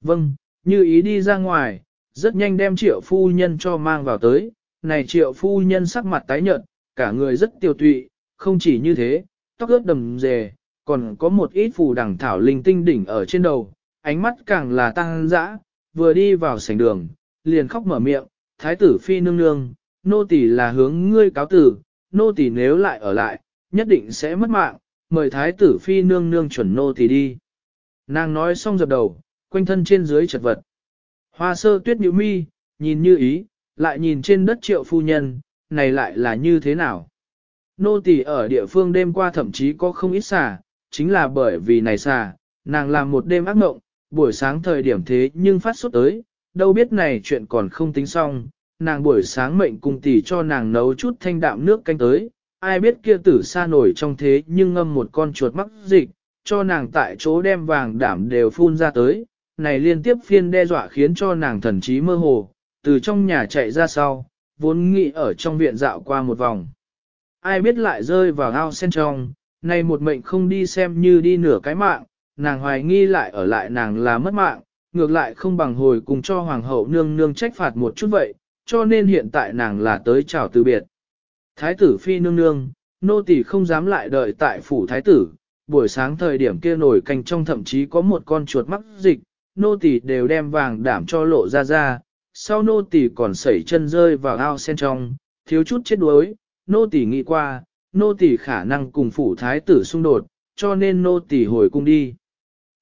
Vâng, như ý đi ra ngoài, rất nhanh đem triệu phu nhân cho mang vào tới, này triệu phu nhân sắc mặt tái nhợt, cả người rất tiêu tụy, không chỉ như thế, tóc ướt đầm dề, còn có một ít phù đẳng thảo linh tinh đỉnh ở trên đầu, ánh mắt càng là tăng dã, vừa đi vào sảnh đường, liền khóc mở miệng, thái tử phi nương nương, nô tỳ là hướng ngươi cáo tử, nô tỳ nếu lại ở lại, nhất định sẽ mất mạng, mời thái tử phi nương nương chuẩn nô tỳ đi. Nàng nói xong dập đầu, quanh thân trên dưới chật vật. Hoa sơ tuyết nhíu mi, nhìn như ý, lại nhìn trên đất triệu phu nhân, này lại là như thế nào? Nô tỳ ở địa phương đêm qua thậm chí có không ít xà, chính là bởi vì này xà, nàng làm một đêm ác mộng, buổi sáng thời điểm thế nhưng phát sốt tới, đâu biết này chuyện còn không tính xong, nàng buổi sáng mệnh cùng tỷ cho nàng nấu chút thanh đạm nước canh tới, ai biết kia tử xa nổi trong thế nhưng ngâm một con chuột mắc dịch, cho nàng tại chỗ đem vàng đảm đều phun ra tới, này liên tiếp phiên đe dọa khiến cho nàng thần trí mơ hồ, từ trong nhà chạy ra sau, vốn nghĩ ở trong viện dạo qua một vòng. Ai biết lại rơi vào ao sen trong, này một mệnh không đi xem như đi nửa cái mạng, nàng hoài nghi lại ở lại nàng là mất mạng, ngược lại không bằng hồi cùng cho hoàng hậu nương nương trách phạt một chút vậy, cho nên hiện tại nàng là tới chào từ biệt. Thái tử phi nương nương, nô tỳ không dám lại đợi tại phủ thái tử, buổi sáng thời điểm kia nổi canh trong thậm chí có một con chuột mắc dịch, nô tỳ đều đem vàng đảm cho lộ ra ra, sau nô tỳ còn sẩy chân rơi vào ao sen trong, thiếu chút chết đuối, nô tỳ nghĩ qua, nô tỳ khả năng cùng phủ thái tử xung đột, cho nên nô tỳ hồi cung đi.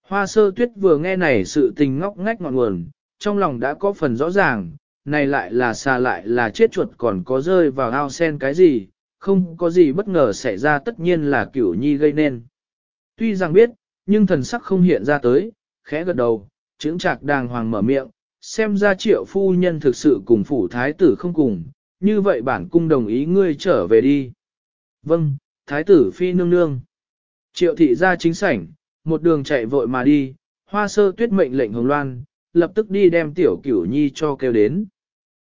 Hoa sơ tuyết vừa nghe này sự tình ngóc ngách ngọn nguồn, trong lòng đã có phần rõ ràng, này lại là xa lại là chết chuột còn có rơi vào ao sen cái gì, không có gì bất ngờ xảy ra tất nhiên là cửu nhi gây nên. Tuy rằng biết, nhưng thần sắc không hiện ra tới, khẽ gật đầu, chứng trạc đàng hoàng mở miệng, xem ra triệu phu nhân thực sự cùng phủ thái tử không cùng, như vậy bản cung đồng ý ngươi trở về đi. Vâng, thái tử phi nương nương. Triệu thị ra chính sảnh, một đường chạy vội mà đi, hoa sơ tuyết mệnh lệnh Hồng Loan, lập tức đi đem tiểu cửu nhi cho kêu đến.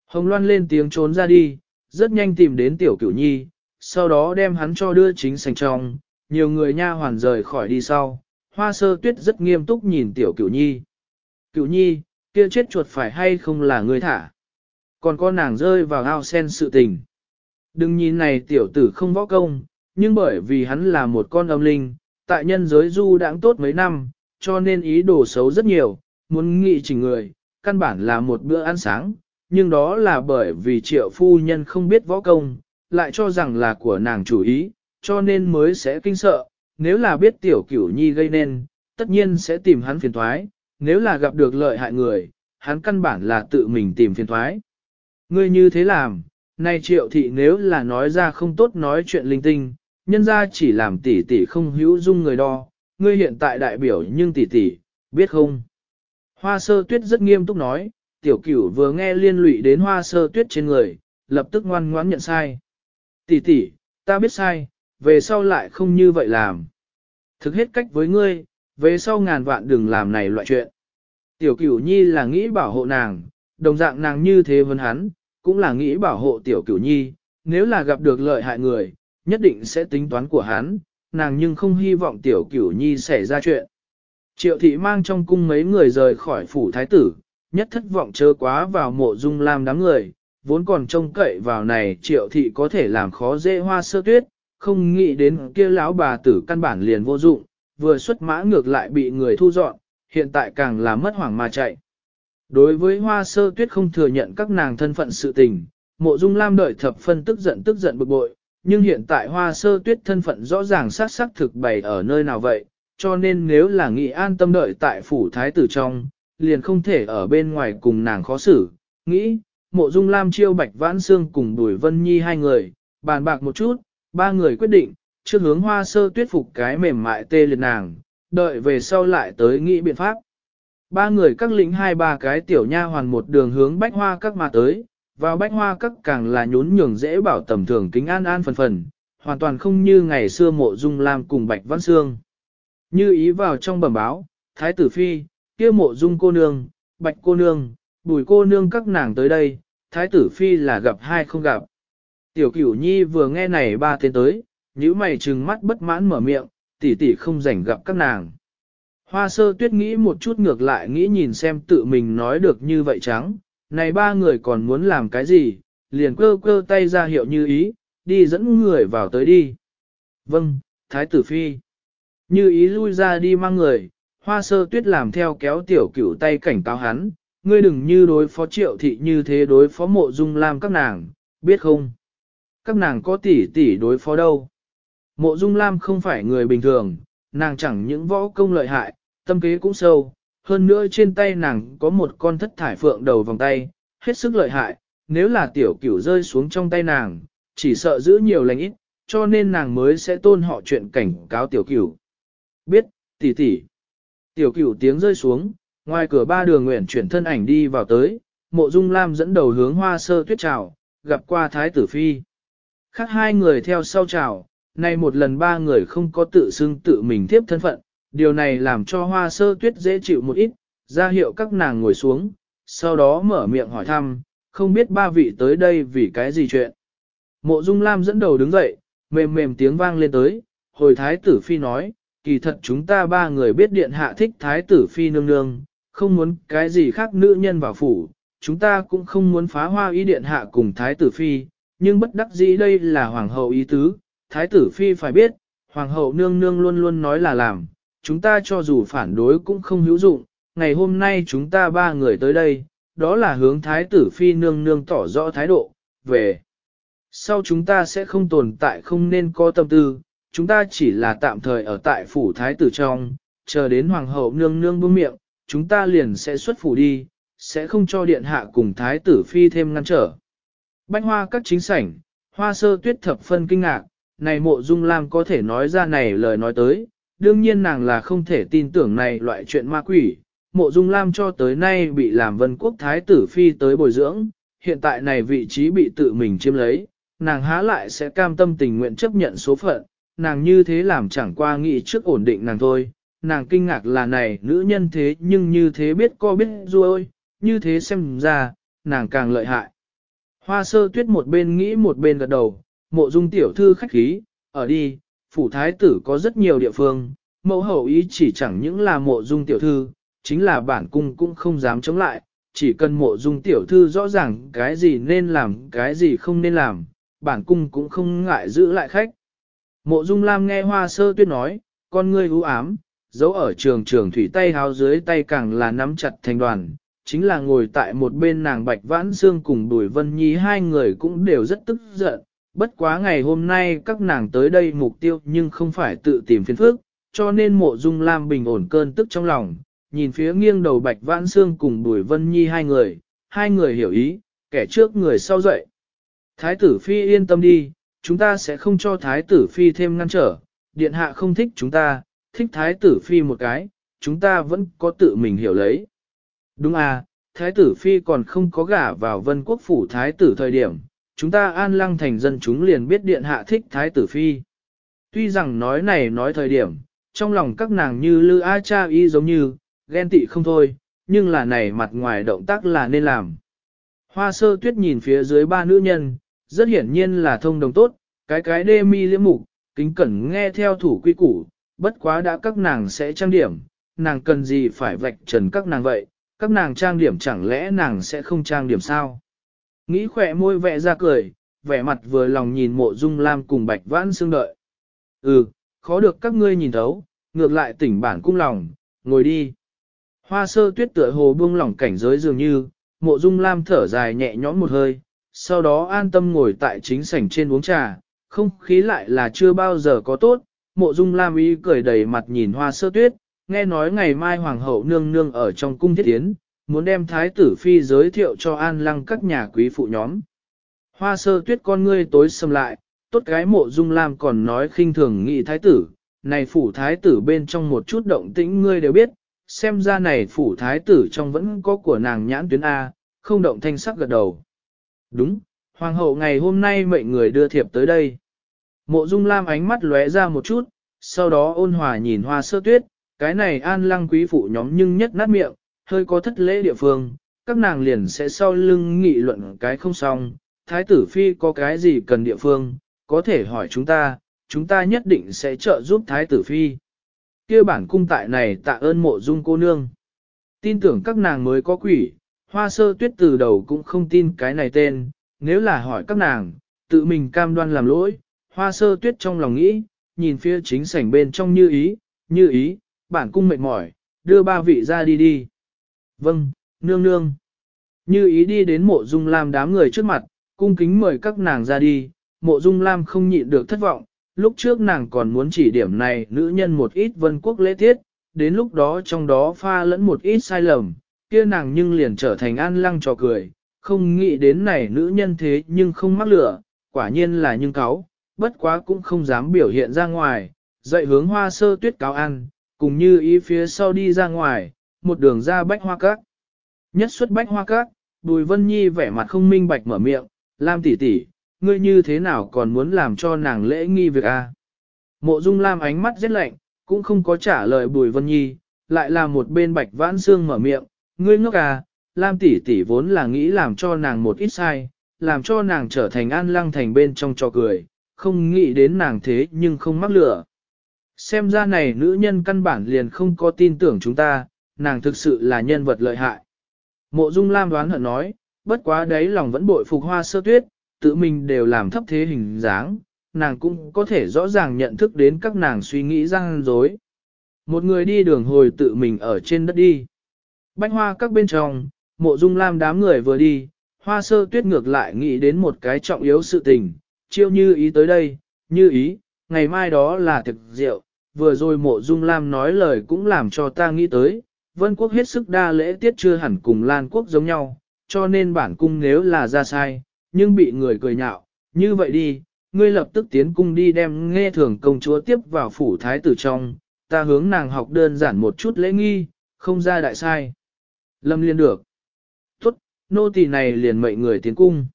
Hồng Loan lên tiếng trốn ra đi, rất nhanh tìm đến tiểu cửu nhi, sau đó đem hắn cho đưa chính sảnh trong, nhiều người nha hoàn rời khỏi đi sau. Hoa sơ tuyết rất nghiêm túc nhìn tiểu cửu nhi. Cửu nhi, kia chết chuột phải hay không là người thả. Còn con nàng rơi vào ao sen sự tình. Đừng nhìn này tiểu tử không võ công, nhưng bởi vì hắn là một con âm linh, tại nhân giới du đãng tốt mấy năm, cho nên ý đồ xấu rất nhiều, muốn nghị chỉnh người, căn bản là một bữa ăn sáng, nhưng đó là bởi vì triệu phu nhân không biết võ công, lại cho rằng là của nàng chủ ý, cho nên mới sẽ kinh sợ, nếu là biết tiểu cửu nhi gây nên, tất nhiên sẽ tìm hắn phiền thoái, nếu là gặp được lợi hại người, hắn căn bản là tự mình tìm phiền thoái. Ngươi như thế làm, nay triệu thị nếu là nói ra không tốt nói chuyện linh tinh, nhân ra chỉ làm tỷ tỷ không hữu dung người đo, ngươi hiện tại đại biểu nhưng tỷ tỷ, biết không? Hoa sơ tuyết rất nghiêm túc nói, tiểu cửu vừa nghe liên lụy đến hoa sơ tuyết trên người, lập tức ngoan ngoãn nhận sai. Tỷ tỷ, ta biết sai, về sau lại không như vậy làm. Thực hết cách với ngươi, về sau ngàn vạn đừng làm này loại chuyện. Tiểu cửu nhi là nghĩ bảo hộ nàng, đồng dạng nàng như thế vấn hắn, cũng là nghĩ bảo hộ tiểu cửu nhi, nếu là gặp được lợi hại người, nhất định sẽ tính toán của hắn, nàng nhưng không hy vọng tiểu cửu nhi xảy ra chuyện. Triệu thị mang trong cung mấy người rời khỏi phủ thái tử, nhất thất vọng chớ quá vào mộ dung lam đám người, vốn còn trông cậy vào này triệu thị có thể làm khó dễ hoa sơ tuyết, không nghĩ đến kia lão bà tử căn bản liền vô dụng, vừa xuất mã ngược lại bị người thu dọn, hiện tại càng là mất hoảng mà chạy. Đối với hoa sơ tuyết không thừa nhận các nàng thân phận sự tình, mộ dung lam đợi thập phân tức giận tức giận bực bội, nhưng hiện tại hoa sơ tuyết thân phận rõ ràng sát sắc thực bày ở nơi nào vậy, cho nên nếu là nghị an tâm đợi tại phủ thái tử trong, liền không thể ở bên ngoài cùng nàng khó xử, nghĩ, mộ dung lam chiêu bạch vãn xương cùng đuổi vân nhi hai người, bàn bạc một chút, ba người quyết định, trước hướng hoa sơ tuyết phục cái mềm mại tê liệt nàng, đợi về sau lại tới nghĩ biện pháp. Ba người các lĩnh hai ba cái tiểu nha hoàn một đường hướng bách hoa các mà tới, vào bách hoa các càng là nhún nhường dễ bảo tầm thường kính an an phần phần, hoàn toàn không như ngày xưa mộ dung làm cùng bạch văn xương. Như ý vào trong bẩm báo, thái tử phi, kia mộ dung cô nương, bạch cô nương, bùi cô nương các nàng tới đây, thái tử phi là gặp hai không gặp. Tiểu cửu nhi vừa nghe này ba tên tới, nhíu mày trừng mắt bất mãn mở miệng, tỷ tỷ không rảnh gặp các nàng. Hoa sơ tuyết nghĩ một chút ngược lại nghĩ nhìn xem tự mình nói được như vậy trắng, này ba người còn muốn làm cái gì, liền cơ cơ tay ra hiệu như ý, đi dẫn người vào tới đi. Vâng, Thái tử Phi. Như ý lui ra đi mang người, hoa sơ tuyết làm theo kéo tiểu cửu tay cảnh cáo hắn, ngươi đừng như đối phó triệu thị như thế đối phó mộ dung lam các nàng, biết không? Các nàng có tỷ tỷ đối phó đâu? Mộ dung lam không phải người bình thường, nàng chẳng những võ công lợi hại, tâm kế cũng sâu, hơn nữa trên tay nàng có một con thất thải phượng đầu vòng tay, hết sức lợi hại, nếu là tiểu cửu rơi xuống trong tay nàng, chỉ sợ giữ nhiều lành ít, cho nên nàng mới sẽ tôn họ chuyện cảnh cáo tiểu cửu. Biết, tỷ tỷ. Tiểu cửu tiếng rơi xuống, ngoài cửa ba đường nguyện chuyển thân ảnh đi vào tới, mộ dung lam dẫn đầu hướng hoa sơ tuyết chào, gặp qua thái tử phi. Khác hai người theo sau chào, nay một lần ba người không có tự xưng tự mình tiếp thân phận, điều này làm cho hoa sơ tuyết dễ chịu một ít, ra hiệu các nàng ngồi xuống, sau đó mở miệng hỏi thăm, không biết ba vị tới đây vì cái gì chuyện. Mộ Dung Lam dẫn đầu đứng dậy, mềm mềm tiếng vang lên tới, hồi Thái tử Phi nói, kỳ thật chúng ta ba người biết điện hạ thích Thái tử Phi nương nương, không muốn cái gì khác nữ nhân vào phủ, chúng ta cũng không muốn phá hoa ý điện hạ cùng Thái tử Phi, nhưng bất đắc dĩ đây là Hoàng hậu ý tứ, Thái tử Phi phải biết, Hoàng hậu nương nương luôn luôn nói là làm, chúng ta cho dù phản đối cũng không hữu dụng, ngày hôm nay chúng ta ba người tới đây, đó là hướng Thái tử Phi nương nương tỏ rõ thái độ, về. Sau chúng ta sẽ không tồn tại không nên có tâm tư, chúng ta chỉ là tạm thời ở tại phủ Thái tử trong, chờ đến Hoàng hậu nương nương buông miệng, chúng ta liền sẽ xuất phủ đi, sẽ không cho điện hạ cùng Thái tử Phi thêm ngăn trở. Bánh hoa các chính sảnh, hoa sơ tuyết thập phân kinh ngạc, này mộ dung lam có thể nói ra này lời nói tới, đương nhiên nàng là không thể tin tưởng này loại chuyện ma quỷ. Mộ Dung Lam cho tới nay bị làm vân quốc thái tử phi tới bồi dưỡng, hiện tại này vị trí bị tự mình chiếm lấy, nàng há lại sẽ cam tâm tình nguyện chấp nhận số phận, nàng như thế làm chẳng qua nghĩ trước ổn định nàng thôi, nàng kinh ngạc là này nữ nhân thế nhưng như thế biết co biết ruôi, như thế xem ra, nàng càng lợi hại. Hoa sơ tuyết một bên nghĩ một bên gật đầu, mộ dung tiểu thư khách khí, ở đi, phủ thái tử có rất nhiều địa phương, mẫu hậu ý chỉ chẳng những là mộ dung tiểu thư, chính là bản cung cũng không dám chống lại, chỉ cần mộ dung tiểu thư rõ ràng cái gì nên làm cái gì không nên làm, bản cung cũng không ngại giữ lại khách. Mộ dung lam nghe hoa sơ tuyết nói, con ngươi u ám, giấu ở trường trường thủy tay háo dưới tay càng là nắm chặt thành đoàn, chính là ngồi tại một bên nàng Bạch Vãn Sương cùng Bùi Vân Nhi hai người cũng đều rất tức giận, bất quá ngày hôm nay các nàng tới đây mục tiêu nhưng không phải tự tìm phiền phức, cho nên mộ dung lam bình ổn cơn tức trong lòng, nhìn phía nghiêng đầu Bạch Vãn xương cùng Bùi Vân Nhi hai người, hai người hiểu ý, kẻ trước người sau dậy. Thái tử Phi yên tâm đi, chúng ta sẽ không cho Thái tử Phi thêm ngăn trở, điện hạ không thích chúng ta, thích Thái tử Phi một cái, chúng ta vẫn có tự mình hiểu lấy. Đúng à, Thái tử Phi còn không có gả vào vân quốc phủ Thái tử thời điểm, chúng ta an lăng thành dân chúng liền biết điện hạ thích Thái tử Phi. Tuy rằng nói này nói thời điểm, trong lòng các nàng như lư a cha y giống như, ghen tị không thôi, nhưng là này mặt ngoài động tác là nên làm. Hoa sơ tuyết nhìn phía dưới ba nữ nhân, rất hiển nhiên là thông đồng tốt, cái cái đê mi liễm mục, kính cẩn nghe theo thủ quy củ, bất quá đã các nàng sẽ trang điểm, nàng cần gì phải vạch trần các nàng vậy, các nàng trang điểm chẳng lẽ nàng sẽ không trang điểm sao? Nghĩ khỏe môi vẽ ra cười, vẻ mặt vừa lòng nhìn mộ dung lam cùng bạch vãn xương đợi. Ừ, khó được các ngươi nhìn thấu, ngược lại tỉnh bản cung lòng, ngồi đi. Hoa sơ tuyết tựa hồ buông lỏng cảnh giới dường như, mộ dung lam thở dài nhẹ nhõm một hơi, sau đó an tâm ngồi tại chính sảnh trên uống trà, không khí lại là chưa bao giờ có tốt, mộ dung lam ý cười đầy mặt nhìn hoa sơ tuyết, nghe nói ngày mai hoàng hậu nương nương ở trong cung thiết tiến, muốn đem thái tử phi giới thiệu cho an lăng các nhà quý phụ nhóm. Hoa sơ tuyết con ngươi tối sầm lại, tốt cái mộ dung lam còn nói khinh thường nghị thái tử, này phủ thái tử bên trong một chút động tĩnh ngươi đều biết, xem ra này phủ thái tử trong vẫn có của nàng nhãn tuyến A, không động thanh sắc gật đầu. Đúng, hoàng hậu ngày hôm nay mệnh người đưa thiệp tới đây. Mộ dung lam ánh mắt lóe ra một chút, sau đó ôn hòa nhìn hoa sơ tuyết, cái này an lăng quý phụ nhóm nhưng nhất nát miệng, hơi có thất lễ địa phương, các nàng liền sẽ sau lưng nghị luận cái không xong, thái tử phi có cái gì cần địa phương, có thể hỏi chúng ta, chúng ta nhất định sẽ trợ giúp thái tử phi. kia bản cung tại này tạ ơn mộ dung cô nương. Tin tưởng các nàng mới có quỷ, hoa sơ tuyết từ đầu cũng không tin cái này tên, nếu là hỏi các nàng, tự mình cam đoan làm lỗi, hoa sơ tuyết trong lòng nghĩ, nhìn phía chính sảnh bên trong như ý, như ý, bản cung mệt mỏi, đưa ba vị ra đi đi. Vâng, nương nương. Như ý đi đến mộ dung lam đám người trước mặt, cung kính mời các nàng ra đi, mộ dung lam không nhịn được thất vọng, lúc trước nàng còn muốn chỉ điểm này nữ nhân một ít vân quốc lễ tiết, đến lúc đó trong đó pha lẫn một ít sai lầm, kia nàng nhưng liền trở thành an lăng trò cười, không nghĩ đến này nữ nhân thế nhưng không mắc lửa, quả nhiên là nhưng cáo, bất quá cũng không dám biểu hiện ra ngoài, dậy hướng hoa sơ tuyết cáo ăn, cùng như ý phía sau đi ra ngoài, một đường ra bách hoa các. Nhất xuất bách hoa các, Bùi Vân Nhi vẻ mặt không minh bạch mở miệng, Lam tỷ tỷ, ngươi như thế nào còn muốn làm cho nàng lễ nghi việc a? Mộ Dung Lam ánh mắt rất lạnh, cũng không có trả lời Bùi Vân Nhi, lại là một bên Bạch Vãn Xương mở miệng, ngươi ngốc à, Lam tỷ tỷ vốn là nghĩ làm cho nàng một ít sai, làm cho nàng trở thành an lăng thành bên trong trò cười, không nghĩ đến nàng thế nhưng không mắc lửa. Xem ra này nữ nhân căn bản liền không có tin tưởng chúng ta, nàng thực sự là nhân vật lợi hại. Mộ Dung Lam đoán hận nói, bất quá đấy lòng vẫn bội phục hoa sơ tuyết, tự mình đều làm thấp thế hình dáng, nàng cũng có thể rõ ràng nhận thức đến các nàng suy nghĩ răng dối. Một người đi đường hồi tự mình ở trên đất đi. Bánh hoa các bên trong, mộ dung lam đám người vừa đi, hoa sơ tuyết ngược lại nghĩ đến một cái trọng yếu sự tình, chiêu như ý tới đây, như ý, ngày mai đó là thực rượu, vừa rồi mộ dung lam nói lời cũng làm cho ta nghĩ tới, vân quốc hết sức đa lễ tiết chưa hẳn cùng lan quốc giống nhau, cho nên bản cung nếu là ra sai, nhưng bị người cười nhạo, như vậy đi, ngươi lập tức tiến cung đi đem nghe thường công chúa tiếp vào phủ thái tử trong, ta hướng nàng học đơn giản một chút lễ nghi, không ra đại sai. Lâm liên được. Tốt, nô tỳ này liền mệnh người tiến cung.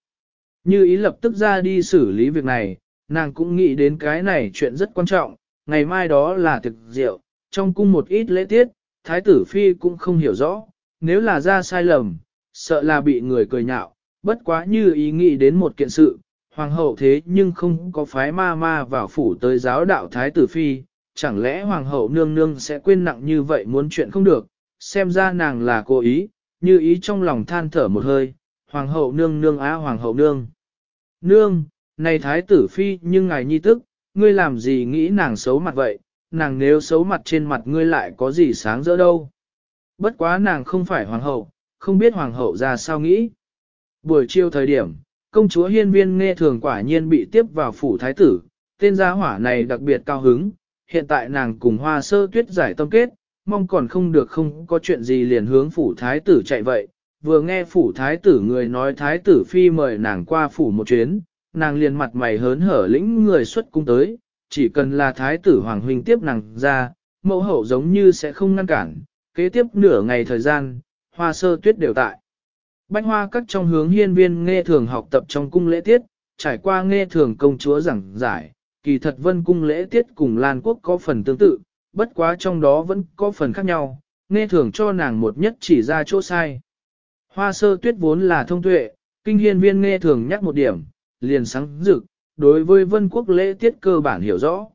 Như ý lập tức ra đi xử lý việc này, nàng cũng nghĩ đến cái này chuyện rất quan trọng, ngày mai đó là thực rượu, trong cung một ít lễ tiết, thái tử phi cũng không hiểu rõ, nếu là ra sai lầm, sợ là bị người cười nhạo, bất quá như ý nghĩ đến một kiện sự, hoàng hậu thế nhưng không có phái ma ma vào phủ tới giáo đạo thái tử phi, chẳng lẽ hoàng hậu nương nương sẽ quên nặng như vậy muốn chuyện không được, xem ra nàng là cố ý, như ý trong lòng than thở một hơi, hoàng hậu nương nương á hoàng hậu nương. Nương, này thái tử phi nhưng ngài nhi tức, ngươi làm gì nghĩ nàng xấu mặt vậy, nàng nếu xấu mặt trên mặt ngươi lại có gì sáng rỡ đâu. Bất quá nàng không phải hoàng hậu, không biết hoàng hậu ra sao nghĩ. Buổi chiều thời điểm, công chúa hiên viên nghe thường quả nhiên bị tiếp vào phủ thái tử, tên gia hỏa này đặc biệt cao hứng, hiện tại nàng cùng hoa sơ tuyết giải tâm kết, mong còn không được không có chuyện gì liền hướng phủ thái tử chạy vậy. Vừa nghe phủ thái tử người nói thái tử phi mời nàng qua phủ một chuyến, nàng liền mặt mày hớn hở lĩnh người xuất cung tới, chỉ cần là thái tử hoàng huynh tiếp nàng ra, mẫu hậu giống như sẽ không ngăn cản, kế tiếp nửa ngày thời gian, hoa sơ tuyết đều tại. Bánh hoa các trong hướng hiên viên nghe thường học tập trong cung lễ tiết, trải qua nghe thường công chúa giảng giải, kỳ thật vân cung lễ tiết cùng Lan Quốc có phần tương tự, bất quá trong đó vẫn có phần khác nhau, nghe thường cho nàng một nhất chỉ ra chỗ sai. Hoa sơ tuyết vốn là thông tuệ, kinh hiên viên nghe thường nhắc một điểm, liền sáng rực, đối với vân quốc lễ tiết cơ bản hiểu rõ.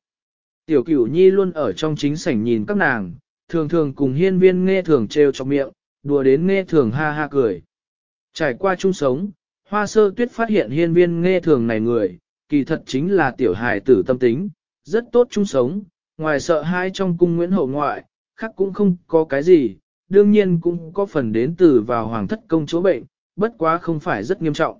Tiểu cửu nhi luôn ở trong chính sảnh nhìn các nàng, thường thường cùng hiên viên nghe thường trêu trong miệng, đùa đến nghe thường ha ha cười. Trải qua chung sống, hoa sơ tuyết phát hiện hiên viên nghe thường này người, kỳ thật chính là tiểu hài tử tâm tính, rất tốt chung sống, ngoài sợ hai trong cung Nguyễn Hậu ngoại, khác cũng không có cái gì, đương nhiên cũng có phần đến từ vào hoàng thất công chỗ bệnh, bất quá không phải rất nghiêm trọng.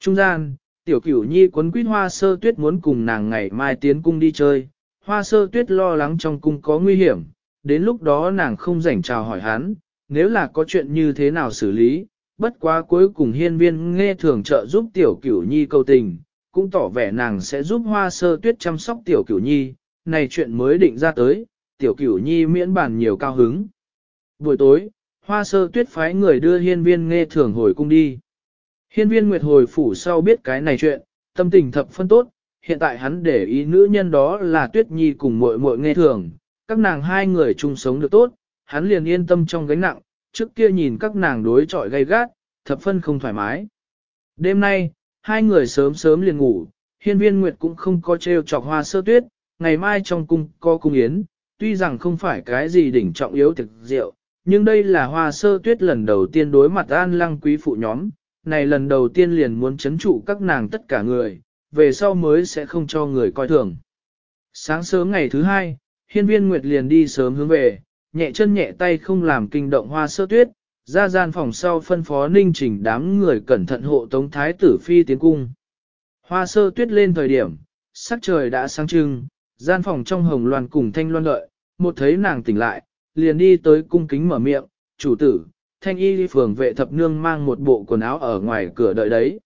Trung gian, tiểu cửu nhi quấn quýt hoa sơ tuyết muốn cùng nàng ngày mai tiến cung đi chơi, hoa sơ tuyết lo lắng trong cung có nguy hiểm, đến lúc đó nàng không rảnh chào hỏi hắn, nếu là có chuyện như thế nào xử lý, bất quá cuối cùng hiên viên nghe thường trợ giúp tiểu cửu nhi cầu tình, cũng tỏ vẻ nàng sẽ giúp hoa sơ tuyết chăm sóc tiểu cửu nhi, này chuyện mới định ra tới, tiểu cửu nhi miễn bàn nhiều cao hứng. Buổi tối, hoa sơ tuyết phái người đưa hiên viên nghe thường hồi cung đi. Hiên viên nguyệt hồi phủ sau biết cái này chuyện, tâm tình thập phân tốt, hiện tại hắn để ý nữ nhân đó là tuyết nhi cùng muội muội nghe thường, các nàng hai người chung sống được tốt, hắn liền yên tâm trong gánh nặng, trước kia nhìn các nàng đối chọi gay gắt, thập phân không thoải mái. Đêm nay, hai người sớm sớm liền ngủ, hiên viên nguyệt cũng không có trêu chọc hoa sơ tuyết, ngày mai trong cung có cung yến, tuy rằng không phải cái gì đỉnh trọng yếu thực rượu, nhưng đây là hoa sơ tuyết lần đầu tiên đối mặt an lăng quý phụ nhóm, này lần đầu tiên liền muốn chấn trụ các nàng tất cả người, về sau mới sẽ không cho người coi thường. Sáng sớm ngày thứ hai, hiên viên Nguyệt liền đi sớm hướng về, nhẹ chân nhẹ tay không làm kinh động hoa sơ tuyết, ra gian phòng sau phân phó ninh chỉnh đám người cẩn thận hộ tống thái tử phi tiến cung. Hoa sơ tuyết lên thời điểm, sắc trời đã sáng trưng, gian phòng trong hồng loan cùng thanh loan lợi, một thấy nàng tỉnh lại, liền đi tới cung kính mở miệng, chủ tử, thanh y đi phường vệ thập nương mang một bộ quần áo ở ngoài cửa đợi đấy.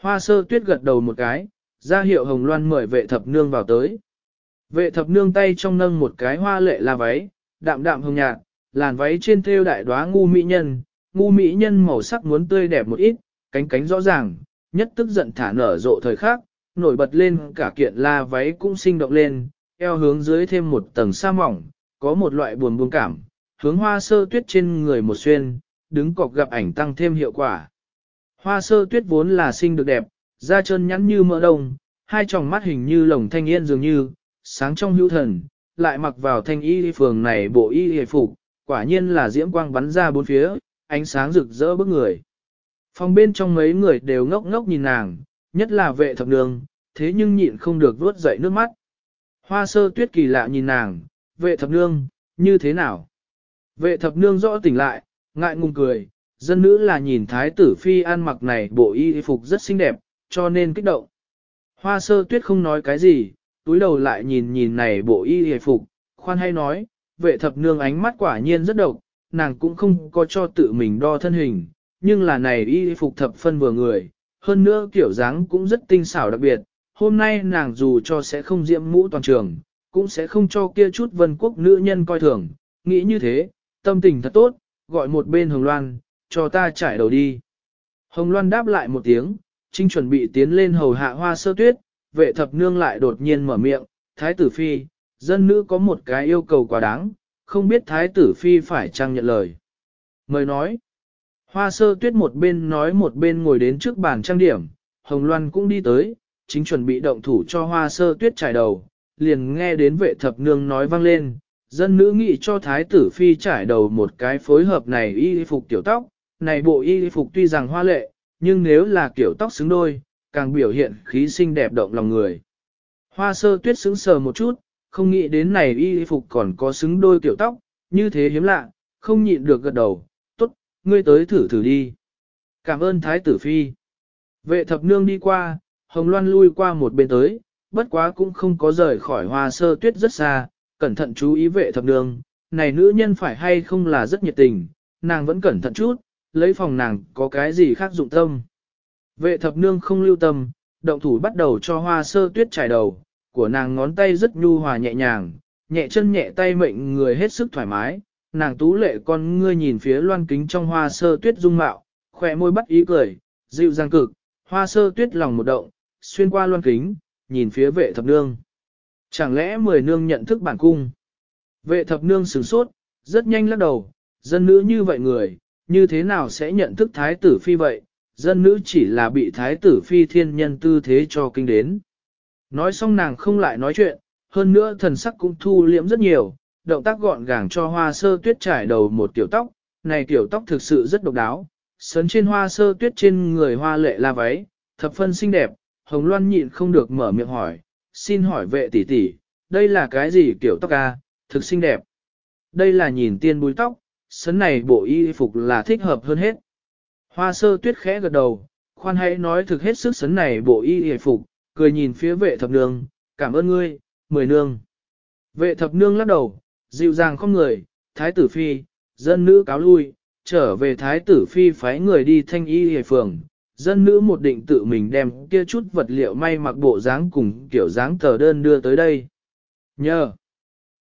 Hoa sơ tuyết gật đầu một cái, ra hiệu hồng loan mời vệ thập nương vào tới. Vệ thập nương tay trong nâng một cái hoa lệ là váy, đạm đạm hồng nhạt, làn váy trên thêu đại đóa ngu mỹ nhân, ngu mỹ nhân màu sắc muốn tươi đẹp một ít, cánh cánh rõ ràng, nhất tức giận thả nở rộ thời khắc, nổi bật lên cả kiện la váy cũng sinh động lên, eo hướng dưới thêm một tầng sa mỏng, có một loại buồn buông cảm, hướng hoa sơ tuyết trên người một xuyên, đứng cọc gặp ảnh tăng thêm hiệu quả. Hoa sơ tuyết vốn là xinh được đẹp, da chân nhắn như mỡ đông, hai tròng mắt hình như lồng thanh yên dường như, sáng trong hữu thần, lại mặc vào thanh y phường này bộ y hề phục, quả nhiên là diễm quang bắn ra bốn phía, ánh sáng rực rỡ bức người. Phòng bên trong mấy người đều ngốc ngốc nhìn nàng, nhất là vệ thập đường, thế nhưng nhịn không được vuốt dậy nước mắt. Hoa sơ tuyết kỳ lạ nhìn nàng, vệ thập nương, như thế nào? Vệ thập nương rõ tỉnh lại, ngại ngùng cười, dân nữ là nhìn thái tử phi ăn mặc này bộ y phục rất xinh đẹp, cho nên kích động. Hoa sơ tuyết không nói cái gì, túi đầu lại nhìn nhìn này bộ y phục, khoan hay nói, vệ thập nương ánh mắt quả nhiên rất độc, nàng cũng không có cho tự mình đo thân hình, nhưng là này y phục thập phân vừa người, hơn nữa kiểu dáng cũng rất tinh xảo đặc biệt, hôm nay nàng dù cho sẽ không diễm mũ toàn trường, cũng sẽ không cho kia chút vân quốc nữ nhân coi thường, nghĩ như thế, tâm tình thật tốt, gọi một bên Hồng Loan, cho ta trải đầu đi. Hồng Loan đáp lại một tiếng, trinh chuẩn bị tiến lên hầu hạ hoa sơ tuyết, vệ thập nương lại đột nhiên mở miệng, thái tử phi, dân nữ có một cái yêu cầu quá đáng, không biết thái tử phi phải chăng nhận lời. Mời nói, hoa sơ tuyết một bên nói một bên ngồi đến trước bàn trang điểm, Hồng Loan cũng đi tới, chính chuẩn bị động thủ cho hoa sơ tuyết trải đầu, liền nghe đến vệ thập nương nói vang lên, dân nữ nghị cho thái tử phi trải đầu một cái phối hợp này y phục tiểu tóc, này bộ y phục tuy rằng hoa lệ, nhưng nếu là kiểu tóc xứng đôi, càng biểu hiện khí xinh đẹp động lòng người. Hoa sơ tuyết xứng sờ một chút, không nghĩ đến này y phục còn có xứng đôi kiểu tóc, như thế hiếm lạ, không nhịn được gật đầu, tốt, ngươi tới thử thử đi. Cảm ơn thái tử phi. Vệ thập nương đi qua, hồng loan lui qua một bên tới, bất quá cũng không có rời khỏi hoa sơ tuyết rất xa, cẩn thận chú ý vệ thập nương, này nữ nhân phải hay không là rất nhiệt tình, nàng vẫn cẩn thận chút, lấy phòng nàng có cái gì khác dụng tâm. Vệ thập nương không lưu tâm, động thủ bắt đầu cho hoa sơ tuyết trải đầu, của nàng ngón tay rất nhu hòa nhẹ nhàng, nhẹ chân nhẹ tay mệnh người hết sức thoải mái, nàng tú lệ con ngươi nhìn phía loan kính trong hoa sơ tuyết dung mạo, khỏe môi bắt ý cười, dịu dàng cực, hoa sơ tuyết lòng một động, xuyên qua loan kính, nhìn phía vệ thập nương. Chẳng lẽ mười nương nhận thức bản cung? Vệ thập nương sửng sốt, rất nhanh lắc đầu, dân nữ như vậy người, như thế nào sẽ nhận thức thái tử phi vậy? Dân nữ chỉ là bị thái tử phi thiên nhân tư thế cho kinh đến. Nói xong nàng không lại nói chuyện, hơn nữa thần sắc cũng thu liễm rất nhiều, động tác gọn gàng cho hoa sơ tuyết trải đầu một tiểu tóc, này tiểu tóc thực sự rất độc đáo, sấn trên hoa sơ tuyết trên người hoa lệ la váy, thập phân xinh đẹp, Hồng Loan nhịn không được mở miệng hỏi, xin hỏi vệ tỷ tỷ, đây là cái gì kiểu tóc a? thực xinh đẹp. Đây là nhìn tiên búi tóc, sấn này bộ y phục là thích hợp hơn hết. Hoa sơ tuyết khẽ gật đầu, khoan hãy nói thực hết sức sấn này bộ y y phục, cười nhìn phía vệ thập nương, cảm ơn ngươi, mười nương. Vệ thập nương lắc đầu, dịu dàng không người, thái tử phi, dân nữ cáo lui, trở về thái tử phi phái người đi thanh y y phường, dân nữ một định tự mình đem kia chút vật liệu may mặc bộ dáng cùng kiểu dáng tờ đơn đưa tới đây. Nhờ.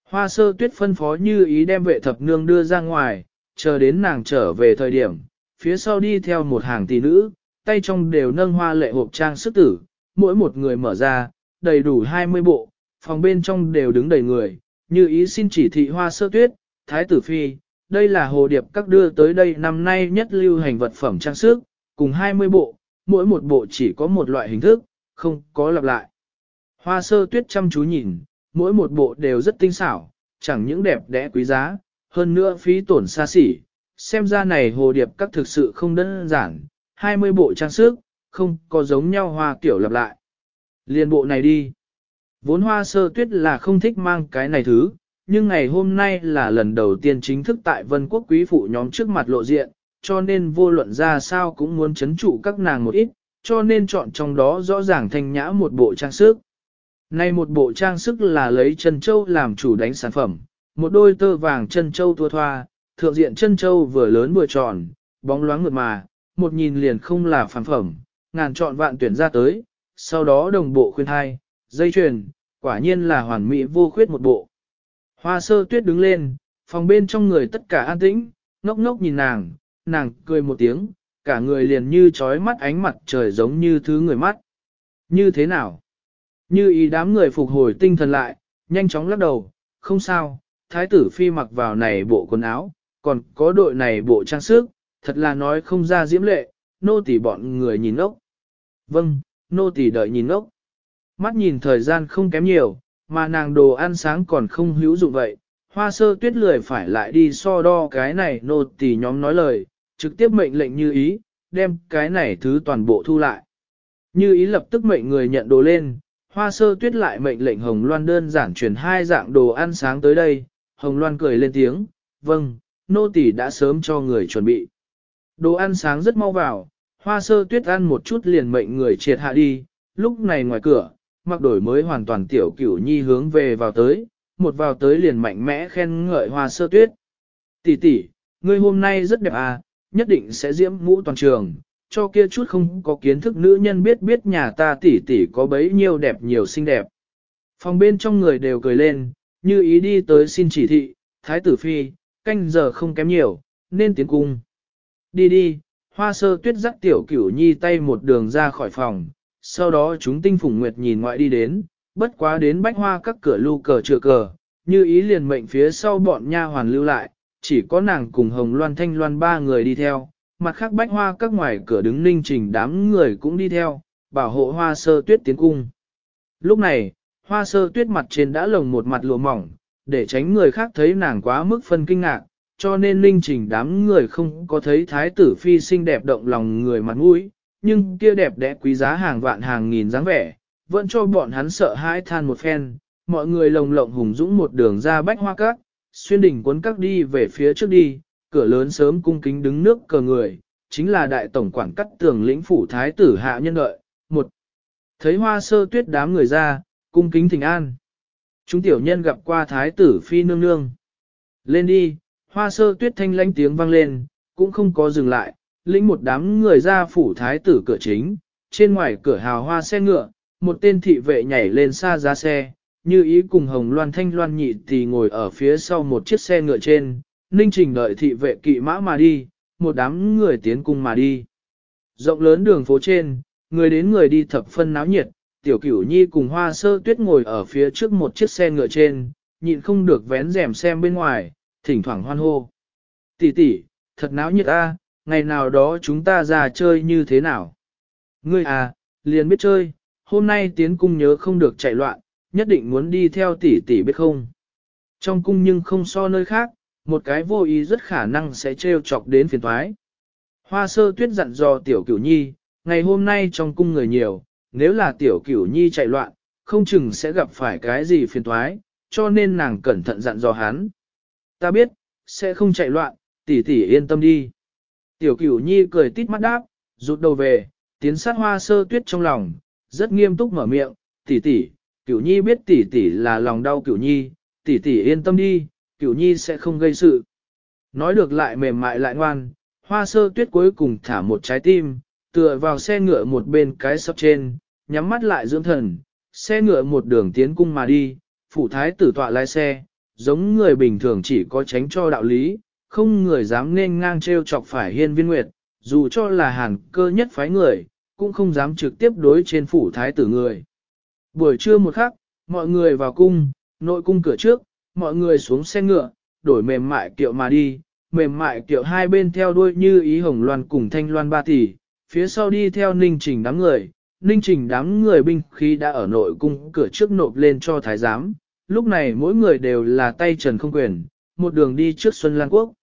Hoa sơ tuyết phân phó như ý đem vệ thập nương đưa ra ngoài, chờ đến nàng trở về thời điểm, phía sau đi theo một hàng tỷ nữ, tay trong đều nâng hoa lệ hộp trang sức tử, mỗi một người mở ra, đầy đủ 20 bộ, phòng bên trong đều đứng đầy người, như ý xin chỉ thị hoa sơ tuyết, thái tử phi, đây là hồ điệp các đưa tới đây năm nay nhất lưu hành vật phẩm trang sức, cùng 20 bộ, mỗi một bộ chỉ có một loại hình thức, không có lặp lại. Hoa sơ tuyết chăm chú nhìn, mỗi một bộ đều rất tinh xảo, chẳng những đẹp đẽ quý giá, hơn nữa phí tổn xa xỉ. Xem ra này hồ điệp các thực sự không đơn giản, 20 bộ trang sức, không có giống nhau hoa kiểu lặp lại. Liên bộ này đi. Vốn hoa sơ tuyết là không thích mang cái này thứ, nhưng ngày hôm nay là lần đầu tiên chính thức tại vân quốc quý phụ nhóm trước mặt lộ diện, cho nên vô luận ra sao cũng muốn chấn trụ các nàng một ít, cho nên chọn trong đó rõ ràng thanh nhã một bộ trang sức. Nay một bộ trang sức là lấy chân châu làm chủ đánh sản phẩm, một đôi tơ vàng chân châu tua thoa, thượng diện chân châu vừa lớn vừa tròn, bóng loáng mượt mà, một nhìn liền không là phản phẩm, ngàn chọn vạn tuyển ra tới, sau đó đồng bộ khuyên thai, dây chuyền, quả nhiên là hoàn mỹ vô khuyết một bộ. Hoa sơ tuyết đứng lên, phòng bên trong người tất cả an tĩnh, ngốc ngốc nhìn nàng, nàng cười một tiếng, cả người liền như trói mắt ánh mặt trời giống như thứ người mắt. Như thế nào? Như ý đám người phục hồi tinh thần lại, nhanh chóng lắc đầu, không sao, thái tử phi mặc vào này bộ quần áo, còn có đội này bộ trang sức, thật là nói không ra diễm lệ, nô tỳ bọn người nhìn ốc. Vâng, nô tỳ đợi nhìn ốc. Mắt nhìn thời gian không kém nhiều, mà nàng đồ ăn sáng còn không hữu dụng vậy. Hoa sơ tuyết lười phải lại đi so đo cái này nô tỳ nhóm nói lời, trực tiếp mệnh lệnh như ý, đem cái này thứ toàn bộ thu lại. Như ý lập tức mệnh người nhận đồ lên, hoa sơ tuyết lại mệnh lệnh Hồng Loan đơn giản chuyển hai dạng đồ ăn sáng tới đây, Hồng Loan cười lên tiếng, vâng, nô tỳ đã sớm cho người chuẩn bị. Đồ ăn sáng rất mau vào, hoa sơ tuyết ăn một chút liền mệnh người triệt hạ đi, lúc này ngoài cửa, mặc đổi mới hoàn toàn tiểu cửu nhi hướng về vào tới, một vào tới liền mạnh mẽ khen ngợi hoa sơ tuyết. Tỷ tỷ, ngươi hôm nay rất đẹp à, nhất định sẽ diễm mũ toàn trường, cho kia chút không có kiến thức nữ nhân biết biết nhà ta tỷ tỷ có bấy nhiêu đẹp nhiều xinh đẹp. Phòng bên trong người đều cười lên, như ý đi tới xin chỉ thị, thái tử phi, canh giờ không kém nhiều, nên tiến cung. Đi đi, hoa sơ tuyết dắt tiểu cửu nhi tay một đường ra khỏi phòng, sau đó chúng tinh phủng nguyệt nhìn ngoại đi đến, bất quá đến bách hoa các cửa lưu cờ trựa cờ, như ý liền mệnh phía sau bọn nha hoàn lưu lại, chỉ có nàng cùng hồng loan thanh loan ba người đi theo, mặt khác bách hoa các ngoài cửa đứng ninh trình đám người cũng đi theo, bảo hộ hoa sơ tuyết tiến cung. Lúc này, hoa sơ tuyết mặt trên đã lồng một mặt lụa mỏng, để tránh người khác thấy nàng quá mức phân kinh ngạc, cho nên ninh trình đám người không có thấy thái tử phi xinh đẹp động lòng người mặt mũi, nhưng kia đẹp đẽ quý giá hàng vạn hàng nghìn dáng vẻ, vẫn cho bọn hắn sợ hãi than một phen, mọi người lồng lộng hùng dũng một đường ra bách hoa các, xuyên đỉnh cuốn các đi về phía trước đi, cửa lớn sớm cung kính đứng nước cờ người, chính là đại tổng quản cắt tường lĩnh phủ thái tử hạ nhân đợi. Một, thấy hoa sơ tuyết đám người ra, cung kính thỉnh an. Chúng tiểu nhân gặp qua thái tử phi nương nương. Lên đi, hoa sơ tuyết thanh lãnh tiếng vang lên, cũng không có dừng lại, lĩnh một đám người ra phủ thái tử cửa chính, trên ngoài cửa hào hoa xe ngựa, một tên thị vệ nhảy lên xa ra xe, như ý cùng hồng loan thanh loan nhị thì ngồi ở phía sau một chiếc xe ngựa trên, ninh trình đợi thị vệ kỵ mã mà đi, một đám người tiến cung mà đi. Rộng lớn đường phố trên, người đến người đi thập phân náo nhiệt, tiểu cửu nhi cùng hoa sơ tuyết ngồi ở phía trước một chiếc xe ngựa trên, nhịn không được vén rèm xem bên ngoài, thỉnh thoảng hoan hô. Tỷ tỷ, thật náo nhiệt a, ngày nào đó chúng ta ra chơi như thế nào? Ngươi à, liền biết chơi, hôm nay tiến cung nhớ không được chạy loạn, nhất định muốn đi theo tỷ tỷ biết không? Trong cung nhưng không so nơi khác, một cái vô ý rất khả năng sẽ trêu chọc đến phiền thoái. Hoa sơ tuyết dặn dò tiểu cửu nhi, ngày hôm nay trong cung người nhiều, nếu là tiểu cửu nhi chạy loạn, không chừng sẽ gặp phải cái gì phiền thoái, cho nên nàng cẩn thận dặn dò hắn. Ta biết, sẽ không chạy loạn, tỷ tỷ yên tâm đi. Tiểu cửu nhi cười tít mắt đáp, rụt đầu về, tiến sát hoa sơ tuyết trong lòng, rất nghiêm túc mở miệng, tỷ tỷ, cửu nhi biết tỷ tỷ là lòng đau cửu nhi, tỷ tỷ yên tâm đi, cửu nhi sẽ không gây sự. Nói được lại mềm mại lại ngoan, hoa sơ tuyết cuối cùng thả một trái tim, tựa vào xe ngựa một bên cái sắp trên, nhắm mắt lại dưỡng thần, xe ngựa một đường tiến cung mà đi, phủ thái tử tọa lái xe, giống người bình thường chỉ có tránh cho đạo lý, không người dám nên ngang treo chọc phải hiên viên nguyệt, dù cho là hàn cơ nhất phái người, cũng không dám trực tiếp đối trên phủ thái tử người. Buổi trưa một khắc, mọi người vào cung, nội cung cửa trước, mọi người xuống xe ngựa, đổi mềm mại kiệu mà đi, mềm mại kiệu hai bên theo đuôi như ý hồng loan cùng thanh loan ba tỷ, phía sau đi theo ninh trình đám người, ninh trình đám người binh khi đã ở nội cung cửa trước nộp lên cho thái giám, lúc này mỗi người đều là tay trần không quyền, một đường đi trước Xuân Lan Quốc.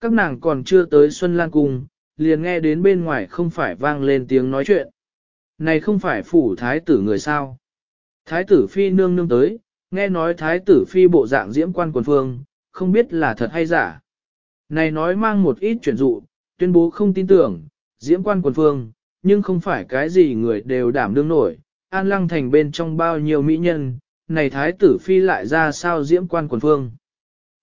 Các nàng còn chưa tới Xuân Lan Cung, liền nghe đến bên ngoài không phải vang lên tiếng nói chuyện. Này không phải phủ thái tử người sao? Thái tử phi nương nương tới, nghe nói thái tử phi bộ dạng diễm quan quần phương, không biết là thật hay giả. Này nói mang một ít chuyển dụ, tuyên bố không tin tưởng, diễm quan quần phương, nhưng không phải cái gì người đều đảm đương nổi. An lăng thành bên trong bao nhiêu mỹ nhân, này thái tử phi lại ra sao diễm quan quần phương.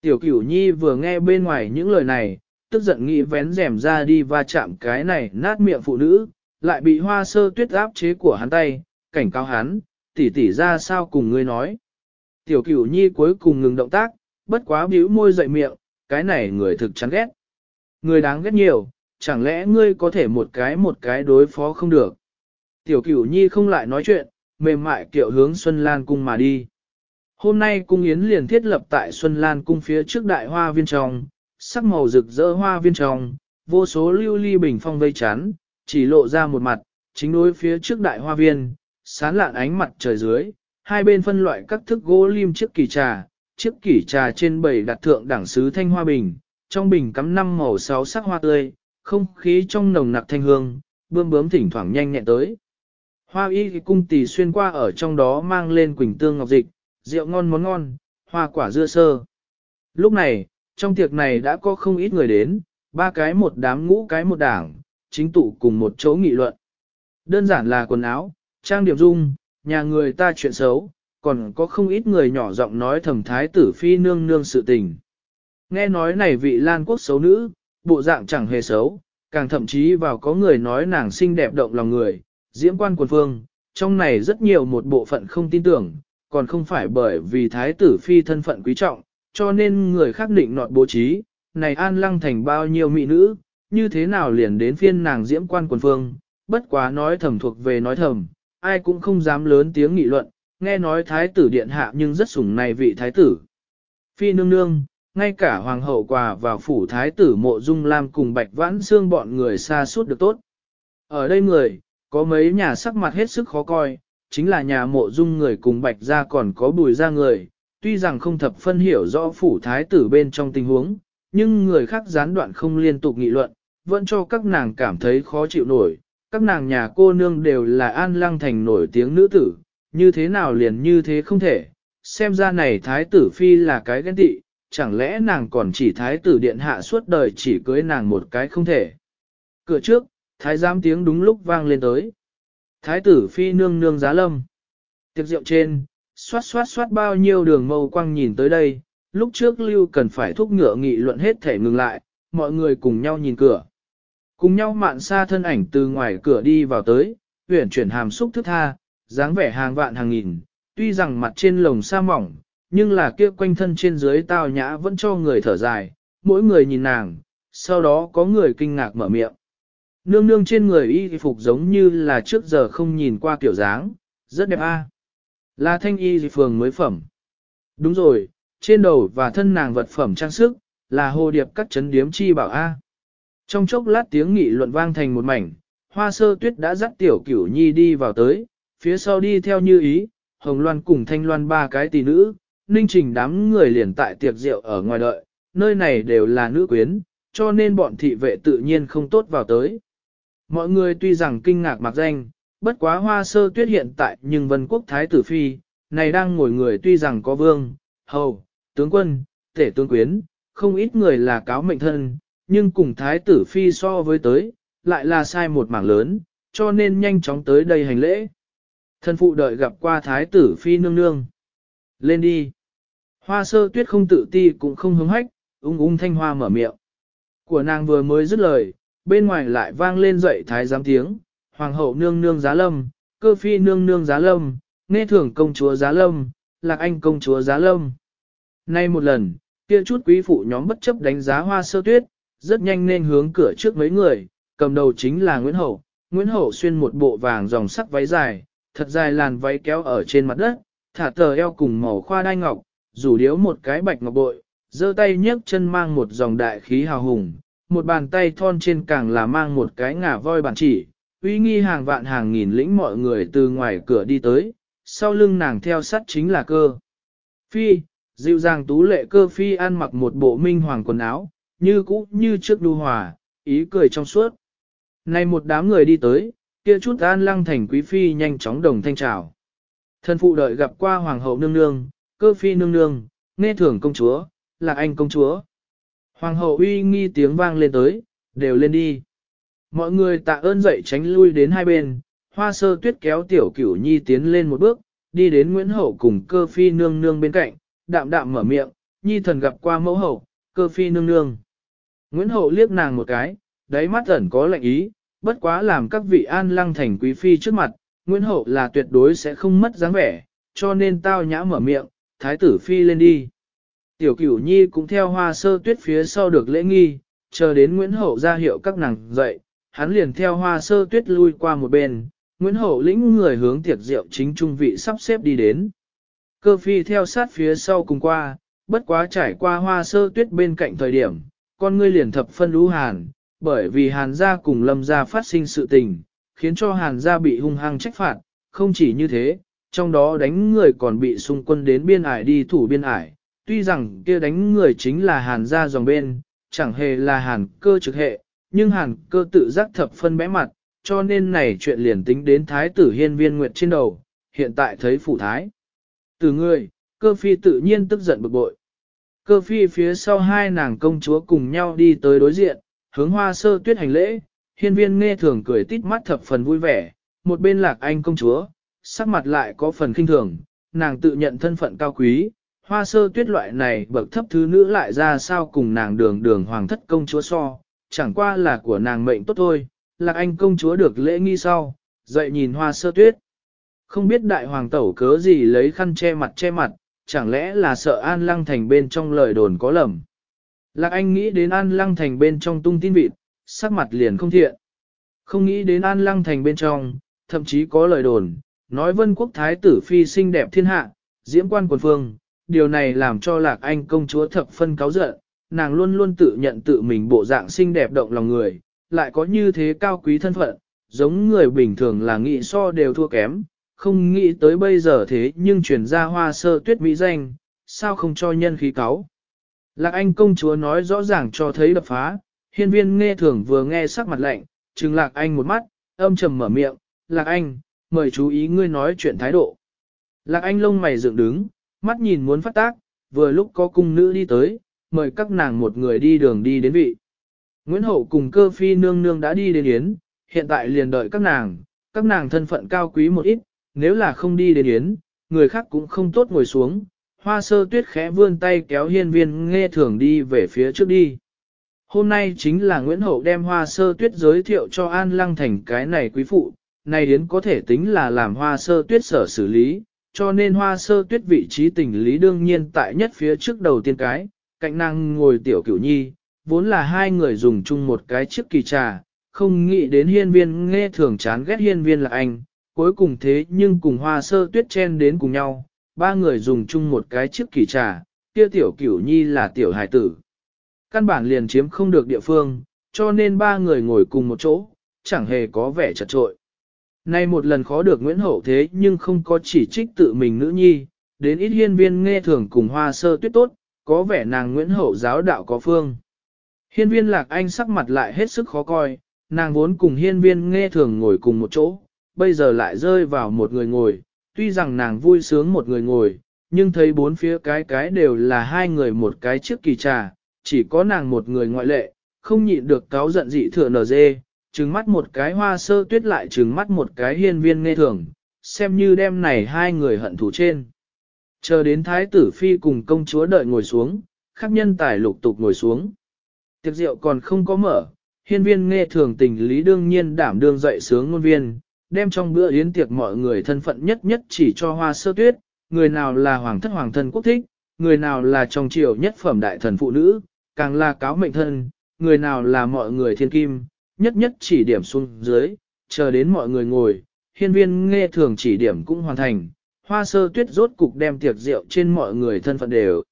Tiểu cửu nhi vừa nghe bên ngoài những lời này, tức giận nghĩ vén rèm ra đi va chạm cái này nát miệng phụ nữ, lại bị hoa sơ tuyết áp chế của hắn tay, cảnh cáo hắn, tỷ tỷ ra sao cùng ngươi nói. Tiểu cửu nhi cuối cùng ngừng động tác, bất quá bĩu môi dậy miệng, cái này người thực chán ghét. Người đáng ghét nhiều, chẳng lẽ ngươi có thể một cái một cái đối phó không được. Tiểu cửu nhi không lại nói chuyện, mềm mại kiệu hướng Xuân Lan cung mà đi. Hôm nay cung yến liền thiết lập tại Xuân Lan cung phía trước đại hoa viên trong, sắc màu rực rỡ hoa viên trong, vô số lưu ly bình phong vây chắn, chỉ lộ ra một mặt, chính đối phía trước đại hoa viên, sán lạn ánh mặt trời dưới, hai bên phân loại các thức gỗ lim chiếc kỳ trà, chiếc kỳ trà trên bầy đặt thượng đẳng sứ thanh hoa bình, trong bình cắm năm màu sáu sắc hoa tươi, không khí trong nồng nặc thanh hương, bươm bướm thỉnh thoảng nhanh nhẹn tới. Hoa y cung tỷ xuyên qua ở trong đó mang lên quỳnh tương ngọc dịch, rượu ngon món ngon, hoa quả dưa sơ. Lúc này, trong tiệc này đã có không ít người đến, ba cái một đám ngũ cái một đảng, chính tụ cùng một chỗ nghị luận. Đơn giản là quần áo, trang điểm dung, nhà người ta chuyện xấu, còn có không ít người nhỏ giọng nói thầm thái tử phi nương nương sự tình. Nghe nói này vị lan quốc xấu nữ, bộ dạng chẳng hề xấu, càng thậm chí vào có người nói nàng xinh đẹp động lòng người, diễm quan quần phương, trong này rất nhiều một bộ phận không tin tưởng, còn không phải bởi vì thái tử phi thân phận quý trọng, cho nên người khác định nọt bố trí, này an lăng thành bao nhiêu mỹ nữ, như thế nào liền đến phiên nàng diễm quan quần phương, bất quá nói thầm thuộc về nói thầm, ai cũng không dám lớn tiếng nghị luận, nghe nói thái tử điện hạ nhưng rất sủng này vị thái tử. Phi nương nương, ngay cả hoàng hậu quà vào phủ thái tử mộ dung lam cùng bạch vãn xương bọn người xa suốt được tốt. Ở đây người, có mấy nhà sắc mặt hết sức khó coi, chính là nhà mộ dung người cùng bạch ra còn có bùi ra người, tuy rằng không thập phân hiểu rõ phủ thái tử bên trong tình huống, nhưng người khác gián đoạn không liên tục nghị luận, vẫn cho các nàng cảm thấy khó chịu nổi. Các nàng nhà cô nương đều là an lăng thành nổi tiếng nữ tử, như thế nào liền như thế không thể, xem ra này thái tử phi là cái ghen tị, chẳng lẽ nàng còn chỉ thái tử điện hạ suốt đời chỉ cưới nàng một cái không thể. Cửa trước, thái giám tiếng đúng lúc vang lên tới. Thái tử phi nương nương giá lâm. Tiệc rượu trên, xoát xoát xoát bao nhiêu đường mâu quang nhìn tới đây, lúc trước lưu cần phải thúc ngựa nghị luận hết thể ngừng lại, mọi người cùng nhau nhìn cửa. Cùng nhau mạn xa thân ảnh từ ngoài cửa đi vào tới, huyển chuyển hàm xúc thức tha, dáng vẻ hàng vạn hàng nghìn, tuy rằng mặt trên lồng sa mỏng, nhưng là kia quanh thân trên dưới tao nhã vẫn cho người thở dài, mỗi người nhìn nàng, sau đó có người kinh ngạc mở miệng. Nương nương trên người y phục giống như là trước giờ không nhìn qua kiểu dáng, rất đẹp a. Là thanh y phường mới phẩm. Đúng rồi, trên đầu và thân nàng vật phẩm trang sức, là hồ điệp các chấn điếm chi bảo a. Trong chốc lát tiếng nghị luận vang thành một mảnh, hoa sơ tuyết đã dắt tiểu cửu nhi đi vào tới, phía sau đi theo như ý, hồng loan cùng thanh loan ba cái tỷ nữ, ninh trình đám người liền tại tiệc rượu ở ngoài đợi, nơi này đều là nữ quyến, cho nên bọn thị vệ tự nhiên không tốt vào tới. Mọi người tuy rằng kinh ngạc mặc danh, bất quá hoa sơ tuyết hiện tại nhưng vân quốc thái tử phi, này đang ngồi người tuy rằng có vương, hầu, tướng quân, tể tướng quyến, không ít người là cáo mệnh thân, nhưng cùng thái tử phi so với tới, lại là sai một mảng lớn, cho nên nhanh chóng tới đây hành lễ. Thân phụ đợi gặp qua thái tử phi nương nương. Lên đi. Hoa sơ tuyết không tự ti cũng không hứng hách, ung ung thanh hoa mở miệng. Của nàng vừa mới dứt lời, bên ngoài lại vang lên dậy thái giám tiếng, hoàng hậu nương nương giá lâm, cơ phi nương nương giá lâm, nghe thưởng công chúa giá lâm, lạc anh công chúa giá lâm. Nay một lần, kia chút quý phụ nhóm bất chấp đánh giá hoa sơ tuyết, rất nhanh nên hướng cửa trước mấy người, cầm đầu chính là Nguyễn Hậu. Nguyễn Hậu xuyên một bộ vàng dòng sắc váy dài, thật dài làn váy kéo ở trên mặt đất, thả tờ eo cùng màu khoa đai ngọc, rủ điếu một cái bạch ngọc bội, giơ tay nhấc chân mang một dòng đại khí hào hùng, một bàn tay thon trên càng là mang một cái ngà voi bản chỉ, uy nghi hàng vạn hàng nghìn lĩnh mọi người từ ngoài cửa đi tới, sau lưng nàng theo sắt chính là cơ. Phi, dịu dàng tú lệ cơ phi ăn mặc một bộ minh hoàng quần áo, như cũ như trước đu hòa, ý cười trong suốt. Này một đám người đi tới, kia chút an lăng thành quý phi nhanh chóng đồng thanh trào. Thân phụ đợi gặp qua hoàng hậu nương nương, cơ phi nương nương, nghe thưởng công chúa, là anh công chúa. Hoàng hậu uy nghi tiếng vang lên tới, đều lên đi. Mọi người tạ ơn dậy tránh lui đến hai bên, hoa sơ tuyết kéo tiểu cửu nhi tiến lên một bước, đi đến Nguyễn Hậu cùng cơ phi nương nương bên cạnh, đạm đạm mở miệng, nhi thần gặp qua mẫu hậu, cơ phi nương nương. Nguyễn Hậu liếc nàng một cái, đáy mắt ẩn có lệnh ý, bất quá làm các vị an lăng thành quý phi trước mặt, Nguyễn Hậu là tuyệt đối sẽ không mất dáng vẻ, cho nên tao nhã mở miệng, thái tử phi lên đi. Tiểu cửu nhi cũng theo hoa sơ tuyết phía sau được lễ nghi, chờ đến Nguyễn Hậu ra hiệu các nàng dậy, hắn liền theo hoa sơ tuyết lui qua một bên, Nguyễn Hậu lĩnh người hướng tiệc rượu chính trung vị sắp xếp đi đến. Cơ phi theo sát phía sau cùng qua, bất quá trải qua hoa sơ tuyết bên cạnh thời điểm, con ngươi liền thập phân lũ hàn, bởi vì hàn gia cùng lâm gia phát sinh sự tình, khiến cho hàn gia bị hung hăng trách phạt, không chỉ như thế, trong đó đánh người còn bị xung quân đến biên ải đi thủ biên ải, tuy rằng kia đánh người chính là hàn gia dòng bên, chẳng hề là hàn cơ trực hệ, nhưng hàn cơ tự giác thập phân bẽ mặt, cho nên này chuyện liền tính đến thái tử hiên viên nguyệt trên đầu, hiện tại thấy phủ thái. Từ người, cơ phi tự nhiên tức giận bực bội. Cơ phi phía sau hai nàng công chúa cùng nhau đi tới đối diện, hướng hoa sơ tuyết hành lễ, hiên viên nghe thường cười tít mắt thập phần vui vẻ, một bên lạc anh công chúa, sắc mặt lại có phần kinh thường, nàng tự nhận thân phận cao quý, hoa sơ tuyết loại này bậc thấp thứ nữ lại ra sao cùng nàng đường đường hoàng thất công chúa so, chẳng qua là của nàng mệnh tốt thôi, lạc anh công chúa được lễ nghi sau, dậy nhìn hoa sơ tuyết. Không biết đại hoàng tẩu cớ gì lấy khăn che mặt che mặt, chẳng lẽ là sợ an lăng thành bên trong lời đồn có lầm. Lạc anh nghĩ đến an lăng thành bên trong tung tin vịt, sắc mặt liền không thiện. Không nghĩ đến an lăng thành bên trong, thậm chí có lời đồn, nói vân quốc thái tử phi xinh đẹp thiên hạ, diễm quan quần phương, điều này làm cho lạc anh công chúa thập phân cáo giận, nàng luôn luôn tự nhận tự mình bộ dạng xinh đẹp động lòng người, lại có như thế cao quý thân phận, giống người bình thường là nghĩ so đều thua kém, không nghĩ tới bây giờ thế nhưng chuyển ra hoa sơ tuyết mỹ danh, sao không cho nhân khí cáo. Lạc Anh công chúa nói rõ ràng cho thấy đập phá, hiên viên nghe thưởng vừa nghe sắc mặt lạnh, trừng Lạc Anh một mắt, âm trầm mở miệng, Lạc Anh, mời chú ý ngươi nói chuyện thái độ. Lạc Anh lông mày dựng đứng, mắt nhìn muốn phát tác, vừa lúc có cung nữ đi tới, mời các nàng một người đi đường đi đến vị. Nguyễn Hậu cùng cơ phi nương nương đã đi đến yến, hiện tại liền đợi các nàng, các nàng thân phận cao quý một ít, nếu là không đi đến yến, người khác cũng không tốt ngồi xuống. Hoa sơ tuyết khẽ vươn tay kéo hiên viên nghe thường đi về phía trước đi. Hôm nay chính là Nguyễn Hậu đem hoa sơ tuyết giới thiệu cho An Lăng Thành cái này quý phụ, này đến có thể tính là làm hoa sơ tuyết sở xử lý, cho nên hoa sơ tuyết vị trí tình lý đương nhiên tại nhất phía trước đầu tiên cái, cạnh năng ngồi tiểu cửu nhi, vốn là hai người dùng chung một cái chiếc kỳ trà, không nghĩ đến hiên viên nghe thường chán ghét hiên viên là anh, cuối cùng thế nhưng cùng hoa sơ tuyết chen đến cùng nhau, ba người dùng chung một cái chiếc kỳ trà, kia tiểu cửu nhi là tiểu hải tử. Căn bản liền chiếm không được địa phương, cho nên ba người ngồi cùng một chỗ, chẳng hề có vẻ chật trội. Nay một lần khó được Nguyễn Hậu thế nhưng không có chỉ trích tự mình nữ nhi, đến ít hiên viên nghe thường cùng hoa sơ tuyết tốt, có vẻ nàng Nguyễn Hậu giáo đạo có phương. Hiên viên lạc anh sắc mặt lại hết sức khó coi, nàng vốn cùng hiên viên nghe thường ngồi cùng một chỗ, bây giờ lại rơi vào một người ngồi, tuy rằng nàng vui sướng một người ngồi, nhưng thấy bốn phía cái cái đều là hai người một cái trước kỳ trà, chỉ có nàng một người ngoại lệ, không nhịn được cáo giận dị thừa nở dê, trừng mắt một cái hoa sơ tuyết lại trừng mắt một cái hiên viên nghe thường, xem như đêm này hai người hận thù trên. Chờ đến thái tử phi cùng công chúa đợi ngồi xuống, khắc nhân tài lục tục ngồi xuống. Tiệc rượu còn không có mở, hiên viên nghe thường tình lý đương nhiên đảm đương dậy sướng ngôn viên, đem trong bữa yến tiệc mọi người thân phận nhất nhất chỉ cho hoa sơ tuyết, người nào là hoàng thất hoàng thân quốc thích, người nào là trong triều nhất phẩm đại thần phụ nữ, càng là cáo mệnh thân, người nào là mọi người thiên kim, nhất nhất chỉ điểm xuống dưới, chờ đến mọi người ngồi, hiên viên nghe thường chỉ điểm cũng hoàn thành, hoa sơ tuyết rốt cục đem tiệc rượu trên mọi người thân phận đều.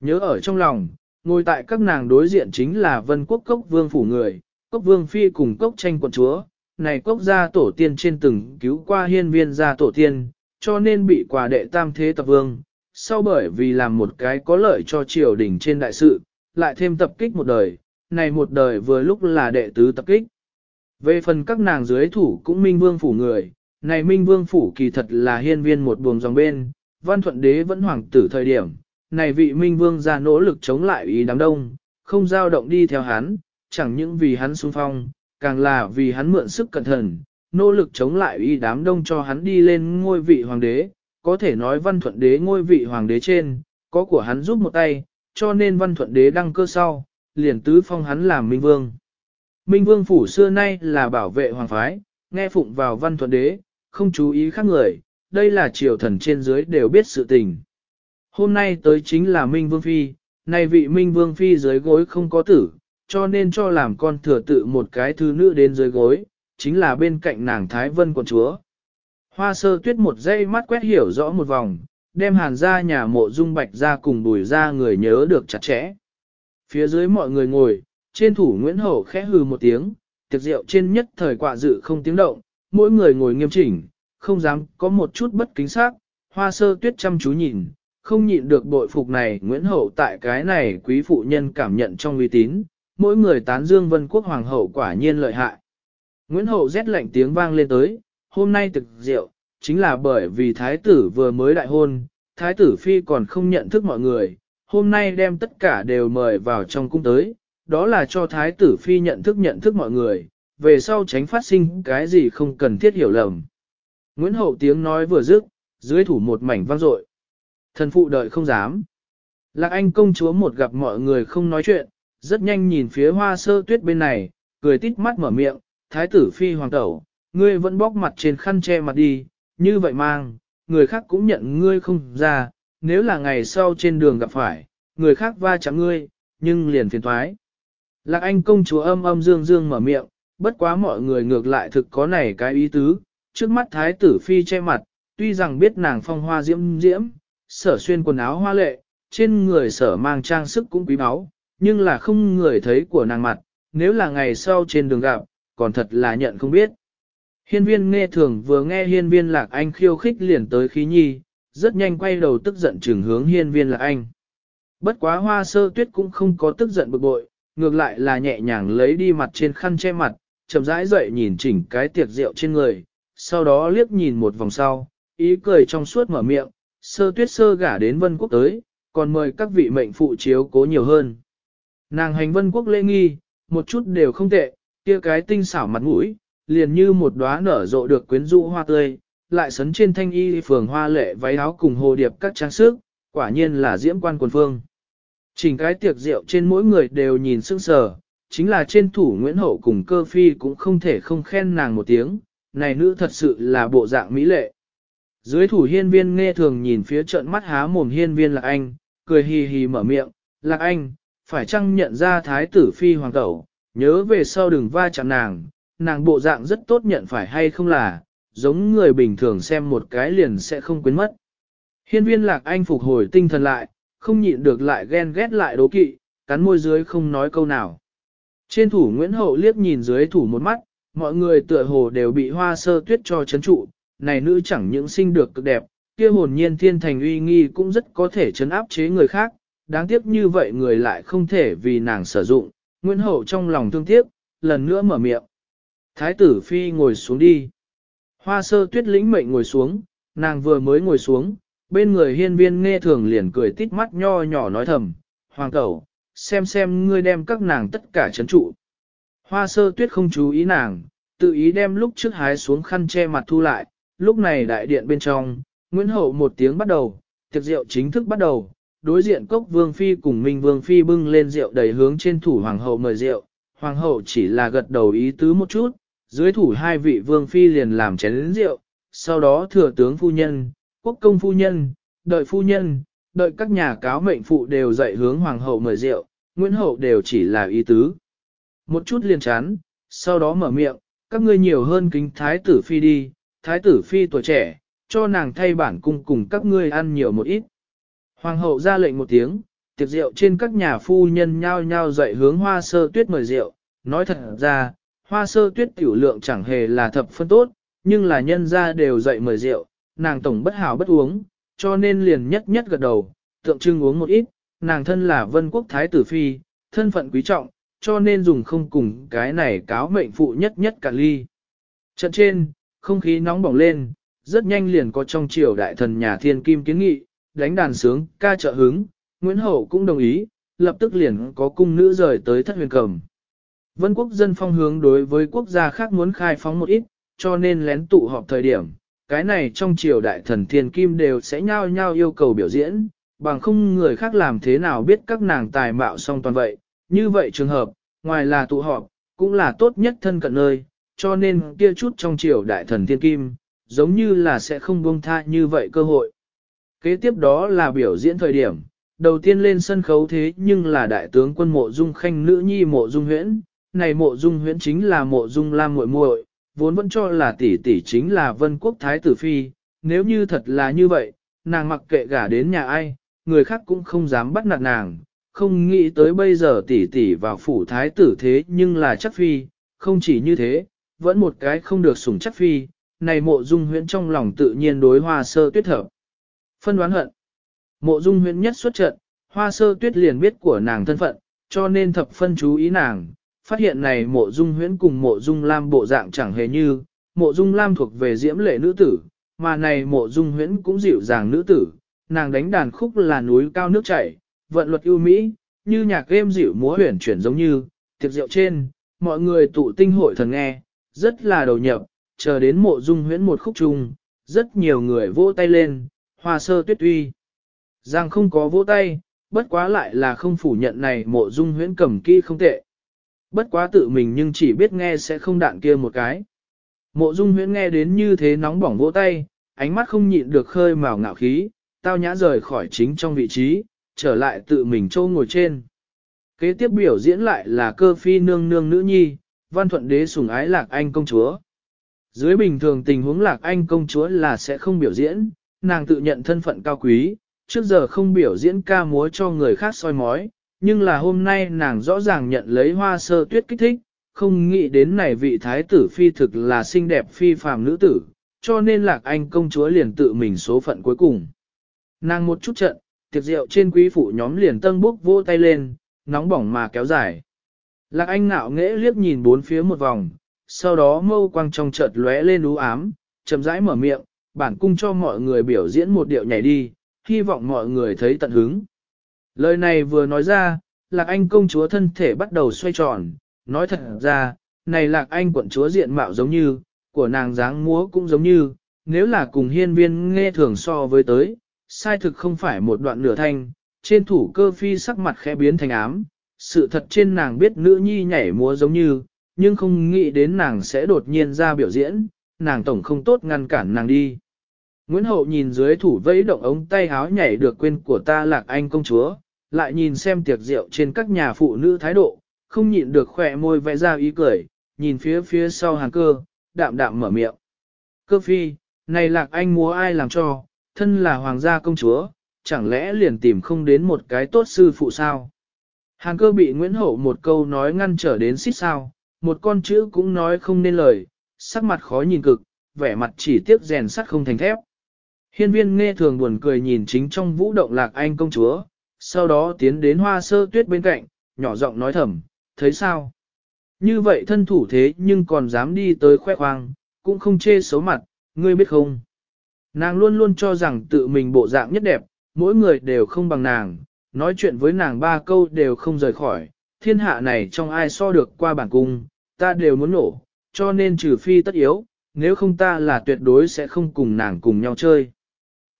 Nhớ ở trong lòng, ngồi tại các nàng đối diện chính là vân quốc cốc vương phủ người, cốc vương phi cùng cốc tranh quận chúa, này quốc gia tổ tiên trên từng cứu qua hiên viên gia tổ tiên, cho nên bị quả đệ tam thế tập vương, sau bởi vì làm một cái có lợi cho triều đình trên đại sự, lại thêm tập kích một đời, này một đời vừa lúc là đệ tứ tập kích. Về phần các nàng dưới thủ cũng minh vương phủ người, này minh vương phủ kỳ thật là hiên viên một buồng dòng bên, văn thuận đế vẫn hoàng tử thời điểm, này vị minh vương ra nỗ lực chống lại ý đám đông, không giao động đi theo hắn, chẳng những vì hắn xung phong, càng là vì hắn mượn sức cẩn thận, nỗ lực chống lại y đám đông cho hắn đi lên ngôi vị hoàng đế, có thể nói văn thuận đế ngôi vị hoàng đế trên, có của hắn giúp một tay, cho nên văn thuận đế đăng cơ sau, liền tứ phong hắn làm minh vương. Minh vương phủ xưa nay là bảo vệ hoàng phái, nghe phụng vào văn thuận đế, không chú ý khác người, đây là triều thần trên dưới đều biết sự tình. Hôm nay tới chính là Minh Vương Phi, nay vị Minh Vương Phi dưới gối không có tử, cho nên cho làm con thừa tự một cái thứ nữ đến dưới gối, chính là bên cạnh nàng Thái Vân quận chúa. Hoa sơ tuyết một giây mắt quét hiểu rõ một vòng, đem hàn ra nhà mộ dung bạch ra cùng đùi ra người nhớ được chặt chẽ. Phía dưới mọi người ngồi, trên thủ Nguyễn Hậu khẽ hừ một tiếng, tiệc rượu trên nhất thời quạ dự không tiếng động, mỗi người ngồi nghiêm chỉnh, không dám có một chút bất kính xác. Hoa sơ tuyết chăm chú nhìn, không nhịn được bội phục này Nguyễn Hậu tại cái này quý phụ nhân cảm nhận trong uy tín, mỗi người tán dương vân quốc hoàng hậu quả nhiên lợi hại. Nguyễn Hậu rét lạnh tiếng vang lên tới, hôm nay thực rượu, chính là bởi vì thái tử vừa mới đại hôn, thái tử phi còn không nhận thức mọi người, hôm nay đem tất cả đều mời vào trong cung tới, đó là cho thái tử phi nhận thức nhận thức mọi người, về sau tránh phát sinh cái gì không cần thiết hiểu lầm. Nguyễn Hậu tiếng nói vừa dứt, dưới thủ một mảnh vang dội. Thần phụ đợi không dám. Lạc Anh công chúa một gặp mọi người không nói chuyện, rất nhanh nhìn phía hoa sơ tuyết bên này, cười tít mắt mở miệng, thái tử phi hoàng tẩu, ngươi vẫn bóc mặt trên khăn che mặt đi, như vậy mang, người khác cũng nhận ngươi không ra, nếu là ngày sau trên đường gặp phải, người khác va chạm ngươi, nhưng liền phiền thoái. Lạc Anh công chúa âm âm dương dương mở miệng, bất quá mọi người ngược lại thực có này cái ý tứ, trước mắt thái tử phi che mặt, tuy rằng biết nàng phong hoa diễm diễm, sở xuyên quần áo hoa lệ, trên người sở mang trang sức cũng quý báu, nhưng là không người thấy của nàng mặt, nếu là ngày sau trên đường gặp, còn thật là nhận không biết. Hiên viên nghe thường vừa nghe hiên viên lạc anh khiêu khích liền tới khí nhi, rất nhanh quay đầu tức giận trừng hướng hiên viên lạc anh. Bất quá hoa sơ tuyết cũng không có tức giận bực bội, ngược lại là nhẹ nhàng lấy đi mặt trên khăn che mặt, chậm rãi dậy nhìn chỉnh cái tiệc rượu trên người, sau đó liếc nhìn một vòng sau, ý cười trong suốt mở miệng, sơ tuyết sơ gả đến vân quốc tới, còn mời các vị mệnh phụ chiếu cố nhiều hơn. Nàng hành vân quốc lễ nghi, một chút đều không tệ, kia cái tinh xảo mặt mũi, liền như một đóa nở rộ được quyến rũ hoa tươi, lại sấn trên thanh y phường hoa lệ váy áo cùng hồ điệp các trang sức, quả nhiên là diễm quan quần phương. Chỉnh cái tiệc rượu trên mỗi người đều nhìn sững sờ, chính là trên thủ Nguyễn Hậu cùng cơ phi cũng không thể không khen nàng một tiếng, này nữ thật sự là bộ dạng mỹ lệ. Dưới thủ hiên viên nghe thường nhìn phía trận mắt há mồm hiên viên lạc anh, cười hì hì mở miệng, lạc anh, phải chăng nhận ra thái tử phi hoàng tẩu, nhớ về sau đừng va chạm nàng, nàng bộ dạng rất tốt nhận phải hay không là, giống người bình thường xem một cái liền sẽ không quên mất. Hiên viên lạc anh phục hồi tinh thần lại, không nhịn được lại ghen ghét lại đố kỵ, cắn môi dưới không nói câu nào. Trên thủ Nguyễn Hậu liếc nhìn dưới thủ một mắt, mọi người tựa hồ đều bị hoa sơ tuyết cho chấn trụ, này nữ chẳng những sinh được cực đẹp, kia hồn nhiên thiên thành uy nghi cũng rất có thể chấn áp chế người khác, đáng tiếc như vậy người lại không thể vì nàng sử dụng, Nguyễn Hậu trong lòng thương tiếc, lần nữa mở miệng. Thái tử phi ngồi xuống đi. Hoa sơ tuyết lĩnh mệnh ngồi xuống, nàng vừa mới ngồi xuống, bên người hiên viên nghe thường liền cười tít mắt nho nhỏ nói thầm, hoàng cẩu, xem xem ngươi đem các nàng tất cả chấn trụ. Hoa sơ tuyết không chú ý nàng, tự ý đem lúc trước hái xuống khăn che mặt thu lại, lúc này đại điện bên trong, Nguyễn Hậu một tiếng bắt đầu, tiệc rượu chính thức bắt đầu, đối diện cốc vương phi cùng Minh vương phi bưng lên rượu đầy hướng trên thủ hoàng hậu mời rượu, hoàng hậu chỉ là gật đầu ý tứ một chút, dưới thủ hai vị vương phi liền làm chén lĩnh rượu, sau đó thừa tướng phu nhân, quốc công phu nhân, đợi phu nhân, đợi các nhà cáo mệnh phụ đều dạy hướng hoàng hậu mời rượu, Nguyễn hậu đều chỉ là ý tứ. Một chút liền chán, sau đó mở miệng, các ngươi nhiều hơn kính thái tử phi đi, thái tử phi tuổi trẻ, cho nàng thay bản cung cùng các ngươi ăn nhiều một ít. Hoàng hậu ra lệnh một tiếng, tiệc rượu trên các nhà phu nhân nhao nhao dậy hướng hoa sơ tuyết mời rượu, nói thật ra, hoa sơ tuyết tiểu lượng chẳng hề là thập phân tốt, nhưng là nhân ra đều dậy mời rượu, nàng tổng bất hảo bất uống, cho nên liền nhất nhất gật đầu, tượng trưng uống một ít, nàng thân là vân quốc thái tử phi, thân phận quý trọng, cho nên dùng không cùng cái này cáo mệnh phụ nhất nhất cả ly. Trận trên, không khí nóng bỏng lên, rất nhanh liền có trong triều đại thần nhà thiên kim kiến nghị, đánh đàn sướng, ca trợ hứng, Nguyễn Hậu cũng đồng ý, lập tức liền có cung nữ rời tới thất huyền cầm. Vân quốc dân phong hướng đối với quốc gia khác muốn khai phóng một ít, cho nên lén tụ họp thời điểm, cái này trong triều đại thần thiên kim đều sẽ nhao nhao yêu cầu biểu diễn, bằng không người khác làm thế nào biết các nàng tài mạo song toàn vậy. Như vậy trường hợp, ngoài là tụ họp, cũng là tốt nhất thân cận nơi, cho nên kia chút trong triều đại thần thiên kim, giống như là sẽ không buông tha như vậy cơ hội. Kế tiếp đó là biểu diễn thời điểm, đầu tiên lên sân khấu thế nhưng là đại tướng quân mộ dung khanh nữ nhi mộ dung huyễn, này mộ dung huyễn chính là mộ dung lam muội muội, vốn vẫn cho là tỷ tỷ chính là vân quốc thái tử phi, nếu như thật là như vậy, nàng mặc kệ gả đến nhà ai, người khác cũng không dám bắt nạt nàng, không nghĩ tới bây giờ tỷ tỷ vào phủ thái tử thế nhưng là chắc phi, không chỉ như thế, vẫn một cái không được sủng chắc phi, này mộ dung huyễn trong lòng tự nhiên đối hoa sơ tuyết hợp. Phân đoán hận. Mộ dung huyễn nhất xuất trận, hoa sơ tuyết liền biết của nàng thân phận, cho nên thập phân chú ý nàng, phát hiện này mộ dung huyễn cùng mộ dung lam bộ dạng chẳng hề như, mộ dung lam thuộc về diễm lệ nữ tử, mà này mộ dung huyễn cũng dịu dàng nữ tử, nàng đánh đàn khúc là núi cao nước chảy, vận luật ưu mỹ, như nhạc game dịu múa huyền chuyển giống như, tiệc rượu trên, mọi người tụ tinh hội thần nghe, rất là đầu nhập, chờ đến mộ dung huyễn một khúc chung, rất nhiều người vỗ tay lên, hoa sơ tuyết uy. Giang không có vỗ tay, bất quá lại là không phủ nhận này mộ dung huyễn cầm kỹ không tệ. Bất quá tự mình nhưng chỉ biết nghe sẽ không đạn kia một cái. Mộ dung huyễn nghe đến như thế nóng bỏng vỗ tay, ánh mắt không nhịn được khơi màu ngạo khí, tao nhã rời khỏi chính trong vị trí, trở lại tự mình châu ngồi trên. Kế tiếp biểu diễn lại là cơ phi nương nương nữ nhi, văn thuận đế sủng ái lạc anh công chúa. Dưới bình thường tình huống lạc anh công chúa là sẽ không biểu diễn, nàng tự nhận thân phận cao quý, trước giờ không biểu diễn ca múa cho người khác soi mói, nhưng là hôm nay nàng rõ ràng nhận lấy hoa sơ tuyết kích thích, không nghĩ đến này vị thái tử phi thực là xinh đẹp phi phàm nữ tử, cho nên lạc anh công chúa liền tự mình số phận cuối cùng. Nàng một chút trận, tiệc rượu trên quý phụ nhóm liền tân bốc vỗ tay lên, nóng bỏng mà kéo dài. Lạc anh ngạo nghễ liếc nhìn bốn phía một vòng, sau đó mâu quang trong chợt lóe lên ú ám, chậm rãi mở miệng, bản cung cho mọi người biểu diễn một điệu nhảy đi, hy vọng mọi người thấy tận hứng. Lời này vừa nói ra, Lạc Anh công chúa thân thể bắt đầu xoay tròn, nói thật ra, này Lạc Anh quận chúa diện mạo giống như, của nàng dáng múa cũng giống như, nếu là cùng hiên viên nghe thường so với tới, sai thực không phải một đoạn nửa thanh, trên thủ cơ phi sắc mặt khẽ biến thành ám, sự thật trên nàng biết nữ nhi nhảy múa giống như, nhưng không nghĩ đến nàng sẽ đột nhiên ra biểu diễn, nàng tổng không tốt ngăn cản nàng đi. Nguyễn Hậu nhìn dưới thủ vẫy động ống tay háo nhảy được quên của ta lạc anh công chúa, lại nhìn xem tiệc rượu trên các nhà phụ nữ thái độ, không nhịn được khỏe môi vẽ ra ý cười, nhìn phía phía sau hàng cơ, đạm đạm mở miệng. Cơ phi, này lạc anh múa ai làm cho, thân là hoàng gia công chúa, chẳng lẽ liền tìm không đến một cái tốt sư phụ sao? Hàng cơ bị Nguyễn Hậu một câu nói ngăn trở đến xít sao, một con chữ cũng nói không nên lời, sắc mặt khó nhìn cực, vẻ mặt chỉ tiếc rèn sắt không thành thép. Hiên viên nghe thường buồn cười nhìn chính trong vũ động lạc anh công chúa, sau đó tiến đến hoa sơ tuyết bên cạnh, nhỏ giọng nói thầm, thấy sao? Như vậy thân thủ thế nhưng còn dám đi tới khoe khoang, cũng không chê xấu mặt, ngươi biết không? Nàng luôn luôn cho rằng tự mình bộ dạng nhất đẹp, mỗi người đều không bằng nàng, nói chuyện với nàng ba câu đều không rời khỏi, thiên hạ này trong ai so được qua bản cung, ta đều muốn nổ, cho nên trừ phi tất yếu, nếu không ta là tuyệt đối sẽ không cùng nàng cùng nhau chơi.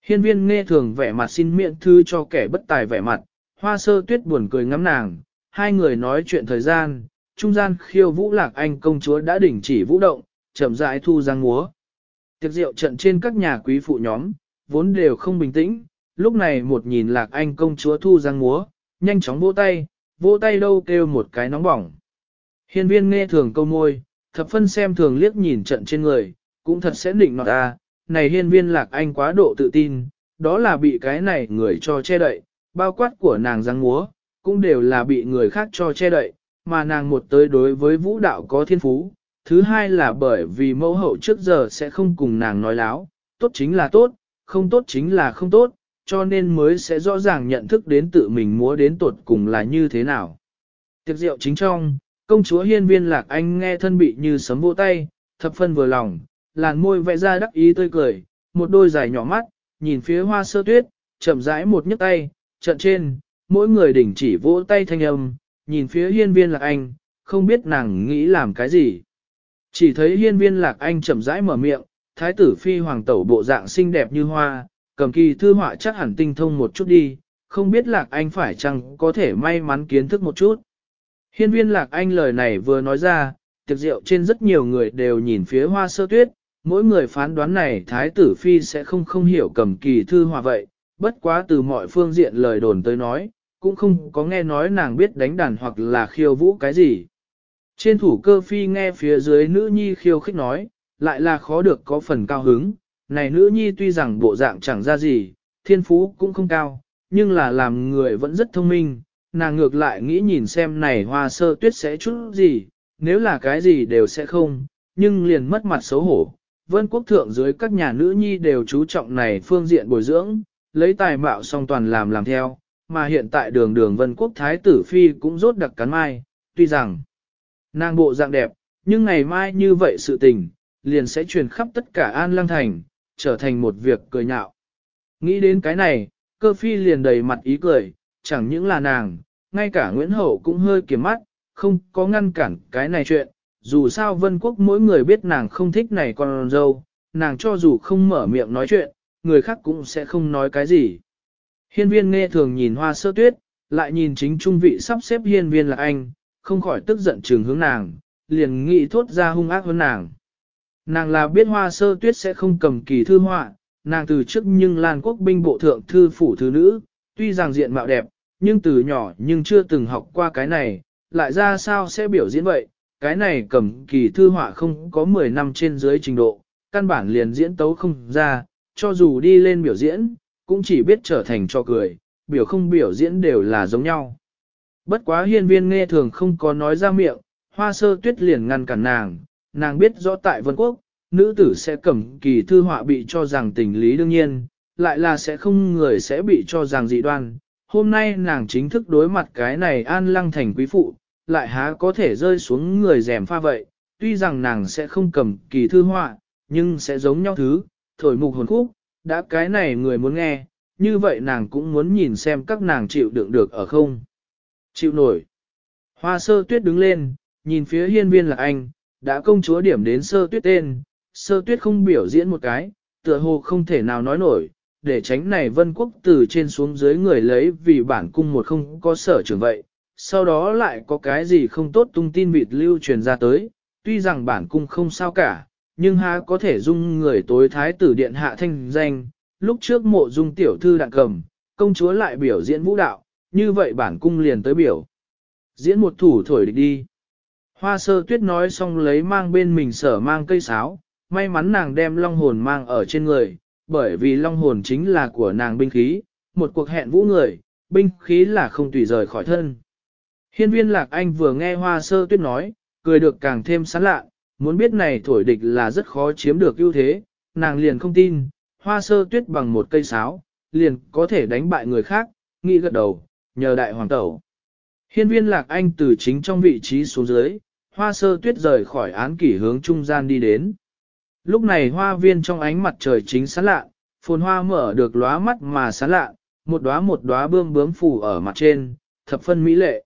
Hiên viên nghe thường vẻ mặt xin miệng thư cho kẻ bất tài vẻ mặt, hoa sơ tuyết buồn cười ngắm nàng, hai người nói chuyện thời gian, trung gian khiêu vũ lạc anh công chúa đã đình chỉ vũ động, chậm rãi thu giang múa. Tiệc rượu trận trên các nhà quý phụ nhóm, vốn đều không bình tĩnh, lúc này một nhìn lạc anh công chúa thu giang múa, nhanh chóng vỗ tay, vỗ tay đâu kêu một cái nóng bỏng. Hiên viên nghe thường câu môi, thập phân xem thường liếc nhìn trận trên người, cũng thật sẽ định nọt ta, này hiên viên lạc anh quá độ tự tin, đó là bị cái này người cho che đậy, bao quát của nàng giang múa, cũng đều là bị người khác cho che đậy, mà nàng một tới đối với vũ đạo có thiên phú, thứ hai là bởi vì mẫu hậu trước giờ sẽ không cùng nàng nói láo, tốt chính là tốt, không tốt chính là không tốt, cho nên mới sẽ rõ ràng nhận thức đến tự mình múa đến tột cùng là như thế nào. Tiệc rượu chính trong, công chúa hiên viên lạc anh nghe thân bị như sấm vỗ tay, thập phân vừa lòng, làn môi vẽ ra đắc ý tươi cười, một đôi dài nhỏ mắt, nhìn phía hoa sơ tuyết, chậm rãi một nhấc tay, trận trên, mỗi người đỉnh chỉ vỗ tay thanh âm, nhìn phía hiên viên lạc anh, không biết nàng nghĩ làm cái gì. Chỉ thấy hiên viên lạc anh chậm rãi mở miệng, thái tử phi hoàng tẩu bộ dạng xinh đẹp như hoa, cầm kỳ thư họa chắc hẳn tinh thông một chút đi, không biết lạc anh phải chăng có thể may mắn kiến thức một chút. Hiên viên lạc anh lời này vừa nói ra, tiệc rượu trên rất nhiều người đều nhìn phía hoa sơ tuyết, mỗi người phán đoán này thái tử phi sẽ không không hiểu cầm kỳ thư hòa vậy, bất quá từ mọi phương diện lời đồn tới nói, cũng không có nghe nói nàng biết đánh đàn hoặc là khiêu vũ cái gì. Trên thủ cơ phi nghe phía dưới nữ nhi khiêu khích nói, lại là khó được có phần cao hứng, này nữ nhi tuy rằng bộ dạng chẳng ra gì, thiên phú cũng không cao, nhưng là làm người vẫn rất thông minh, nàng ngược lại nghĩ nhìn xem này hoa sơ tuyết sẽ chút gì, nếu là cái gì đều sẽ không, nhưng liền mất mặt xấu hổ. Vân quốc thượng dưới các nhà nữ nhi đều chú trọng này phương diện bồi dưỡng, lấy tài mạo song toàn làm làm theo, mà hiện tại đường đường vân quốc thái tử phi cũng rốt đặc cắn mai, tuy rằng nàng bộ dạng đẹp, nhưng ngày mai như vậy sự tình, liền sẽ truyền khắp tất cả an lăng thành, trở thành một việc cười nhạo. Nghĩ đến cái này, cơ phi liền đầy mặt ý cười, chẳng những là nàng, ngay cả Nguyễn Hậu cũng hơi kiềm mắt, không có ngăn cản cái này chuyện, dù sao vân quốc mỗi người biết nàng không thích này con dâu, nàng cho dù không mở miệng nói chuyện, người khác cũng sẽ không nói cái gì. Hiên viên nghe thường nhìn hoa sơ tuyết, lại nhìn chính trung vị sắp xếp hiên viên là anh, không khỏi tức giận trường hướng nàng, liền nghĩ thốt ra hung ác hơn nàng. Nàng là biết hoa sơ tuyết sẽ không cầm kỳ thư họa, nàng từ trước nhưng Lan quốc binh bộ thượng thư phủ thứ nữ, tuy rằng diện mạo đẹp, nhưng từ nhỏ nhưng chưa từng học qua cái này, lại ra sao sẽ biểu diễn vậy, cái này cầm kỳ thư họa không có 10 năm trên dưới trình độ, căn bản liền diễn tấu không ra, cho dù đi lên biểu diễn, cũng chỉ biết trở thành cho cười, biểu không biểu diễn đều là giống nhau. Bất quá hiên viên nghe thường không có nói ra miệng, hoa sơ tuyết liền ngăn cản nàng, nàng biết rõ tại vân quốc, nữ tử sẽ cầm kỳ thư họa bị cho rằng tình lý đương nhiên, lại là sẽ không người sẽ bị cho rằng dị đoan. Hôm nay nàng chính thức đối mặt cái này an lăng thành quý phụ, lại há có thể rơi xuống người rèm pha vậy, tuy rằng nàng sẽ không cầm kỳ thư họa, nhưng sẽ giống nhau thứ, thổi mục hồn khúc, đã cái này người muốn nghe, như vậy nàng cũng muốn nhìn xem các nàng chịu đựng được ở không. Chịu nổi. Hoa sơ tuyết đứng lên, nhìn phía hiên viên là anh, đã công chúa điểm đến sơ tuyết tên, sơ tuyết không biểu diễn một cái, tựa hồ không thể nào nói nổi, để tránh này vân quốc từ trên xuống dưới người lấy vì bản cung một không có sở trường vậy, sau đó lại có cái gì không tốt tung tin vịt lưu truyền ra tới, tuy rằng bản cung không sao cả, nhưng há có thể dung người tối thái tử điện hạ thanh danh, lúc trước mộ dung tiểu thư đạn cầm, công chúa lại biểu diễn vũ đạo, như vậy bản cung liền tới biểu. Diễn một thủ thổi địch đi. Hoa sơ tuyết nói xong lấy mang bên mình sở mang cây sáo, may mắn nàng đem long hồn mang ở trên người, bởi vì long hồn chính là của nàng binh khí, một cuộc hẹn vũ người, binh khí là không tùy rời khỏi thân. Hiên viên lạc anh vừa nghe hoa sơ tuyết nói, cười được càng thêm sán lạ, muốn biết này thổi địch là rất khó chiếm được ưu thế, nàng liền không tin, hoa sơ tuyết bằng một cây sáo, liền có thể đánh bại người khác, nghĩ gật đầu, nhờ đại hoàng tẩu. Hiên viên lạc anh từ chính trong vị trí xuống dưới, hoa sơ tuyết rời khỏi án kỷ hướng trung gian đi đến. Lúc này hoa viên trong ánh mặt trời chính sán lạ, phồn hoa mở được lóa mắt mà sán lạ, một đóa một đóa bươm bướm phủ ở mặt trên, thập phân mỹ lệ.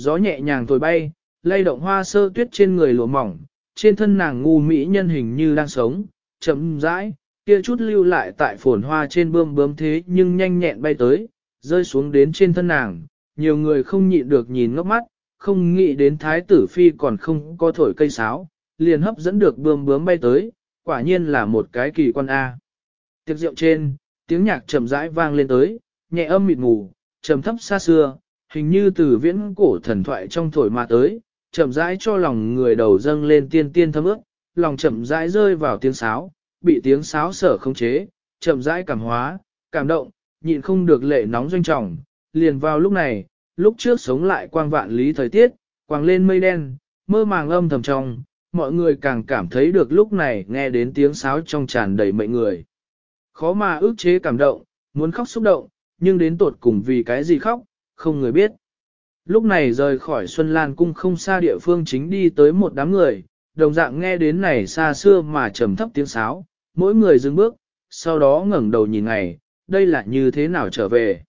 Gió nhẹ nhàng thổi bay, lay động hoa sơ tuyết trên người lụa mỏng, trên thân nàng ngu mỹ nhân hình như đang sống, chậm rãi, kia chút lưu lại tại phồn hoa trên bươm bướm thế nhưng nhanh nhẹn bay tới, rơi xuống đến trên thân nàng, nhiều người không nhịn được nhìn ngốc mắt, không nghĩ đến thái tử phi còn không có thổi cây sáo, liền hấp dẫn được bươm bướm bay tới, quả nhiên là một cái kỳ quan A. Tiệc rượu trên, tiếng nhạc chậm rãi vang lên tới, nhẹ âm mịt mù, trầm thấp xa xưa, hình như từ viễn cổ thần thoại trong thổi mà tới, chậm rãi cho lòng người đầu dâng lên tiên tiên thấm ước, lòng chậm rãi rơi vào tiếng sáo, bị tiếng sáo sở không chế, chậm rãi cảm hóa, cảm động, nhịn không được lệ nóng doanh trọng, liền vào lúc này, lúc trước sống lại quang vạn lý thời tiết, quang lên mây đen, mơ màng âm thầm trong, mọi người càng cảm thấy được lúc này nghe đến tiếng sáo trong tràn đầy mệnh người. Khó mà ước chế cảm động, muốn khóc xúc động, nhưng đến tột cùng vì cái gì khóc, không người biết. Lúc này rời khỏi Xuân Lan Cung không xa địa phương chính đi tới một đám người, đồng dạng nghe đến này xa xưa mà trầm thấp tiếng sáo, mỗi người dừng bước, sau đó ngẩng đầu nhìn ngày, đây là như thế nào trở về.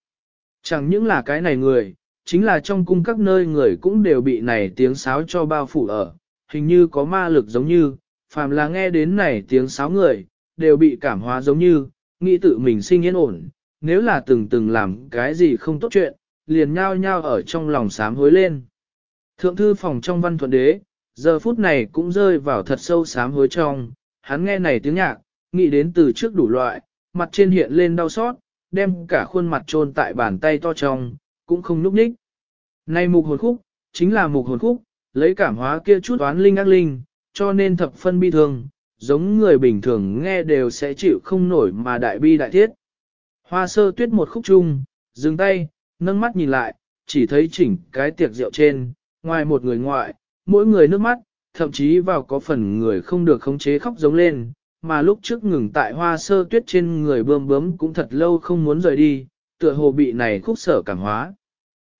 Chẳng những là cái này người, chính là trong cung các nơi người cũng đều bị này tiếng sáo cho bao phủ ở, hình như có ma lực giống như, phàm là nghe đến này tiếng sáo người, đều bị cảm hóa giống như, nghĩ tự mình sinh yên ổn, nếu là từng từng làm cái gì không tốt chuyện, liền nhao nhao ở trong lòng sám hối lên. Thượng thư phòng trong văn thuận đế, giờ phút này cũng rơi vào thật sâu sám hối trong, hắn nghe này tiếng nhạc, nghĩ đến từ trước đủ loại, mặt trên hiện lên đau xót, đem cả khuôn mặt trôn tại bàn tay to trong, cũng không núp ních. Này mục hồn khúc, chính là mục hồn khúc, lấy cảm hóa kia chút oán linh ác linh, cho nên thập phân bi thương, giống người bình thường nghe đều sẽ chịu không nổi mà đại bi đại thiết. Hoa sơ tuyết một khúc chung, dừng tay, nâng mắt nhìn lại, chỉ thấy chỉnh cái tiệc rượu trên, ngoài một người ngoại, mỗi người nước mắt, thậm chí vào có phần người không được khống chế khóc giống lên, mà lúc trước ngừng tại hoa sơ tuyết trên người bơm bướm cũng thật lâu không muốn rời đi, tựa hồ bị này khúc sở cảm hóa.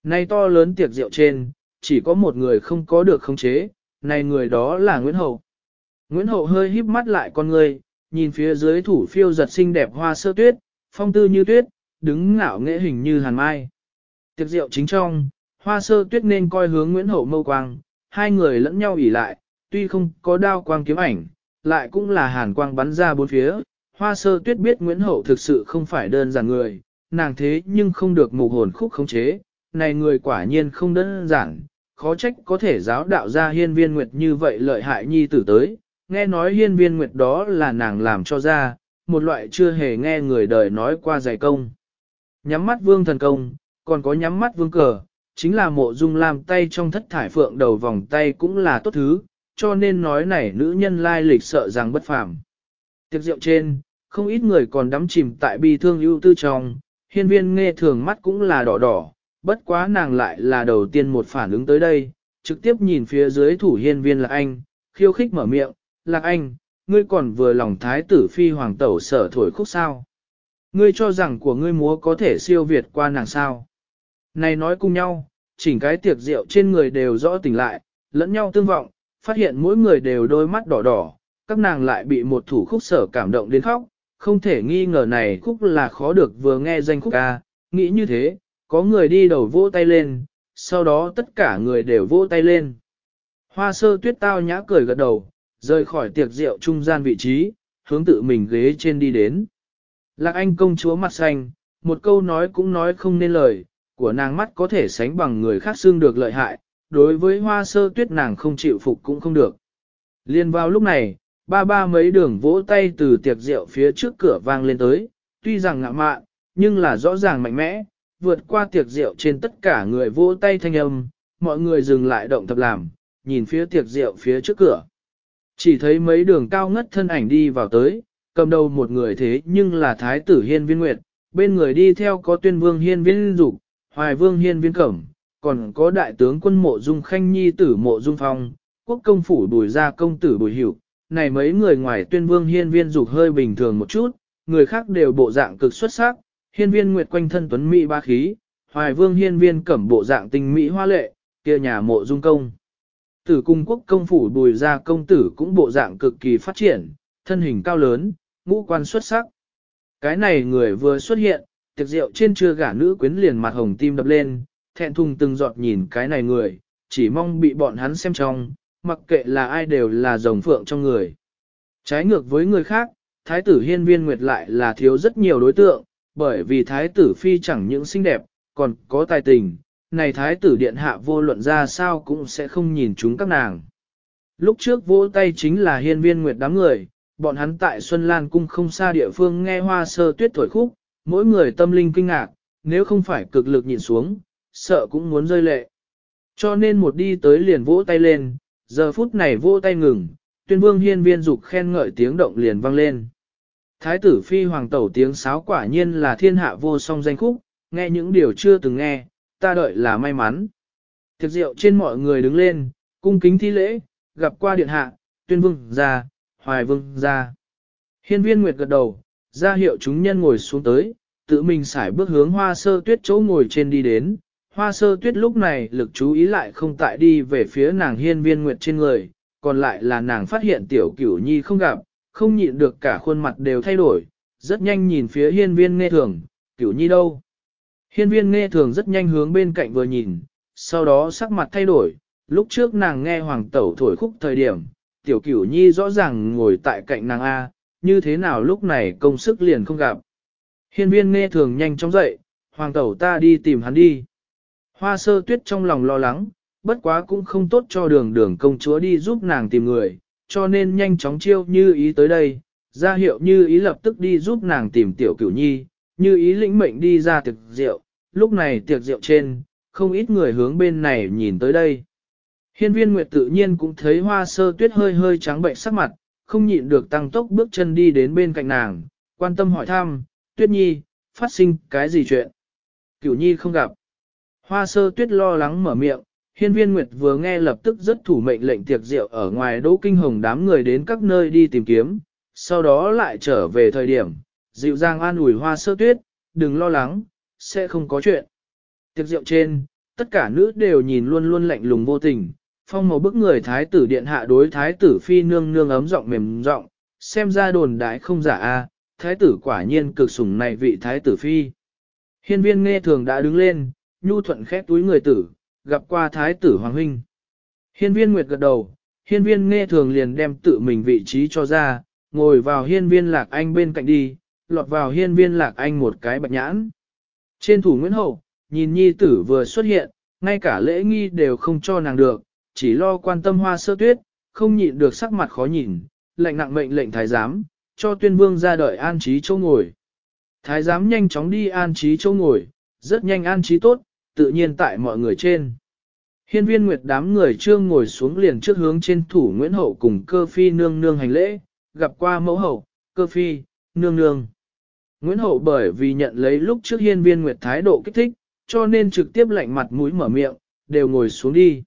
Nay to lớn tiệc rượu trên, chỉ có một người không có được khống chế, này người đó là Nguyễn Hậu. Nguyễn Hậu hơi híp mắt lại con người, nhìn phía dưới thủ phiêu giật xinh đẹp hoa sơ tuyết, phong tư như tuyết, đứng ngạo nghệ hình như hàn mai. Tiệc rượu chính trong, hoa sơ tuyết nên coi hướng Nguyễn Hậu mâu quang, hai người lẫn nhau ỉ lại, tuy không có đao quang kiếm ảnh, lại cũng là hàn quang bắn ra bốn phía. Hoa sơ tuyết biết Nguyễn Hậu thực sự không phải đơn giản người, nàng thế nhưng không được mù hồn khúc khống chế, này người quả nhiên không đơn giản, khó trách có thể giáo đạo ra hiên viên nguyệt như vậy lợi hại nhi tử tới, nghe nói hiên viên nguyệt đó là nàng làm cho ra, một loại chưa hề nghe người đời nói qua giải công. Nhắm mắt vương thần công, còn có nhắm mắt vương cờ, chính là mộ dung làm tay trong thất thải phượng đầu vòng tay cũng là tốt thứ, cho nên nói này nữ nhân lai lịch sợ rằng bất phàm. Tiệc rượu trên, không ít người còn đắm chìm tại bi thương ưu tư trong, hiên viên nghe thường mắt cũng là đỏ đỏ, bất quá nàng lại là đầu tiên một phản ứng tới đây, trực tiếp nhìn phía dưới thủ hiên viên là anh, khiêu khích mở miệng, Lạc Anh, ngươi còn vừa lòng thái tử phi hoàng tẩu sở thổi khúc sao. Ngươi cho rằng của ngươi múa có thể siêu việt qua nàng sao. Này nói cùng nhau, chỉnh cái tiệc rượu trên người đều rõ tỉnh lại, lẫn nhau tương vọng, phát hiện mỗi người đều đôi mắt đỏ đỏ, các nàng lại bị một thủ khúc sở cảm động đến khóc, không thể nghi ngờ này khúc là khó được vừa nghe danh khúc ca, nghĩ như thế, có người đi đầu vỗ tay lên, sau đó tất cả người đều vỗ tay lên. Hoa sơ tuyết tao nhã cười gật đầu, rời khỏi tiệc rượu trung gian vị trí, hướng tự mình ghế trên đi đến. Lạc Anh công chúa mặt xanh, một câu nói cũng nói không nên lời, của nàng mắt có thể sánh bằng người khác xương được lợi hại, đối với hoa sơ tuyết nàng không chịu phục cũng không được. Liên vào lúc này, ba ba mấy đường vỗ tay từ tiệc rượu phía trước cửa vang lên tới, tuy rằng ngạ mạn, nhưng là rõ ràng mạnh mẽ, vượt qua tiệc rượu trên tất cả người vỗ tay thanh âm, mọi người dừng lại động tập làm, nhìn phía tiệc rượu phía trước cửa. Chỉ thấy mấy đường cao ngất thân ảnh đi vào tới, cầm đầu một người thế nhưng là thái tử hiên viên nguyệt, bên người đi theo có tuyên vương hiên viên dục, hoài vương hiên viên cẩm, còn có đại tướng quân mộ dung khanh nhi tử mộ dung phong, quốc công phủ bùi gia công tử bùi hiểu. Này mấy người ngoài tuyên vương hiên viên dục hơi bình thường một chút, người khác đều bộ dạng cực xuất sắc, hiên viên nguyệt quanh thân tuấn mỹ ba khí, hoài vương hiên viên cẩm bộ dạng tinh mỹ hoa lệ, kia nhà mộ dung công. Tử cung quốc công phủ bùi gia công tử cũng bộ dạng cực kỳ phát triển, thân hình cao lớn, ngũ quan xuất sắc. Cái này người vừa xuất hiện, tiệc rượu trên chưa gả nữ quyến liền mặt hồng tim đập lên, thẹn thùng từng giọt nhìn cái này người, chỉ mong bị bọn hắn xem trong, mặc kệ là ai đều là rồng phượng trong người. Trái ngược với người khác, thái tử hiên viên nguyệt lại là thiếu rất nhiều đối tượng, bởi vì thái tử phi chẳng những xinh đẹp, còn có tài tình, này thái tử điện hạ vô luận ra sao cũng sẽ không nhìn chúng các nàng. Lúc trước vỗ tay chính là hiên viên nguyệt đám người, bọn hắn tại Xuân Lan cung không xa địa phương nghe hoa sơ tuyết thổi khúc, mỗi người tâm linh kinh ngạc, nếu không phải cực lực nhìn xuống, sợ cũng muốn rơi lệ. Cho nên một đi tới liền vỗ tay lên, giờ phút này vỗ tay ngừng, tuyên vương hiên viên dục khen ngợi tiếng động liền vang lên. Thái tử phi hoàng tẩu tiếng sáo quả nhiên là thiên hạ vô song danh khúc, nghe những điều chưa từng nghe, ta đợi là may mắn. Thực rượu trên mọi người đứng lên, cung kính thi lễ, gặp qua điện hạ, tuyên vương ra, hoài vương ra. Hiên viên nguyệt gật đầu, ra hiệu chúng nhân ngồi xuống tới, tự mình xải bước hướng hoa sơ tuyết chỗ ngồi trên đi đến. Hoa sơ tuyết lúc này lực chú ý lại không tại đi về phía nàng hiên viên nguyệt trên người, còn lại là nàng phát hiện tiểu cửu nhi không gặp, không nhịn được cả khuôn mặt đều thay đổi, rất nhanh nhìn phía hiên viên nghe thường, cửu nhi đâu. Hiên viên nghe thường rất nhanh hướng bên cạnh vừa nhìn, sau đó sắc mặt thay đổi, lúc trước nàng nghe hoàng tẩu thổi khúc thời điểm, tiểu cửu nhi rõ ràng ngồi tại cạnh nàng A, như thế nào lúc này công sức liền không gặp. Hiên viên nghe thường nhanh chóng dậy, hoàng tẩu ta đi tìm hắn đi. Hoa sơ tuyết trong lòng lo lắng, bất quá cũng không tốt cho đường đường công chúa đi giúp nàng tìm người, cho nên nhanh chóng chiêu như ý tới đây, ra hiệu như ý lập tức đi giúp nàng tìm tiểu cửu nhi, như ý lĩnh mệnh đi ra tiệc rượu, lúc này tiệc rượu trên, không ít người hướng bên này nhìn tới đây. Hiên viên Nguyệt tự nhiên cũng thấy hoa sơ tuyết hơi hơi trắng bệnh sắc mặt, không nhịn được tăng tốc bước chân đi đến bên cạnh nàng, quan tâm hỏi thăm, tuyết nhi, phát sinh cái gì chuyện? Cửu nhi không gặp. Hoa sơ tuyết lo lắng mở miệng, hiên viên Nguyệt vừa nghe lập tức rất thủ mệnh lệnh tiệc rượu ở ngoài đỗ kinh hồng đám người đến các nơi đi tìm kiếm, sau đó lại trở về thời điểm, dịu dàng an ủi hoa sơ tuyết, đừng lo lắng, sẽ không có chuyện. Tiệc rượu trên, tất cả nữ đều nhìn luôn luôn lạnh lùng vô tình, phong màu bức người thái tử điện hạ đối thái tử phi nương nương ấm giọng mềm giọng, xem ra đồn đại không giả a, thái tử quả nhiên cực sủng này vị thái tử phi. Hiên viên nghe thường đã đứng lên, nhu thuận khép túi người tử, gặp qua thái tử hoàng huynh. Hiên viên nguyệt gật đầu, hiên viên nghe thường liền đem tự mình vị trí cho ra, ngồi vào hiên viên lạc anh bên cạnh đi, lọt vào hiên viên lạc anh một cái bạch nhãn. Trên thủ Nguyễn Hậu, nhìn nhi tử vừa xuất hiện, ngay cả lễ nghi đều không cho nàng được, chỉ lo quan tâm hoa sơ tuyết, không nhịn được sắc mặt khó nhìn, lệnh nặng mệnh lệnh thái giám, cho tuyên vương ra đợi an trí chỗ ngồi. Thái giám nhanh chóng đi an trí chỗ ngồi, rất nhanh an trí tốt, tự nhiên tại mọi người trên. Hiên viên nguyệt đám người trương ngồi xuống liền trước hướng trên thủ Nguyễn Hậu cùng cơ phi nương nương hành lễ, gặp qua mẫu hậu, cơ phi, nương nương. Nguyễn Hậu bởi vì nhận lấy lúc trước hiên viên nguyệt thái độ kích thích, cho nên trực tiếp lạnh mặt mũi mở miệng, đều ngồi xuống đi.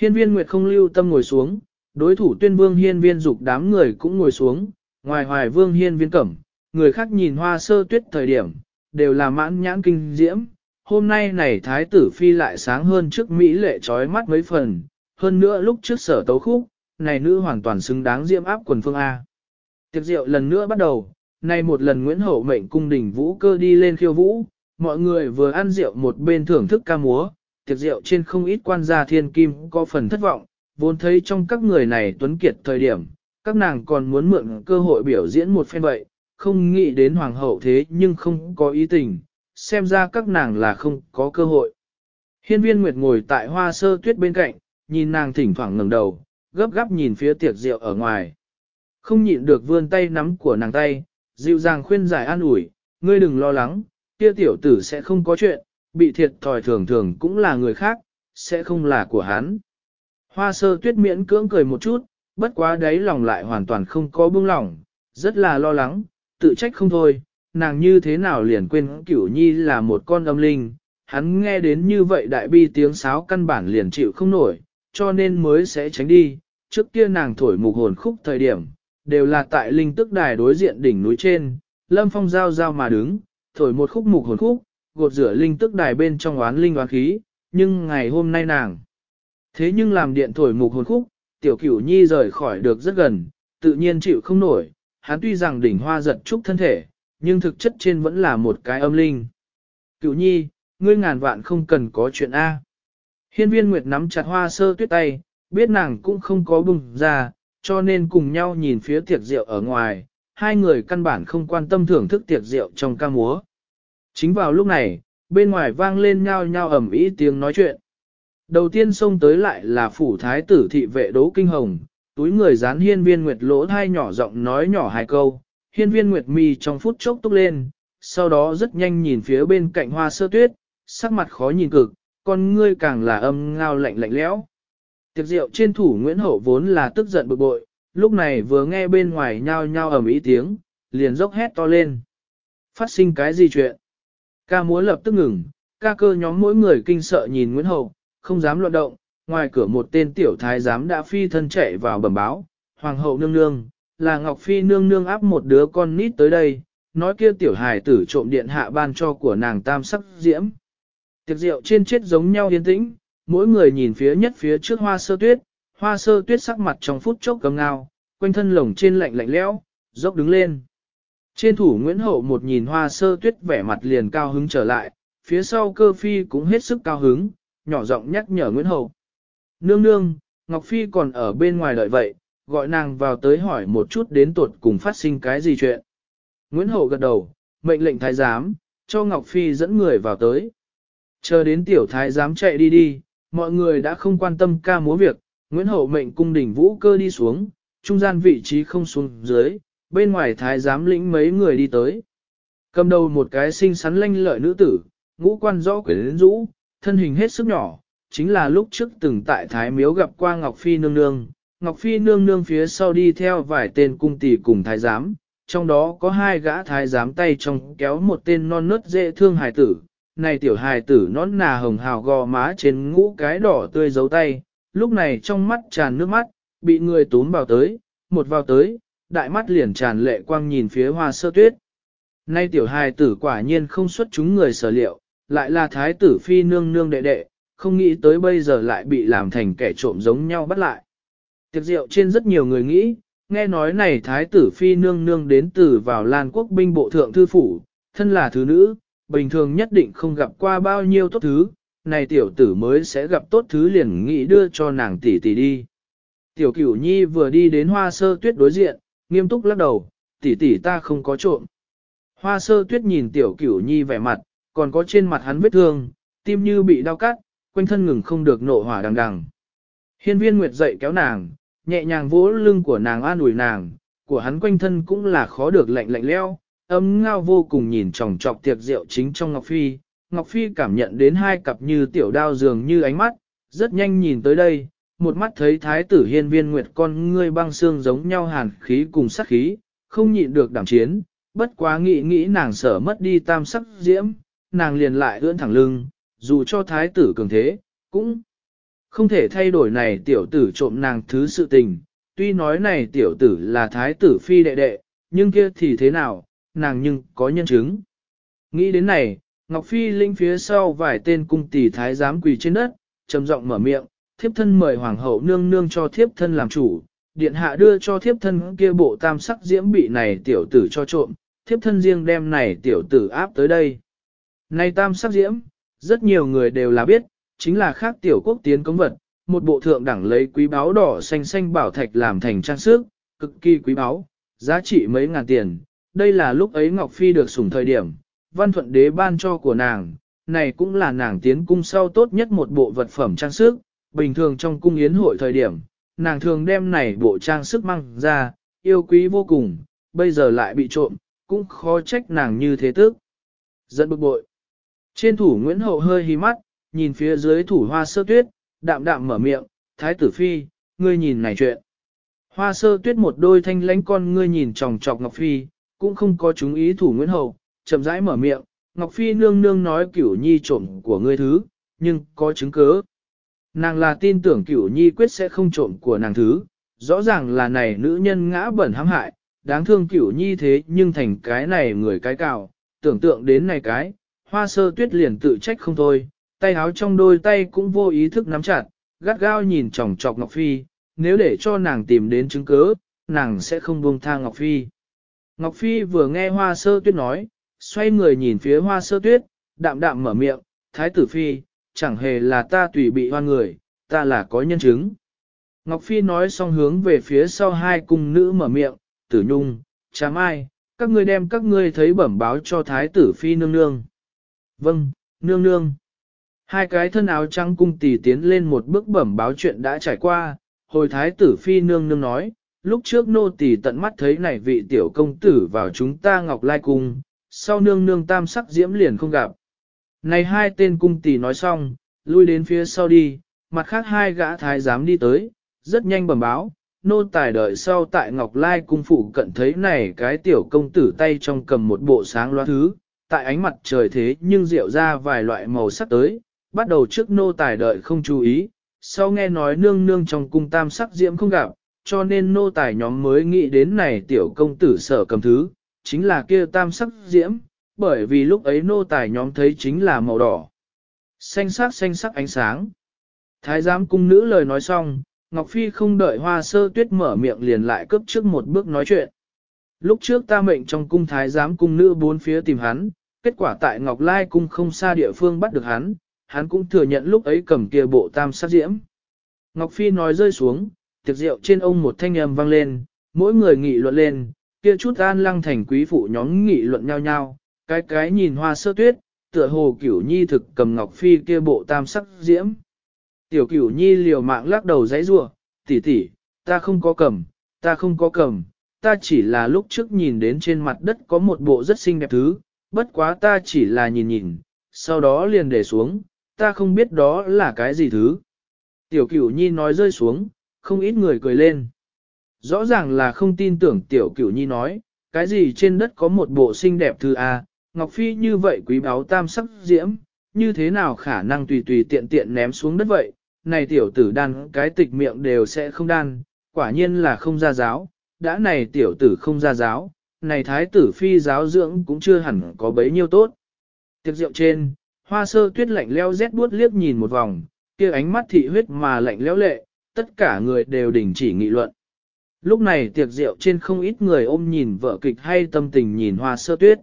Hiên viên nguyệt không lưu tâm ngồi xuống, đối thủ tuyên vương hiên viên dục đám người cũng ngồi xuống, ngoài hoài vương hiên viên cẩm, người khác nhìn hoa sơ tuyết thời điểm, đều là mãn nhãn kinh diễm. Hôm nay này thái tử phi lại sáng hơn trước Mỹ lệ trói mắt mấy phần, hơn nữa lúc trước sở tấu khúc, này nữ hoàn toàn xứng đáng diễm áp quần phương A. Tiệc rượu lần nữa bắt đầu, nay một lần Nguyễn Hậu mệnh cung đình vũ cơ đi lên khiêu vũ, mọi người vừa ăn rượu một bên thưởng thức ca múa, tiệc rượu trên không ít quan gia thiên kim có phần thất vọng, vốn thấy trong các người này tuấn kiệt thời điểm, các nàng còn muốn mượn cơ hội biểu diễn một phen vậy, không nghĩ đến hoàng hậu thế nhưng không có ý tình, xem ra các nàng là không có cơ hội. Hiên viên Nguyệt ngồi tại hoa sơ tuyết bên cạnh, nhìn nàng thỉnh thoảng ngẩng đầu, gấp gáp nhìn phía tiệc rượu ở ngoài. Không nhịn được vươn tay nắm của nàng tay, dịu dàng khuyên giải an ủi, ngươi đừng lo lắng, kia tiểu tử sẽ không có chuyện, bị thiệt thòi thường thường cũng là người khác, sẽ không là của hắn. Hoa sơ tuyết miễn cưỡng cười một chút, bất quá đấy lòng lại hoàn toàn không có bưng lòng, rất là lo lắng, tự trách không thôi, nàng như thế nào liền quên cửu nhi là một con âm linh, hắn nghe đến như vậy đại bi tiếng sáo căn bản liền chịu không nổi, cho nên mới sẽ tránh đi, trước kia nàng thổi mục hồn khúc thời điểm, đều là tại linh tức đài đối diện đỉnh núi trên, lâm phong giao giao mà đứng, thổi một khúc mục hồn khúc, gột rửa linh tức đài bên trong oán linh oán khí, nhưng ngày hôm nay nàng. Thế nhưng làm điện thổi mục hồn khúc, tiểu cửu nhi rời khỏi được rất gần, tự nhiên chịu không nổi, hắn tuy rằng đỉnh hoa giật trúc thân thể, nhưng thực chất trên vẫn là một cái âm linh. Cửu nhi, ngươi ngàn vạn không cần có chuyện A. Hiên viên Nguyệt nắm chặt hoa sơ tuyết tay, biết nàng cũng không có bùng ra, cho nên cùng nhau nhìn phía tiệc rượu ở ngoài, hai người căn bản không quan tâm thưởng thức tiệc rượu trong ca múa. Chính vào lúc này, bên ngoài vang lên nhao nhao ầm ĩ tiếng nói chuyện. Đầu tiên xông tới lại là phủ thái tử thị vệ đố kinh hồng, túi người dán hiên viên nguyệt lỗ thai nhỏ giọng nói nhỏ hai câu, hiên viên nguyệt mi trong phút chốc túc lên, sau đó rất nhanh nhìn phía bên cạnh hoa sơ tuyết, sắc mặt khó nhìn cực, con ngươi càng là âm ngao lạnh lạnh lẽo. Tiệc rượu trên thủ Nguyễn Hậu vốn là tức giận bực bội, lúc này vừa nghe bên ngoài nhao nhao ầm ý tiếng, liền dốc hét to lên. Phát sinh cái gì chuyện? Ca múa lập tức ngừng, ca cơ nhóm mỗi người kinh sợ nhìn Nguyễn Hậu, không dám luận động, ngoài cửa một tên tiểu thái giám đã phi thân chạy vào bẩm báo, Hoàng hậu nương nương, là Ngọc Phi nương nương áp một đứa con nít tới đây, nói kia tiểu hài tử trộm điện hạ ban cho của nàng tam sắc diễm. Tiệc rượu trên chết giống nhau yên tĩnh, mỗi người nhìn phía nhất phía trước hoa sơ tuyết, hoa sơ tuyết sắc mặt trong phút chốc cầm ngao, quanh thân lồng trên lạnh lạnh lẽo, dốc đứng lên. Trên thủ Nguyễn Hậu một nhìn hoa sơ tuyết vẻ mặt liền cao hứng trở lại, phía sau cơ phi cũng hết sức cao hứng, nhỏ giọng nhắc nhở Nguyễn Hậu. Nương nương, Ngọc Phi còn ở bên ngoài đợi vậy, gọi nàng vào tới hỏi một chút đến tuột cùng phát sinh cái gì chuyện. Nguyễn Hậu gật đầu, mệnh lệnh thái giám, cho Ngọc Phi dẫn người vào tới. Chờ đến tiểu thái giám chạy đi đi, mọi người đã không quan tâm ca múa việc, Nguyễn Hậu mệnh cung đình vũ cơ đi xuống, trung gian vị trí không xuống dưới, bên ngoài thái giám lĩnh mấy người đi tới. Cầm đầu một cái xinh xắn lanh lợi nữ tử, ngũ quan rõ quyến rũ, thân hình hết sức nhỏ, chính là lúc trước từng tại Thái Miếu gặp qua Ngọc Phi nương nương. Ngọc Phi nương nương phía sau đi theo vài tên cung tỷ cùng thái giám, trong đó có hai gã thái giám tay trong kéo một tên non nớt dễ thương hài tử. Này tiểu hài tử nón nà hồng hào gò má trên ngũ cái đỏ tươi giấu tay, lúc này trong mắt tràn nước mắt, bị người túm vào tới, một vào tới, đại mắt liền tràn lệ quang nhìn phía hoa sơ tuyết. Nay tiểu hài tử quả nhiên không xuất chúng người sở liệu, lại là thái tử phi nương nương đệ đệ, không nghĩ tới bây giờ lại bị làm thành kẻ trộm giống nhau bắt lại. Tiệc rượu trên rất nhiều người nghĩ, nghe nói này thái tử phi nương nương đến từ vào Lan quốc binh bộ thượng thư phủ, thân là thứ nữ, bình thường nhất định không gặp qua bao nhiêu tốt thứ, này tiểu tử mới sẽ gặp tốt thứ liền nghĩ đưa cho nàng tỷ tỷ đi. Tiểu cửu nhi vừa đi đến hoa sơ tuyết đối diện, nghiêm túc lắc đầu, tỷ tỷ ta không có trộm. Hoa sơ tuyết nhìn tiểu cửu nhi vẻ mặt, còn có trên mặt hắn vết thương, tim như bị đau cắt, quanh thân ngừng không được nộ hỏa đằng đằng. Hiên viên nguyệt dậy kéo nàng, nhẹ nhàng vỗ lưng của nàng an ủi nàng, của hắn quanh thân cũng là khó được lạnh lạnh leo, ấm ngao vô cùng nhìn tròng trọc tiệc rượu chính trong Ngọc Phi. Ngọc Phi cảm nhận đến hai cặp như tiểu đao dường như ánh mắt, rất nhanh nhìn tới đây, một mắt thấy thái tử hiên viên nguyệt con ngươi băng xương giống nhau hàn khí cùng sắc khí, không nhịn được đảm chiến, bất quá nghĩ nghĩ nàng sợ mất đi tam sắc diễm, nàng liền lại ưỡn thẳng lưng, dù cho thái tử cường thế, cũng không thể thay đổi này tiểu tử trộm nàng thứ sự tình, tuy nói này tiểu tử là thái tử phi đệ đệ, nhưng kia thì thế nào, nàng nhưng có nhân chứng. Nghĩ đến này, Ngọc Phi linh phía sau vài tên cung tỷ thái giám quỳ trên đất, trầm giọng mở miệng, thiếp thân mời hoàng hậu nương nương cho thiếp thân làm chủ, điện hạ đưa cho thiếp thân kia bộ tam sắc diễm bị này tiểu tử cho trộm, thiếp thân riêng đem này tiểu tử áp tới đây. Này tam sắc diễm, rất nhiều người đều là biết, chính là khác tiểu quốc tiến công vật, một bộ thượng đẳng lấy quý báu đỏ xanh xanh bảo thạch làm thành trang sức, cực kỳ quý báu, giá trị mấy ngàn tiền. Đây là lúc ấy Ngọc Phi được sủng thời điểm, văn thuận đế ban cho của nàng, này cũng là nàng tiến cung sau tốt nhất một bộ vật phẩm trang sức, bình thường trong cung yến hội thời điểm, nàng thường đem này bộ trang sức mang ra, yêu quý vô cùng, bây giờ lại bị trộm, cũng khó trách nàng như thế tức. Giận bực bội. Trên thủ Nguyễn Hậu hơi hí mắt, nhìn phía dưới thủ hoa sơ tuyết, đạm đạm mở miệng, thái tử phi, ngươi nhìn này chuyện. Hoa sơ tuyết một đôi thanh lãnh con ngươi nhìn tròng trọc Ngọc Phi, cũng không có chúng ý thủ Nguyễn Hậu, chậm rãi mở miệng, Ngọc Phi nương nương nói cửu nhi trộm của ngươi thứ, nhưng có chứng cứ. Nàng là tin tưởng cửu nhi quyết sẽ không trộm của nàng thứ, rõ ràng là này nữ nhân ngã bẩn hãm hại, đáng thương cửu nhi thế nhưng thành cái này người cái cào, tưởng tượng đến này cái, hoa sơ tuyết liền tự trách không thôi, tay háo trong đôi tay cũng vô ý thức nắm chặt, gắt gao nhìn chòng chọc Ngọc Phi, nếu để cho nàng tìm đến chứng cứ, nàng sẽ không buông tha Ngọc Phi. Ngọc Phi vừa nghe hoa sơ tuyết nói, xoay người nhìn phía hoa sơ tuyết, đạm đạm mở miệng, thái tử Phi, chẳng hề là ta tùy bị hoan người, ta là có nhân chứng. Ngọc Phi nói xong hướng về phía sau hai cung nữ mở miệng, tử nhung, chám ai, các ngươi đem các ngươi thấy bẩm báo cho thái tử Phi nương nương. Vâng, nương nương. Hai cái thân áo trắng cung tỷ tiến lên một bước bẩm báo chuyện đã trải qua, hồi thái tử phi nương nương nói, lúc trước nô tỳ tận mắt thấy này vị tiểu công tử vào chúng ta ngọc lai cung, sau nương nương tam sắc diễm liền không gặp. Này hai tên cung tỷ nói xong, lui đến phía sau đi, mặt khác hai gã thái giám đi tới, rất nhanh bẩm báo, nô tài đợi sau tại Ngọc Lai cung phụ cận thấy này cái tiểu công tử tay trong cầm một bộ sáng loa thứ, tại ánh mặt trời thế nhưng rượu ra vài loại màu sắc tới, bắt đầu trước nô tài đợi không chú ý, sau nghe nói nương nương trong cung tam sắc diễm không gặp, cho nên nô tài nhóm mới nghĩ đến này tiểu công tử sở cầm thứ, chính là kia tam sắc diễm, bởi vì lúc ấy nô tài nhóm thấy chính là màu đỏ. Xanh sắc xanh sắc ánh sáng. Thái giám cung nữ lời nói xong, Ngọc Phi không đợi hoa sơ tuyết mở miệng liền lại cấp trước một bước nói chuyện. Lúc trước ta mệnh trong cung thái giám cung nữ bốn phía tìm hắn, kết quả tại Ngọc Lai cung không xa địa phương bắt được hắn, hắn cũng thừa nhận lúc ấy cầm kia bộ tam sát diễm. Ngọc Phi nói rơi xuống, tiệc rượu trên ông một thanh âm vang lên, mỗi người nghị luận lên, kia chút an lăng thành quý phụ nhóm nghị luận nhau nhau, cái cái nhìn hoa sơ tuyết, tựa hồ cửu nhi thực cầm Ngọc Phi kia bộ tam sắc diễm. Tiểu cửu nhi liều mạng lắc đầu giấy rủa tỷ tỷ, ta không có cầm, ta không có cầm, ta chỉ là lúc trước nhìn đến trên mặt đất có một bộ rất xinh đẹp thứ, bất quá ta chỉ là nhìn nhìn, sau đó liền để xuống, ta không biết đó là cái gì thứ. Tiểu cửu nhi nói rơi xuống, không ít người cười lên. Rõ ràng là không tin tưởng tiểu cửu nhi nói, cái gì trên đất có một bộ xinh đẹp thư A, Ngọc Phi như vậy quý báu tam sắc diễm, như thế nào khả năng tùy tùy tiện tiện ném xuống đất vậy, này tiểu tử đan cái tịch miệng đều sẽ không đan, quả nhiên là không ra giáo, đã này tiểu tử không ra giáo, này thái tử phi giáo dưỡng cũng chưa hẳn có bấy nhiêu tốt. Tiệc rượu trên, hoa sơ tuyết lạnh leo rét buốt liếc nhìn một vòng, kia ánh mắt thị huyết mà lạnh lẽo lệ, tất cả người đều đình chỉ nghị luận. Lúc này tiệc rượu trên không ít người ôm nhìn vợ kịch hay tâm tình nhìn hoa sơ tuyết.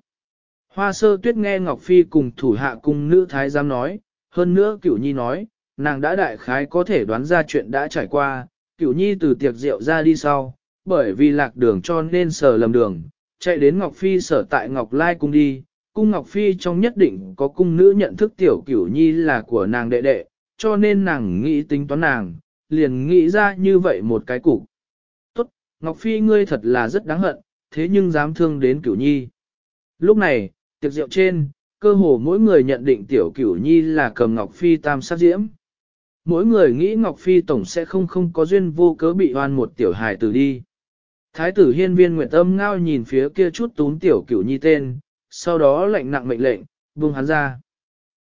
Hoa sơ tuyết nghe Ngọc Phi cùng thủ hạ cung nữ thái giám nói, hơn nữa cửu nhi nói, nàng đã đại khái có thể đoán ra chuyện đã trải qua, cửu nhi từ tiệc rượu ra đi sau, bởi vì lạc đường cho nên sờ lầm đường, chạy đến Ngọc Phi sở tại Ngọc Lai cung đi, cung Ngọc Phi trong nhất định có cung nữ nhận thức tiểu cửu nhi là của nàng đệ đệ, cho nên nàng nghĩ tính toán nàng, liền nghĩ ra như vậy một cái cục. Tốt, Ngọc Phi ngươi thật là rất đáng hận, thế nhưng dám thương đến cửu nhi. Lúc này, tiệc rượu trên, cơ hồ mỗi người nhận định tiểu cửu nhi là cầm Ngọc Phi tam sát diễm. Mỗi người nghĩ Ngọc Phi tổng sẽ không không có duyên vô cớ bị hoan một tiểu hài tử đi. Thái tử hiên viên nguyệt âm ngao nhìn phía kia chút tún tiểu cửu nhi tên, sau đó lệnh nặng mệnh lệnh, buông hắn ra.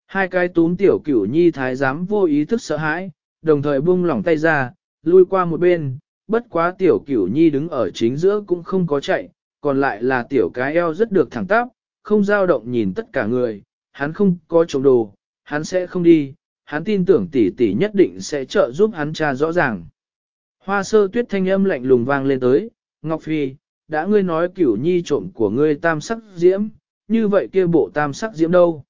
Hai cái tún tiểu cửu nhi thái giám vô ý thức sợ hãi, đồng thời buông lỏng tay ra, lui qua một bên, bất quá tiểu cửu nhi đứng ở chính giữa cũng không có chạy, còn lại là tiểu cái eo rất được thẳng tắp, không dao động nhìn tất cả người, hắn không có trộm đồ, hắn sẽ không đi, hắn tin tưởng tỷ tỷ nhất định sẽ trợ giúp hắn tra rõ ràng. Hoa sơ tuyết thanh âm lạnh lùng vang lên tới, Ngọc Phi, đã ngươi nói cửu nhi trộm của ngươi tam sắc diễm, như vậy kia bộ tam sắc diễm đâu?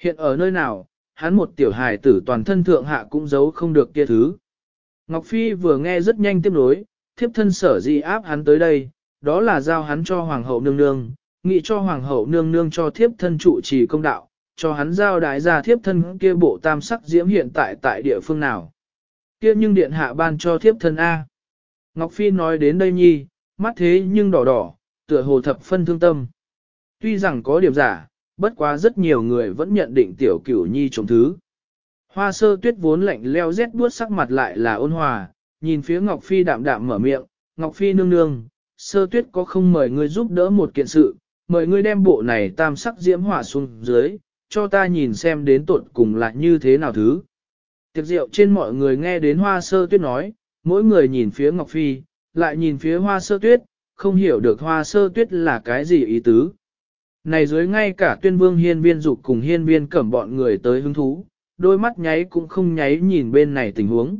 Hiện ở nơi nào, hắn một tiểu hài tử toàn thân thượng hạ cũng giấu không được kia thứ. Ngọc Phi vừa nghe rất nhanh tiếp nối, thiếp thân sở di áp hắn tới đây, đó là giao hắn cho hoàng hậu nương nương, nghị cho hoàng hậu nương nương cho thiếp thân trụ trì công đạo, cho hắn giao đại ra thiếp thân kia bộ tam sắc diễm hiện tại tại địa phương nào. Kia nhưng điện hạ ban cho thiếp thân A. Ngọc Phi nói đến đây nhi, mắt thế nhưng đỏ đỏ, tựa hồ thập phân thương tâm. Tuy rằng có điểm giả, bất quá rất nhiều người vẫn nhận định tiểu cửu nhi trộm thứ. Hoa sơ tuyết vốn lạnh leo rét buốt sắc mặt lại là ôn hòa, nhìn phía Ngọc Phi đạm đạm mở miệng, Ngọc Phi nương nương, sơ tuyết có không mời người giúp đỡ một kiện sự, mời ngươi đem bộ này tam sắc diễm hỏa xuống dưới, cho ta nhìn xem đến tột cùng là như thế nào thứ. Tiệc rượu trên mọi người nghe đến hoa sơ tuyết nói, mỗi người nhìn phía Ngọc Phi, lại nhìn phía hoa sơ tuyết, không hiểu được hoa sơ tuyết là cái gì ý tứ. Này dưới ngay cả tuyên vương hiên viên dục cùng hiên viên cẩm bọn người tới hứng thú, đôi mắt nháy cũng không nháy nhìn bên này tình huống.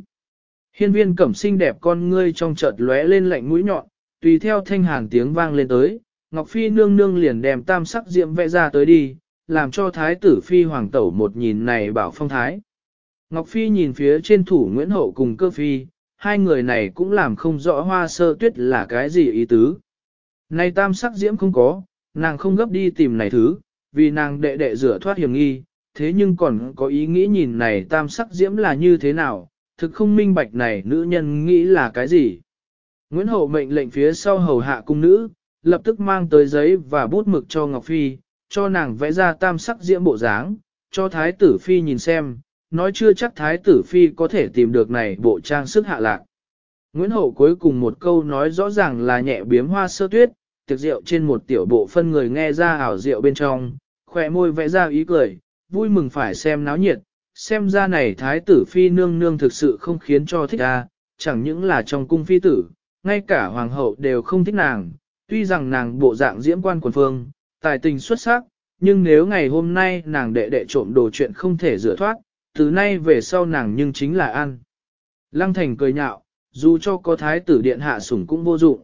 Hiên viên cẩm xinh đẹp con ngươi trong chợt lóe lên lạnh mũi nhọn, tùy theo thanh hàn tiếng vang lên tới, Ngọc Phi nương nương liền đem tam sắc diệm vẽ ra tới đi, làm cho thái tử Phi hoàng tẩu một nhìn này bảo phong thái. Ngọc Phi nhìn phía trên thủ Nguyễn Hậu cùng cơ Phi, hai người này cũng làm không rõ hoa sơ tuyết là cái gì ý tứ. Này tam sắc diễm không có, nàng không gấp đi tìm này thứ, vì nàng đệ đệ rửa thoát hiểm nghi, thế nhưng còn có ý nghĩ nhìn này tam sắc diễm là như thế nào, thực không minh bạch này nữ nhân nghĩ là cái gì. Nguyễn Hậu mệnh lệnh phía sau hầu hạ cung nữ, lập tức mang tới giấy và bút mực cho Ngọc Phi, cho nàng vẽ ra tam sắc diễm bộ dáng, cho Thái tử Phi nhìn xem, nói chưa chắc Thái tử Phi có thể tìm được này bộ trang sức hạ lạc. Nguyễn Hậu cuối cùng một câu nói rõ ràng là nhẹ biếm hoa sơ tuyết, tiệc rượu trên một tiểu bộ phân người nghe ra ảo rượu bên trong, khỏe môi vẽ ra ý cười, vui mừng phải xem náo nhiệt, xem ra này thái tử phi nương nương thực sự không khiến cho thích a, chẳng những là trong cung phi tử, ngay cả hoàng hậu đều không thích nàng, tuy rằng nàng bộ dạng diễm quan quần phương, tài tình xuất sắc, nhưng nếu ngày hôm nay nàng đệ đệ trộm đồ chuyện không thể rửa thoát, từ nay về sau nàng nhưng chính là ăn. Lăng thành cười nhạo, dù cho có thái tử điện hạ sủng cũng vô dụng.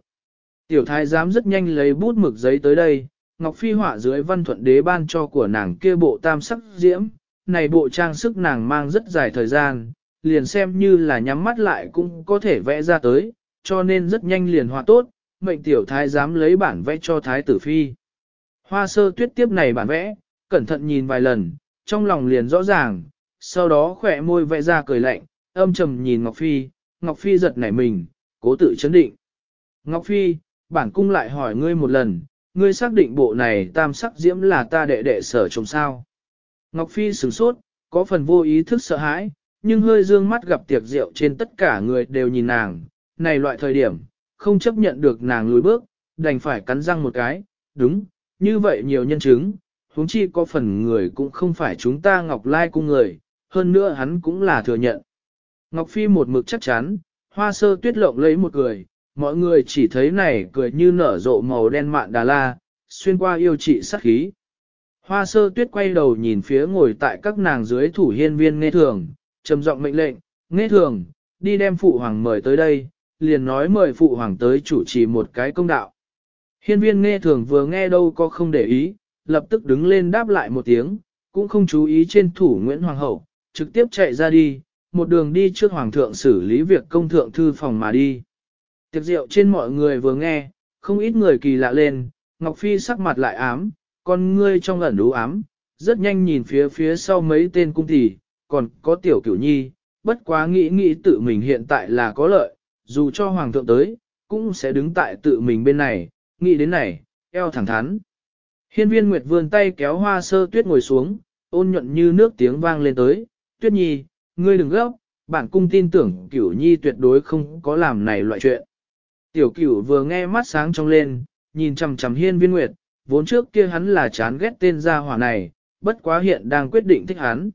Tiểu thái giám rất nhanh lấy bút mực giấy tới đây, Ngọc Phi họa dưới văn thuận đế ban cho của nàng kia bộ tam sắc diễm, này bộ trang sức nàng mang rất dài thời gian, liền xem như là nhắm mắt lại cũng có thể vẽ ra tới, cho nên rất nhanh liền họa tốt, mệnh tiểu thái dám lấy bản vẽ cho thái tử phi. Hoa sơ tuyết tiếp này bản vẽ, cẩn thận nhìn vài lần, trong lòng liền rõ ràng, sau đó khỏe môi vẽ ra cười lạnh, âm trầm nhìn Ngọc Phi, Ngọc Phi giật nảy mình, cố tự chấn định. Ngọc Phi, bản cung lại hỏi ngươi một lần, ngươi xác định bộ này tam sắc diễm là ta đệ đệ sở trồng sao. Ngọc Phi sửng sốt, có phần vô ý thức sợ hãi, nhưng hơi dương mắt gặp tiệc rượu trên tất cả người đều nhìn nàng, này loại thời điểm, không chấp nhận được nàng lùi bước, đành phải cắn răng một cái, đúng, như vậy nhiều nhân chứng, huống chi có phần người cũng không phải chúng ta Ngọc Lai cung người, hơn nữa hắn cũng là thừa nhận. Ngọc Phi một mực chắc chắn, hoa sơ tuyết lộng lấy một cười, mọi người chỉ thấy này cười như nở rộ màu đen mạn đà la, xuyên qua yêu trị sắc khí. Hoa sơ tuyết quay đầu nhìn phía ngồi tại các nàng dưới thủ hiên viên nghe thường, trầm giọng mệnh lệnh, nghe thường, đi đem phụ hoàng mời tới đây, liền nói mời phụ hoàng tới chủ trì một cái công đạo. Hiên viên nghe thường vừa nghe đâu có không để ý, lập tức đứng lên đáp lại một tiếng, cũng không chú ý trên thủ Nguyễn Hoàng hậu, trực tiếp chạy ra đi, một đường đi trước Hoàng thượng xử lý việc công thượng thư phòng mà đi. Tiệc rượu trên mọi người vừa nghe, không ít người kỳ lạ lên, Ngọc Phi sắc mặt lại ám, con ngươi trong ẩn đú ám, rất nhanh nhìn phía phía sau mấy tên cung tỷ, còn có tiểu cửu nhi, bất quá nghĩ nghĩ tự mình hiện tại là có lợi, dù cho hoàng thượng tới, cũng sẽ đứng tại tự mình bên này, nghĩ đến này, eo thẳng thắn. Hiên viên Nguyệt vươn tay kéo hoa sơ tuyết ngồi xuống, ôn nhuận như nước tiếng vang lên tới, tuyết nhi, ngươi đừng gấp, bản cung tin tưởng cửu nhi tuyệt đối không có làm này loại chuyện. Tiểu cửu vừa nghe mắt sáng trong lên, nhìn chằm chằm hiên viên Nguyệt, vốn trước kia hắn là chán ghét tên gia hỏa này, bất quá hiện đang quyết định thích hắn.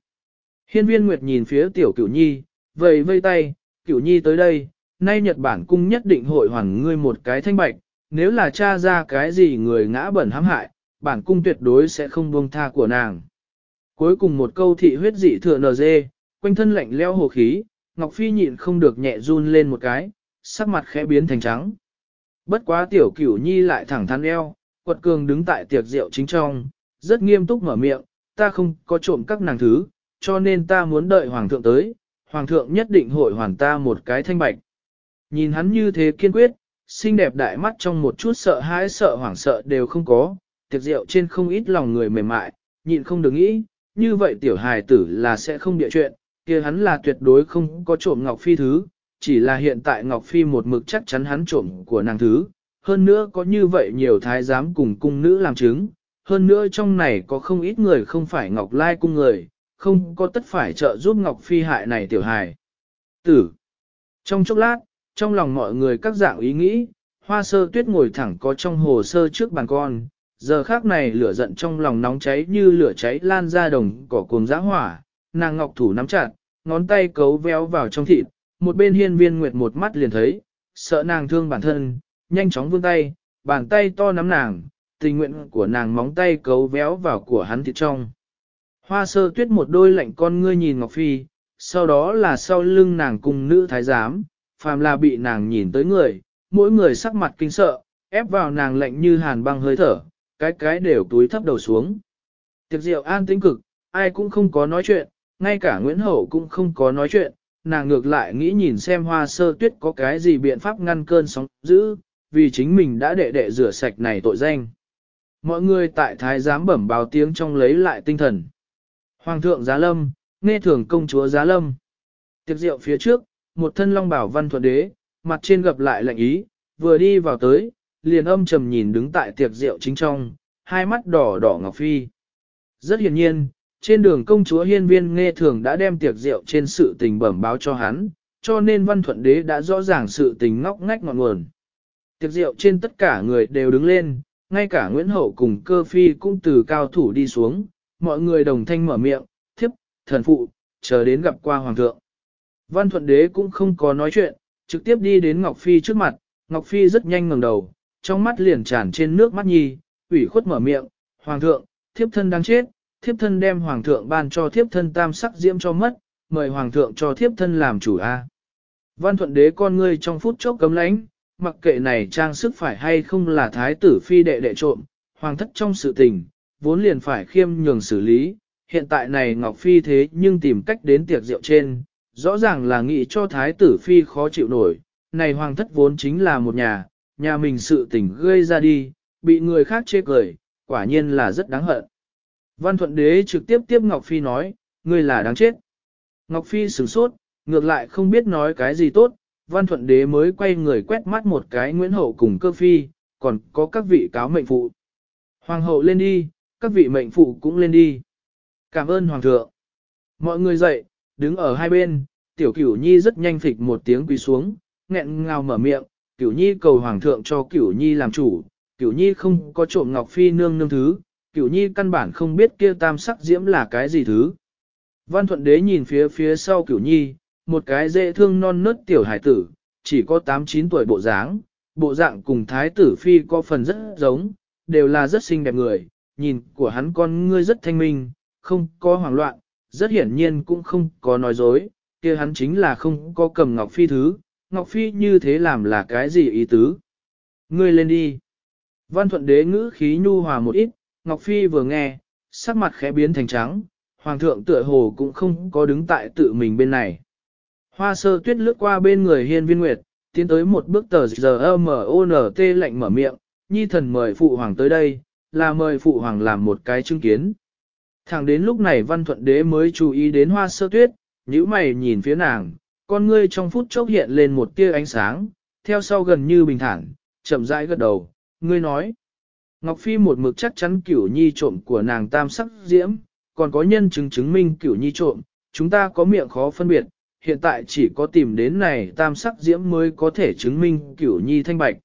Hiên viên Nguyệt nhìn phía tiểu cửu nhi, vầy vây tay, cửu nhi tới đây, nay Nhật Bản cung nhất định hội hoàn ngươi một cái thanh bạch, nếu là cha ra cái gì người ngã bẩn hãm hại, bản cung tuyệt đối sẽ không buông tha của nàng. Cuối cùng một câu thị huyết dị thừa nờ dê, quanh thân lạnh leo hồ khí, Ngọc Phi nhịn không được nhẹ run lên một cái, sắc mặt khẽ biến thành trắng. Bất quá tiểu cửu nhi lại thẳng thắn eo, quật cường đứng tại tiệc rượu chính trong, rất nghiêm túc mở miệng, ta không có trộm các nàng thứ, cho nên ta muốn đợi hoàng thượng tới, hoàng thượng nhất định hội hoàn ta một cái thanh bạch. Nhìn hắn như thế kiên quyết, xinh đẹp đại mắt trong một chút sợ hãi sợ hoảng sợ đều không có, tiệc rượu trên không ít lòng người mềm mại, nhịn không được nghĩ, như vậy tiểu hài tử là sẽ không địa chuyện, kia hắn là tuyệt đối không có trộm Ngọc Phi thứ, chỉ là hiện tại Ngọc Phi một mực chắc chắn hắn trộm của nàng thứ, hơn nữa có như vậy nhiều thái giám cùng cung nữ làm chứng, hơn nữa trong này có không ít người không phải Ngọc Lai cung người, không có tất phải trợ giúp Ngọc Phi hại này tiểu hài. Tử. Trong chốc lát, trong lòng mọi người các dạng ý nghĩ, hoa sơ tuyết ngồi thẳng có trong hồ sơ trước bàn con, giờ khác này lửa giận trong lòng nóng cháy như lửa cháy lan ra đồng cỏ cuồng giã hỏa, nàng ngọc thủ nắm chặt, ngón tay cấu véo vào trong thịt, một bên hiên viên nguyệt một mắt liền thấy, sợ nàng thương bản thân, nhanh chóng vươn tay, bàn tay to nắm nàng, tình nguyện của nàng móng tay cấu véo vào của hắn thịt trong. Hoa sơ tuyết một đôi lạnh con ngươi nhìn Ngọc Phi, sau đó là sau lưng nàng cùng nữ thái giám, phàm là bị nàng nhìn tới người, mỗi người sắc mặt kinh sợ, ép vào nàng lạnh như hàn băng hơi thở, cái cái đều túi thấp đầu xuống. Tiệc rượu an tĩnh cực, ai cũng không có nói chuyện, ngay cả Nguyễn Hậu cũng không có nói chuyện, nàng ngược lại nghĩ nhìn xem hoa sơ tuyết có cái gì biện pháp ngăn cơn sóng dữ, vì chính mình đã đệ đệ rửa sạch này tội danh. Mọi người tại thái giám bẩm báo tiếng trong lấy lại tinh thần. Hoàng thượng Giá Lâm, nghe thường công chúa Giá Lâm. Tiệc rượu phía trước, một thân long bảo văn thuận đế, mặt trên gặp lại lạnh ý, vừa đi vào tới, liền âm trầm nhìn đứng tại tiệc rượu chính trong, hai mắt đỏ đỏ ngọc phi. Rất hiển nhiên, trên đường công chúa hiên viên nghe thường đã đem tiệc rượu trên sự tình bẩm báo cho hắn, cho nên văn thuận đế đã rõ ràng sự tình ngóc ngách ngọn nguồn. Tiệc rượu trên tất cả người đều đứng lên, ngay cả Nguyễn Hậu cùng cơ phi cũng từ cao thủ đi xuống, mọi người đồng thanh mở miệng, thiếp, thần phụ, chờ đến gặp qua hoàng thượng. Văn thuận đế cũng không có nói chuyện, trực tiếp đi đến Ngọc Phi trước mặt, Ngọc Phi rất nhanh ngẩng đầu, trong mắt liền tràn trên nước mắt nhi, ủy khuất mở miệng, hoàng thượng, thiếp thân đang chết, thiếp thân đem hoàng thượng ban cho thiếp thân tam sắc diễm cho mất, mời hoàng thượng cho thiếp thân làm chủ a. Văn thuận đế con ngươi trong phút chốc cấm lãnh, mặc kệ này trang sức phải hay không là thái tử phi đệ đệ trộm, hoàng thất trong sự tình, vốn liền phải khiêm nhường xử lý, hiện tại này Ngọc Phi thế nhưng tìm cách đến tiệc rượu trên, rõ ràng là nghĩ cho thái tử phi khó chịu nổi, này hoàng thất vốn chính là một nhà, nhà mình sự tình gây ra đi, bị người khác chê cười, quả nhiên là rất đáng hận. Văn thuận đế trực tiếp tiếp Ngọc Phi nói, ngươi là đáng chết. Ngọc Phi sửng sốt, ngược lại không biết nói cái gì tốt, văn thuận đế mới quay người quét mắt một cái Nguyễn Hậu cùng cơ phi, còn có các vị cáo mệnh phụ. Hoàng hậu lên đi, các vị mệnh phụ cũng lên đi. Cảm ơn Hoàng thượng. Mọi người dậy, đứng ở hai bên, tiểu cửu nhi rất nhanh phịch một tiếng quỳ xuống, nghẹn ngào mở miệng, cửu nhi cầu Hoàng thượng cho cửu nhi làm chủ, cửu nhi không có trộm ngọc phi nương nương thứ, cửu nhi căn bản không biết kia tam sắc diễm là cái gì thứ. Văn thuận đế nhìn phía phía sau cửu nhi, một cái dễ thương non nớt tiểu hải tử, chỉ có 8-9 tuổi bộ dáng, bộ dạng cùng thái tử phi có phần rất giống, đều là rất xinh đẹp người, nhìn của hắn con ngươi rất thanh minh, không có hoảng loạn, rất hiển nhiên cũng không có nói dối, kia hắn chính là không có cầm Ngọc Phi thứ, Ngọc Phi như thế làm là cái gì ý tứ. Ngươi lên đi. Văn thuận đế ngữ khí nhu hòa một ít, Ngọc Phi vừa nghe, sắc mặt khẽ biến thành trắng, Hoàng thượng tựa hồ cũng không có đứng tại tự mình bên này. Hoa sơ tuyết lướt qua bên người hiên viên nguyệt, tiến tới một bước tờ giờ M-O-N-T lạnh mở miệng, nhi thần mời phụ hoàng tới đây, là mời phụ hoàng làm một cái chứng kiến. Thẳng đến lúc này văn thuận đế mới chú ý đến hoa sơ tuyết, nhíu mày nhìn phía nàng, con ngươi trong phút chốc hiện lên một tia ánh sáng, theo sau gần như bình thản, chậm rãi gật đầu, ngươi nói. Ngọc Phi một mực chắc chắn cửu nhi trộm của nàng tam sắc diễm, còn có nhân chứng chứng minh cửu nhi trộm, chúng ta có miệng khó phân biệt, hiện tại chỉ có tìm đến này tam sắc diễm mới có thể chứng minh cửu nhi thanh bạch.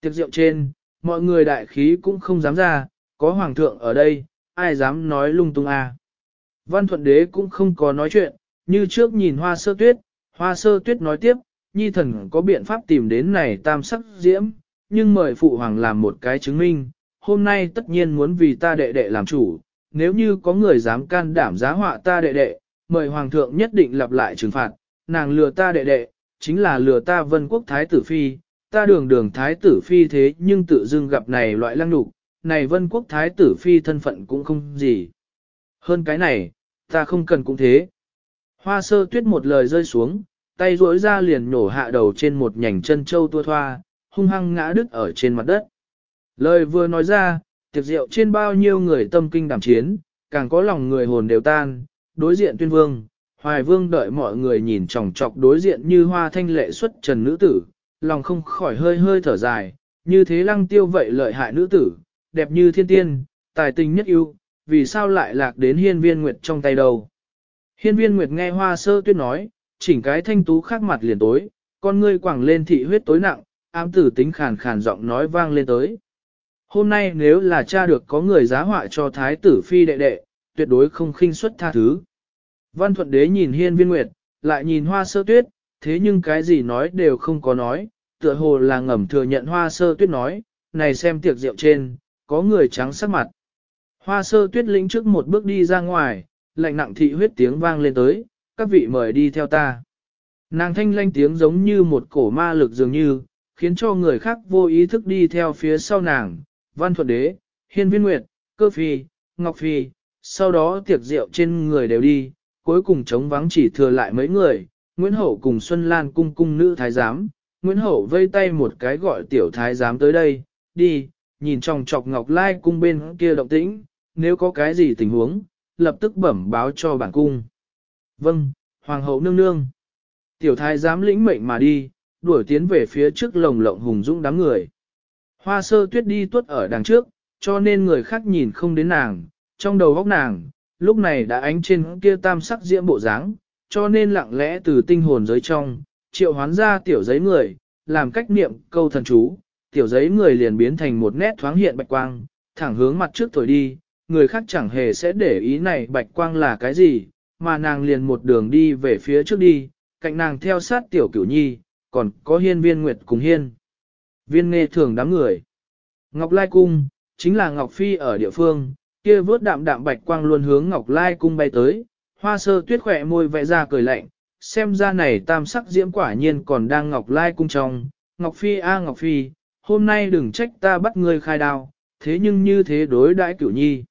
Tiệc rượu trên, mọi người đại khí cũng không dám ra, có hoàng thượng ở đây, ai dám nói lung tung à. Văn thuận đế cũng không có nói chuyện, như trước nhìn hoa sơ tuyết, hoa sơ tuyết nói tiếp, nhi thần có biện pháp tìm đến này tam sắc diễm, nhưng mời phụ hoàng làm một cái chứng minh, hôm nay tất nhiên muốn vì ta đệ đệ làm chủ, nếu như có người dám can đảm giá họa ta đệ đệ, mời hoàng thượng nhất định lặp lại trừng phạt, nàng lừa ta đệ đệ, chính là lừa ta vân quốc thái tử phi, ta đường đường thái tử phi thế nhưng tự dưng gặp này loại lăng đục, này vân quốc thái tử phi thân phận cũng không gì. Hơn cái này, ta không cần cũng thế. Hoa sơ tuyết một lời rơi xuống, tay duỗi ra liền nổ hạ đầu trên một nhành chân châu tua thoa, hung hăng ngã đứt ở trên mặt đất. Lời vừa nói ra, tiệc rượu trên bao nhiêu người tâm kinh đảm chiến, càng có lòng người hồn đều tan, đối diện tuyên vương, hoài vương đợi mọi người nhìn chòng chọc đối diện như hoa thanh lệ xuất trần nữ tử, lòng không khỏi hơi hơi thở dài, như thế lăng tiêu vậy lợi hại nữ tử, đẹp như thiên tiên, tài tình nhất ưu, vì sao lại lạc đến hiên viên nguyệt trong tay đầu? Hiên viên nguyệt nghe hoa sơ tuyết nói, chỉnh cái thanh tú khác mặt liền tối, con ngươi quẳng lên thị huyết tối nặng, ám tử tính khàn khàn giọng nói vang lên tới. Hôm nay nếu là cha được có người giá họa cho thái tử phi đệ đệ, tuyệt đối không khinh suất tha thứ. Văn thuận đế nhìn hiên viên nguyệt, lại nhìn hoa sơ tuyết, thế nhưng cái gì nói đều không có nói, tựa hồ là ngầm thừa nhận hoa sơ tuyết nói, này xem tiệc rượu trên, có người trắng sắc mặt. Hoa sơ tuyết lĩnh trước một bước đi ra ngoài, lạnh nặng thị huyết tiếng vang lên tới, các vị mời đi theo ta. Nàng thanh lanh tiếng giống như một cổ ma lực dường như, khiến cho người khác vô ý thức đi theo phía sau nàng, văn thuận đế, hiên viên nguyệt, cơ phi, ngọc phi, sau đó tiệc rượu trên người đều đi, cuối cùng trống vắng chỉ thừa lại mấy người, Nguyễn Hậu cùng Xuân Lan cung cung nữ thái giám, Nguyễn Hậu vây tay một cái gọi tiểu thái giám tới đây, đi, nhìn trong chọc Ngọc Lai cung bên kia động tĩnh, nếu có cái gì tình huống, lập tức bẩm báo cho bản cung. Vâng, Hoàng hậu nương nương. Tiểu thái giám lĩnh mệnh mà đi, đuổi tiến về phía trước lồng lộng hùng dũng đám người. Hoa sơ tuyết đi tuốt ở đằng trước, cho nên người khác nhìn không đến nàng, trong đầu góc nàng, lúc này đã ánh trên kia tam sắc diễm bộ dáng, cho nên lặng lẽ từ tinh hồn giới trong, triệu hoán ra tiểu giấy người, làm cách niệm câu thần chú, tiểu giấy người liền biến thành một nét thoáng hiện bạch quang, thẳng hướng mặt trước thổi đi, người khác chẳng hề sẽ để ý này bạch quang là cái gì, mà nàng liền một đường đi về phía trước đi, cạnh nàng theo sát tiểu cửu nhi, còn có hiên viên nguyệt cùng hiên. Viên nghe thường đám người. Ngọc Lai Cung, chính là Ngọc Phi ở địa phương, kia vớt đạm đạm bạch quang luôn hướng Ngọc Lai Cung bay tới, hoa sơ tuyết khỏe môi vẽ ra cười lạnh, xem ra này tam sắc diễm quả nhiên còn đang Ngọc Lai Cung trong. Ngọc Phi a Ngọc Phi, hôm nay đừng trách ta bắt ngươi khai đao, thế nhưng như thế đối đãi cửu nhi.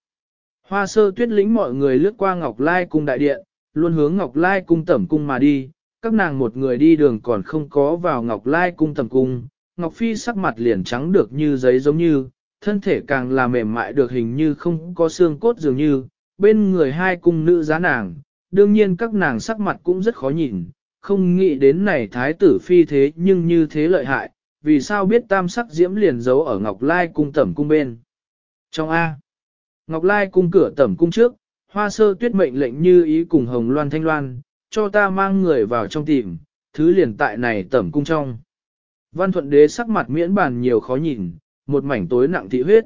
Hoa sơ tuyết lĩnh mọi người lướt qua Ngọc Lai Cung đại điện, luôn hướng Ngọc Lai Cung tẩm cung mà đi, các nàng một người đi đường còn không có vào Ngọc Lai Cung tẩm cung, Ngọc Phi sắc mặt liền trắng được như giấy giống như, thân thể càng là mềm mại được hình như không có xương cốt dường như, bên người hai cung nữ giá nàng, đương nhiên các nàng sắc mặt cũng rất khó nhìn, không nghĩ đến này thái tử phi thế nhưng như thế lợi hại, vì sao biết tam sắc diễm liền giấu ở Ngọc Lai cung tẩm cung bên. Trong A, Ngọc Lai cung cửa tẩm cung trước, hoa sơ tuyết mệnh lệnh như ý cùng Hồng Loan Thanh Loan, cho ta mang người vào trong tìm, thứ liền tại này tẩm cung trong. Văn thuận đế sắc mặt miễn bàn nhiều khó nhìn, một mảnh tối nặng thị huyết.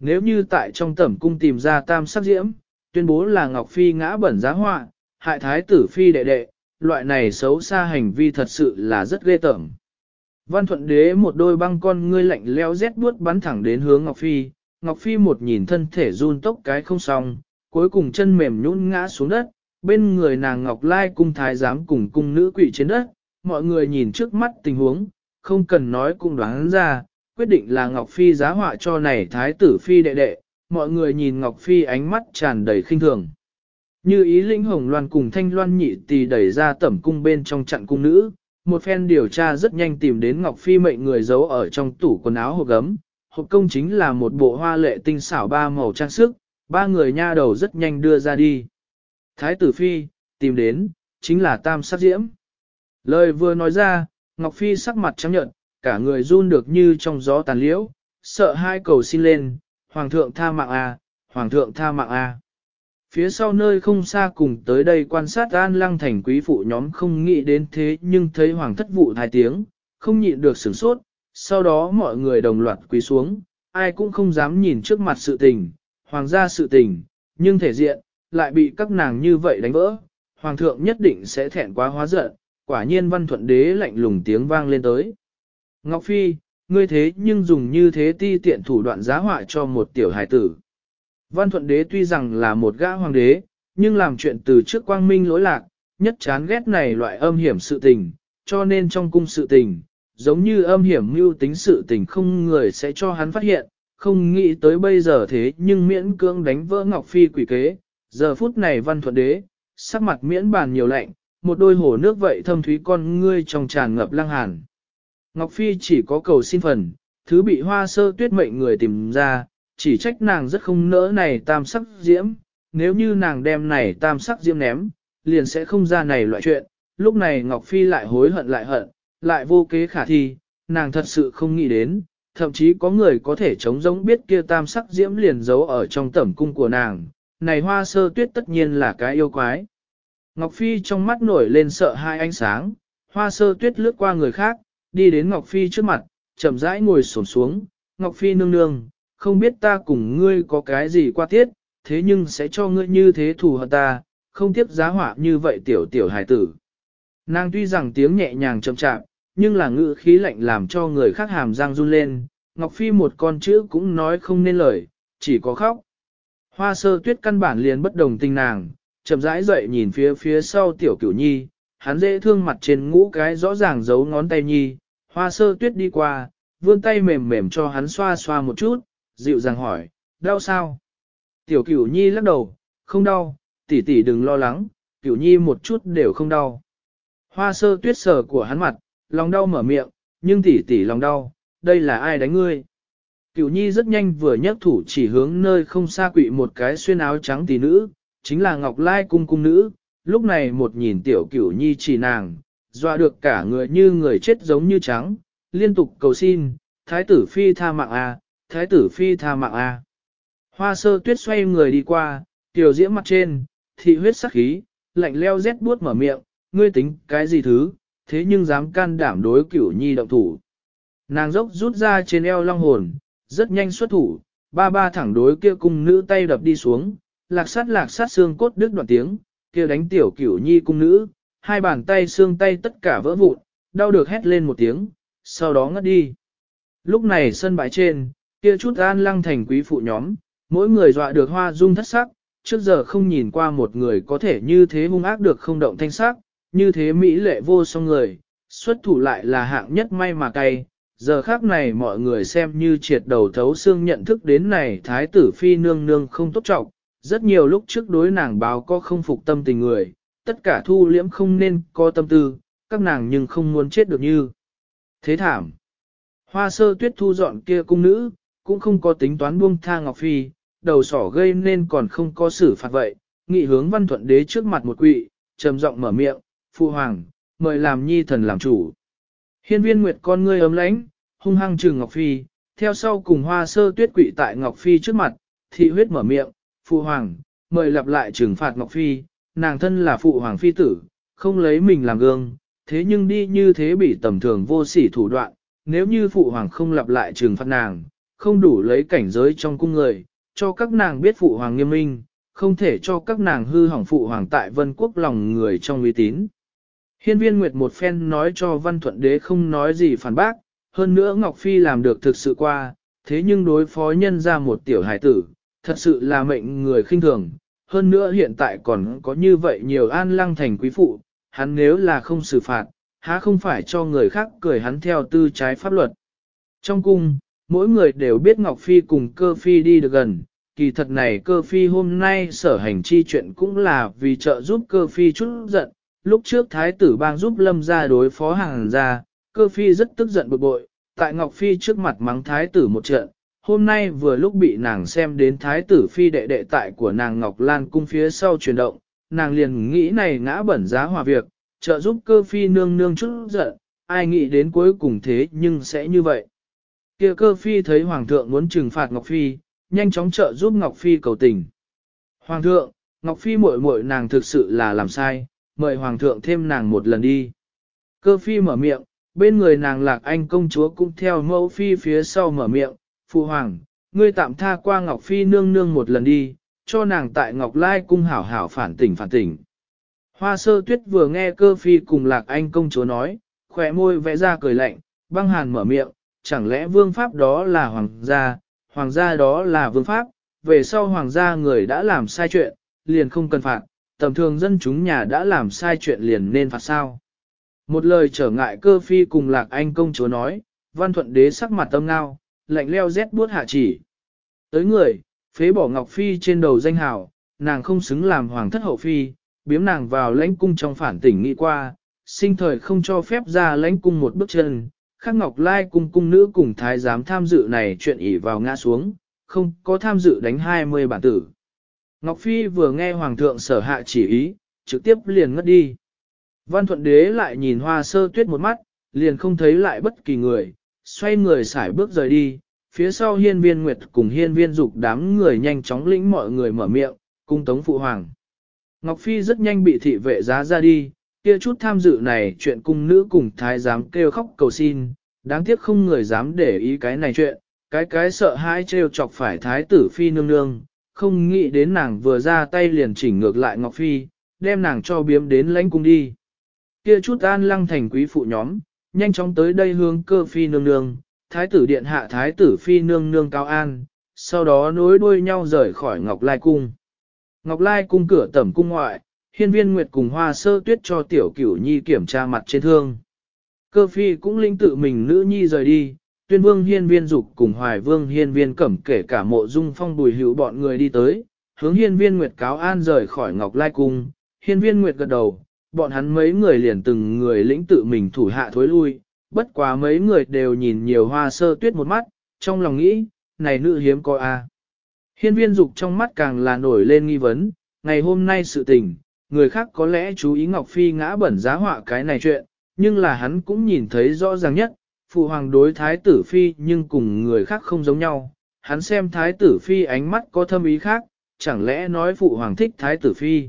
Nếu như tại trong tẩm cung tìm ra tam sắc diễm, tuyên bố là Ngọc Phi ngã bẩn giá họa, hại thái tử Phi đệ đệ, loại này xấu xa hành vi thật sự là rất ghê tởm. Văn thuận đế một đôi băng con ngươi lạnh leo rét buốt bắn thẳng đến hướng Ngọc Phi, Ngọc Phi một nhìn thân thể run tốc cái không xong, cuối cùng chân mềm nhũn ngã xuống đất, bên người nàng Ngọc Lai cung thái giám cùng cung nữ quỷ trên đất, mọi người nhìn trước mắt tình huống, không cần nói cũng đoán ra, quyết định là Ngọc Phi giá họa cho này thái tử Phi đệ đệ, mọi người nhìn Ngọc Phi ánh mắt tràn đầy khinh thường. Như ý lĩnh hồng loan cùng thanh loan nhị tì đẩy ra tẩm cung bên trong trận cung nữ, một phen điều tra rất nhanh tìm đến Ngọc Phi mệnh người giấu ở trong tủ quần áo hộp gấm. Hộp công chính là một bộ hoa lệ tinh xảo ba màu trang sức, ba người nha đầu rất nhanh đưa ra đi. Thái tử Phi, tìm đến, chính là tam sát diễm. Lời vừa nói ra, Ngọc Phi sắc mặt trắng nhợt, cả người run được như trong gió tàn liễu, sợ hai cầu xin lên, Hoàng thượng tha mạng a, Hoàng thượng tha mạng a. Phía sau nơi không xa cùng tới đây quan sát an lăng thành quý phụ nhóm không nghĩ đến thế nhưng thấy hoàng thất vụ hai tiếng, không nhịn được sửng sốt, sau đó mọi người đồng loạt quý xuống, ai cũng không dám nhìn trước mặt sự tình, hoàng gia sự tình, nhưng thể diện, lại bị các nàng như vậy đánh vỡ, hoàng thượng nhất định sẽ thẹn quá hóa giận, quả nhiên văn thuận đế lạnh lùng tiếng vang lên tới. Ngọc Phi, ngươi thế nhưng dùng như thế ti tiện thủ đoạn giá họa cho một tiểu hài tử. Văn thuận đế tuy rằng là một gã hoàng đế, nhưng làm chuyện từ trước quang minh lỗi lạc, nhất chán ghét này loại âm hiểm sự tình, cho nên trong cung sự tình, giống như âm hiểm mưu tính sự tình không người sẽ cho hắn phát hiện, không nghĩ tới bây giờ thế nhưng miễn cưỡng đánh vỡ Ngọc Phi quỷ kế, giờ phút này văn thuận đế, sắc mặt miễn bàn nhiều lạnh, một đôi hồ nước vậy thâm thúy con ngươi trong tràn ngập lăng hàn. Ngọc Phi chỉ có cầu xin phần, thứ bị hoa sơ tuyết mệnh người tìm ra, chỉ trách nàng rất không nỡ này tam sắc diễm, nếu như nàng đem này tam sắc diễm ném, liền sẽ không ra này loại chuyện, lúc này Ngọc Phi lại hối hận lại hận, lại vô kế khả thi, nàng thật sự không nghĩ đến, thậm chí có người có thể chống giống biết kia tam sắc diễm liền giấu ở trong tẩm cung của nàng, này hoa sơ tuyết tất nhiên là cái yêu quái. Ngọc Phi trong mắt nổi lên sợ hai ánh sáng, hoa sơ tuyết lướt qua người khác, đi đến Ngọc Phi trước mặt, chậm rãi ngồi xổm xuống, Ngọc Phi nương nương, không biết ta cùng ngươi có cái gì qua tiết, thế nhưng sẽ cho ngươi như thế thù hận ta, không tiếp giá họa như vậy tiểu tiểu hài tử. Nàng tuy rằng tiếng nhẹ nhàng chậm chạm, nhưng là ngữ khí lạnh làm cho người khác hàm răng run lên, Ngọc Phi một con chữ cũng nói không nên lời, chỉ có khóc. Hoa sơ tuyết căn bản liền bất đồng tình nàng, chậm rãi dậy nhìn phía phía sau tiểu cửu nhi, hắn dễ thương mặt trên ngũ cái rõ ràng giấu ngón tay nhi, hoa sơ tuyết đi qua, vươn tay mềm mềm cho hắn xoa xoa một chút, dịu dàng hỏi, đau sao? Tiểu cửu nhi lắc đầu, không đau, tỷ tỷ đừng lo lắng, cửu nhi một chút đều không đau. Hoa sơ tuyết sờ của hắn mặt, lòng đau mở miệng, nhưng tỷ tỷ lòng đau, đây là ai đánh ngươi? Cửu nhi rất nhanh vừa nhấc thủ chỉ hướng nơi không xa quỵ một cái xuyên áo trắng tỷ nữ, chính là Ngọc Lai cung cung nữ, lúc này một nhìn tiểu cửu nhi chỉ nàng, dọa được cả người như người chết giống như trắng, liên tục cầu xin, thái tử phi tha mạng à thái tử phi tha mạng a. Hoa sơ tuyết xoay người đi qua, tiểu diễm mặt trên, thị huyết sắc khí, lạnh leo rét buốt mở miệng, ngươi tính cái gì thứ, thế nhưng dám can đảm đối cửu nhi động thủ. Nàng dốc rút ra trên eo long hồn, rất nhanh xuất thủ, ba ba thẳng đối kia cung nữ tay đập đi xuống, lạc sát lạc sát xương cốt đứt đoạn tiếng, kia đánh tiểu cửu nhi cung nữ, hai bàn tay xương tay tất cả vỡ vụn, đau được hét lên một tiếng, sau đó ngất đi. Lúc này sân bãi trên, kia chút an lăng thành quý phụ nhóm, mỗi người dọa được hoa dung thất sắc, trước giờ không nhìn qua một người có thể như thế hung ác được không động thanh sắc, như thế mỹ lệ vô song người, xuất thủ lại là hạng nhất may mà cay. Giờ khác này mọi người xem như triệt đầu thấu xương nhận thức đến này thái tử phi nương nương không tốt trọng, rất nhiều lúc trước đối nàng báo có không phục tâm tình người, tất cả thu liễm không nên có tâm tư, các nàng nhưng không muốn chết được như. Thế thảm. Hoa sơ tuyết thu dọn kia cung nữ, cũng không có tính toán buông tha Ngọc Phi, đầu sỏ gây nên còn không có xử phạt vậy, nghị hướng văn thuận đế trước mặt một quỵ, trầm giọng mở miệng, phụ hoàng, mời làm nhi thần làm chủ. Hiên viên nguyệt con ngươi ấm lãnh, hung hăng trừng Ngọc Phi, theo sau cùng hoa sơ tuyết quỵ tại Ngọc Phi trước mặt, thị huyết mở miệng, phụ hoàng, mời lặp lại trừng phạt Ngọc Phi, nàng thân là phụ hoàng phi tử, không lấy mình làm gương, thế nhưng đi như thế bị tầm thường vô sỉ thủ đoạn, nếu như phụ hoàng không lặp lại trừng phạt nàng, không đủ lấy cảnh giới trong cung người, cho các nàng biết phụ hoàng nghiêm minh, không thể cho các nàng hư hỏng phụ hoàng tại vân quốc lòng người trong uy tín. Hiên viên Nguyệt một phen nói cho văn thuận đế không nói gì phản bác, hơn nữa Ngọc Phi làm được thực sự qua, thế nhưng đối phó nhân ra một tiểu hải tử, thật sự là mệnh người khinh thường. Hơn nữa hiện tại còn có như vậy nhiều an lăng thành quý phụ, hắn nếu là không xử phạt, há không phải cho người khác cười hắn theo tư trái pháp luật. Trong cung, mỗi người đều biết Ngọc Phi cùng cơ Phi đi được gần, kỳ thật này cơ Phi hôm nay sở hành chi chuyện cũng là vì trợ giúp cơ Phi chút giận, lúc trước Thái tử bang giúp Lâm ra đối phó hàng ra, cơ Phi rất tức giận bực bội, tại Ngọc Phi trước mặt mắng Thái tử một trận, hôm nay vừa lúc bị nàng xem đến Thái tử Phi đệ đệ tại của nàng Ngọc Lan cung phía sau chuyển động, nàng liền nghĩ này ngã bẩn giá hòa việc, trợ giúp cơ Phi nương nương chút giận, ai nghĩ đến cuối cùng thế nhưng sẽ như vậy. Kia cơ phi thấy hoàng thượng muốn trừng phạt Ngọc Phi, nhanh chóng trợ giúp Ngọc Phi cầu tình. Hoàng thượng, Ngọc Phi muội muội nàng thực sự là làm sai, mời hoàng thượng thêm nàng một lần đi. Cơ phi mở miệng, bên người nàng lạc anh công chúa cũng theo mẫu phi phía sau mở miệng, phụ hoàng, ngươi tạm tha qua Ngọc Phi nương nương một lần đi, cho nàng tại Ngọc Lai cung hảo hảo phản tỉnh phản tỉnh. Hoa sơ tuyết vừa nghe cơ phi cùng lạc anh công chúa nói, khỏe môi vẽ ra cười lạnh, băng hàn mở miệng, chẳng lẽ vương pháp đó là hoàng gia, hoàng gia đó là vương pháp, về sau hoàng gia người đã làm sai chuyện, liền không cần phạt, tầm thường dân chúng nhà đã làm sai chuyện liền nên phạt sao. Một lời trở ngại cơ phi cùng lạc anh công chúa nói, văn thuận đế sắc mặt tâm ngao, lạnh leo rét buốt hạ chỉ. Tới người, phế bỏ ngọc phi trên đầu danh hào, nàng không xứng làm hoàng thất hậu phi, biếm nàng vào lãnh cung trong phản tỉnh nghĩ qua, sinh thời không cho phép ra lãnh cung một bước chân, Khắc Ngọc Lai cung cung nữ cùng thái giám tham dự này chuyện ỉ vào ngã xuống, không có tham dự đánh 20 bản tử. Ngọc Phi vừa nghe Hoàng thượng sở hạ chỉ ý, trực tiếp liền ngất đi. Văn thuận đế lại nhìn hoa sơ tuyết một mắt, liền không thấy lại bất kỳ người, xoay người xải bước rời đi, phía sau hiên viên nguyệt cùng hiên viên dục đám người nhanh chóng lĩnh mọi người mở miệng, cung tống phụ hoàng. Ngọc Phi rất nhanh bị thị vệ giá ra đi, kia chút tham dự này chuyện cung nữ cùng thái giám kêu khóc cầu xin, đáng tiếc không người dám để ý cái này chuyện, cái cái sợ hãi trêu chọc phải thái tử phi nương nương, không nghĩ đến nàng vừa ra tay liền chỉnh ngược lại Ngọc Phi, đem nàng cho biếm đến lãnh cung đi. Kia chút an lăng thành quý phụ nhóm, nhanh chóng tới đây hướng cơ phi nương nương, thái tử điện hạ thái tử phi nương nương cao an, sau đó nối đuôi nhau rời khỏi Ngọc Lai cung. Ngọc Lai cung cửa tẩm cung ngoại, hiên viên nguyệt cùng hoa sơ tuyết cho tiểu cửu nhi kiểm tra mặt trên thương. Cơ phi cũng linh tự mình nữ nhi rời đi, tuyên vương hiên viên dục cùng hoài vương hiên viên cẩm kể cả mộ dung phong bùi hữu bọn người đi tới, hướng hiên viên nguyệt cáo an rời khỏi ngọc lai cung, hiên viên nguyệt gật đầu, bọn hắn mấy người liền từng người lĩnh tự mình thủ hạ thối lui, bất quá mấy người đều nhìn nhiều hoa sơ tuyết một mắt, trong lòng nghĩ, này nữ hiếm có a. Hiên viên dục trong mắt càng là nổi lên nghi vấn, ngày hôm nay sự tình, người khác có lẽ chú ý Ngọc Phi ngã bẩn giá họa cái này chuyện, nhưng là hắn cũng nhìn thấy rõ ràng nhất, phụ hoàng đối thái tử Phi nhưng cùng người khác không giống nhau, hắn xem thái tử Phi ánh mắt có thâm ý khác, chẳng lẽ nói phụ hoàng thích thái tử Phi.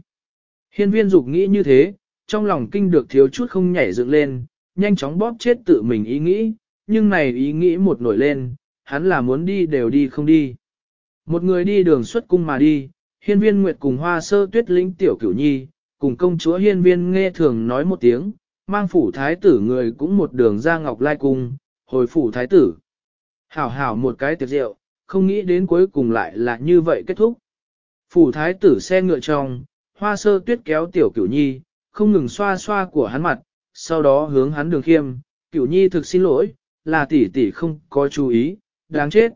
Hiên viên dục nghĩ như thế, trong lòng kinh được thiếu chút không nhảy dựng lên, nhanh chóng bóp chết tự mình ý nghĩ, nhưng này ý nghĩ một nổi lên, hắn là muốn đi đều đi không đi. Một người đi đường xuất cung mà đi, hiên viên nguyệt cùng hoa sơ tuyết lĩnh tiểu cửu nhi, cùng công chúa hiên viên nghe thường nói một tiếng, mang phủ thái tử người cũng một đường ra ngọc lai cung, hồi phủ thái tử. Hảo hảo một cái tiệc rượu, không nghĩ đến cuối cùng lại là như vậy kết thúc. Phủ thái tử xe ngựa trong, hoa sơ tuyết kéo tiểu cửu nhi, không ngừng xoa xoa của hắn mặt, sau đó hướng hắn đường khiêm, cửu nhi thực xin lỗi, là tỷ tỷ không có chú ý, đáng chết.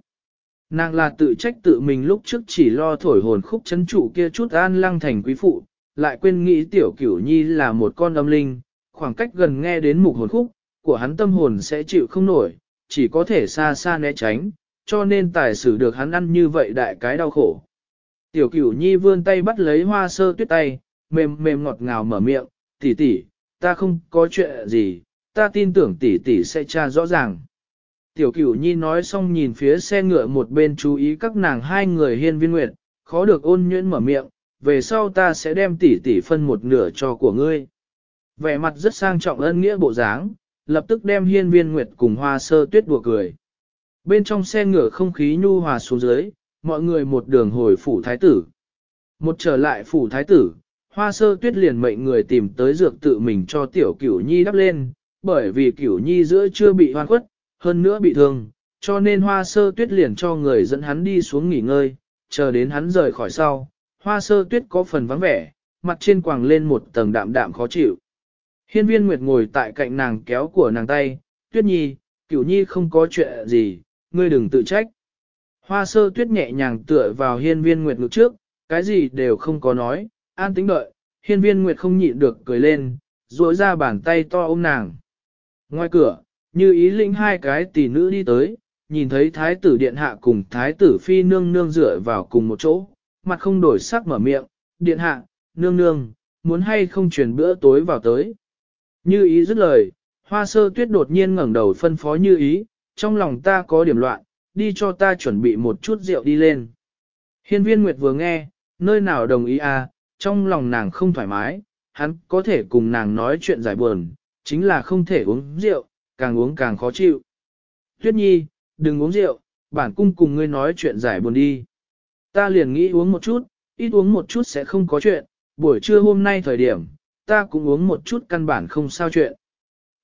Nàng là tự trách tự mình lúc trước chỉ lo thổi hồn khúc chấn trụ kia chút an lăng thành quý phụ, lại quên nghĩ tiểu cửu nhi là một con âm linh, khoảng cách gần nghe đến mục hồn khúc, của hắn tâm hồn sẽ chịu không nổi, chỉ có thể xa xa né tránh, cho nên tài xử được hắn ăn như vậy đại cái đau khổ. Tiểu cửu nhi vươn tay bắt lấy hoa sơ tuyết tay, mềm mềm ngọt ngào mở miệng, tỷ tỷ, ta không có chuyện gì, ta tin tưởng tỷ tỷ sẽ tra rõ ràng. Tiểu cửu nhi nói xong nhìn phía xe ngựa một bên chú ý các nàng hai người hiên viên nguyệt, khó được ôn nhuyễn mở miệng, về sau ta sẽ đem tỷ tỷ phân một nửa cho của ngươi. Vẻ mặt rất sang trọng ân nghĩa bộ dáng, lập tức đem hiên viên nguyệt cùng hoa sơ tuyết đùa cười. Bên trong xe ngựa không khí nhu hòa xuống dưới, mọi người một đường hồi phủ thái tử. Một trở lại phủ thái tử, hoa sơ tuyết liền mệnh người tìm tới dược tự mình cho tiểu cửu nhi đắp lên, bởi vì cửu nhi giữa chưa bị hoan khuất, hơn nữa bị thương, cho nên hoa sơ tuyết liền cho người dẫn hắn đi xuống nghỉ ngơi, chờ đến hắn rời khỏi sau, hoa sơ tuyết có phần vắng vẻ, mặt trên quàng lên một tầng đạm đạm khó chịu. Hiên viên Nguyệt ngồi tại cạnh nàng kéo của nàng tay, tuyết nhi, cửu nhi không có chuyện gì, ngươi đừng tự trách. Hoa sơ tuyết nhẹ nhàng tựa vào hiên viên Nguyệt ngực trước, cái gì đều không có nói, an tính đợi, hiên viên Nguyệt không nhịn được cười lên, duỗi ra bàn tay to ôm nàng. Ngoài cửa, như ý lĩnh hai cái tỷ nữ đi tới, nhìn thấy thái tử điện hạ cùng thái tử phi nương nương dựa vào cùng một chỗ, mặt không đổi sắc mở miệng, điện hạ, nương nương, muốn hay không truyền bữa tối vào tới. Như ý dứt lời, hoa sơ tuyết đột nhiên ngẩng đầu phân phó như ý, trong lòng ta có điểm loạn, đi cho ta chuẩn bị một chút rượu đi lên. Hiên viên Nguyệt vừa nghe, nơi nào đồng ý à, trong lòng nàng không thoải mái, hắn có thể cùng nàng nói chuyện giải buồn, chính là không thể uống rượu, càng uống càng khó chịu. Tuyết nhi, đừng uống rượu, bản cung cùng ngươi nói chuyện giải buồn đi. Ta liền nghĩ uống một chút, ít uống một chút sẽ không có chuyện, buổi trưa hôm nay thời điểm, ta cũng uống một chút căn bản không sao chuyện.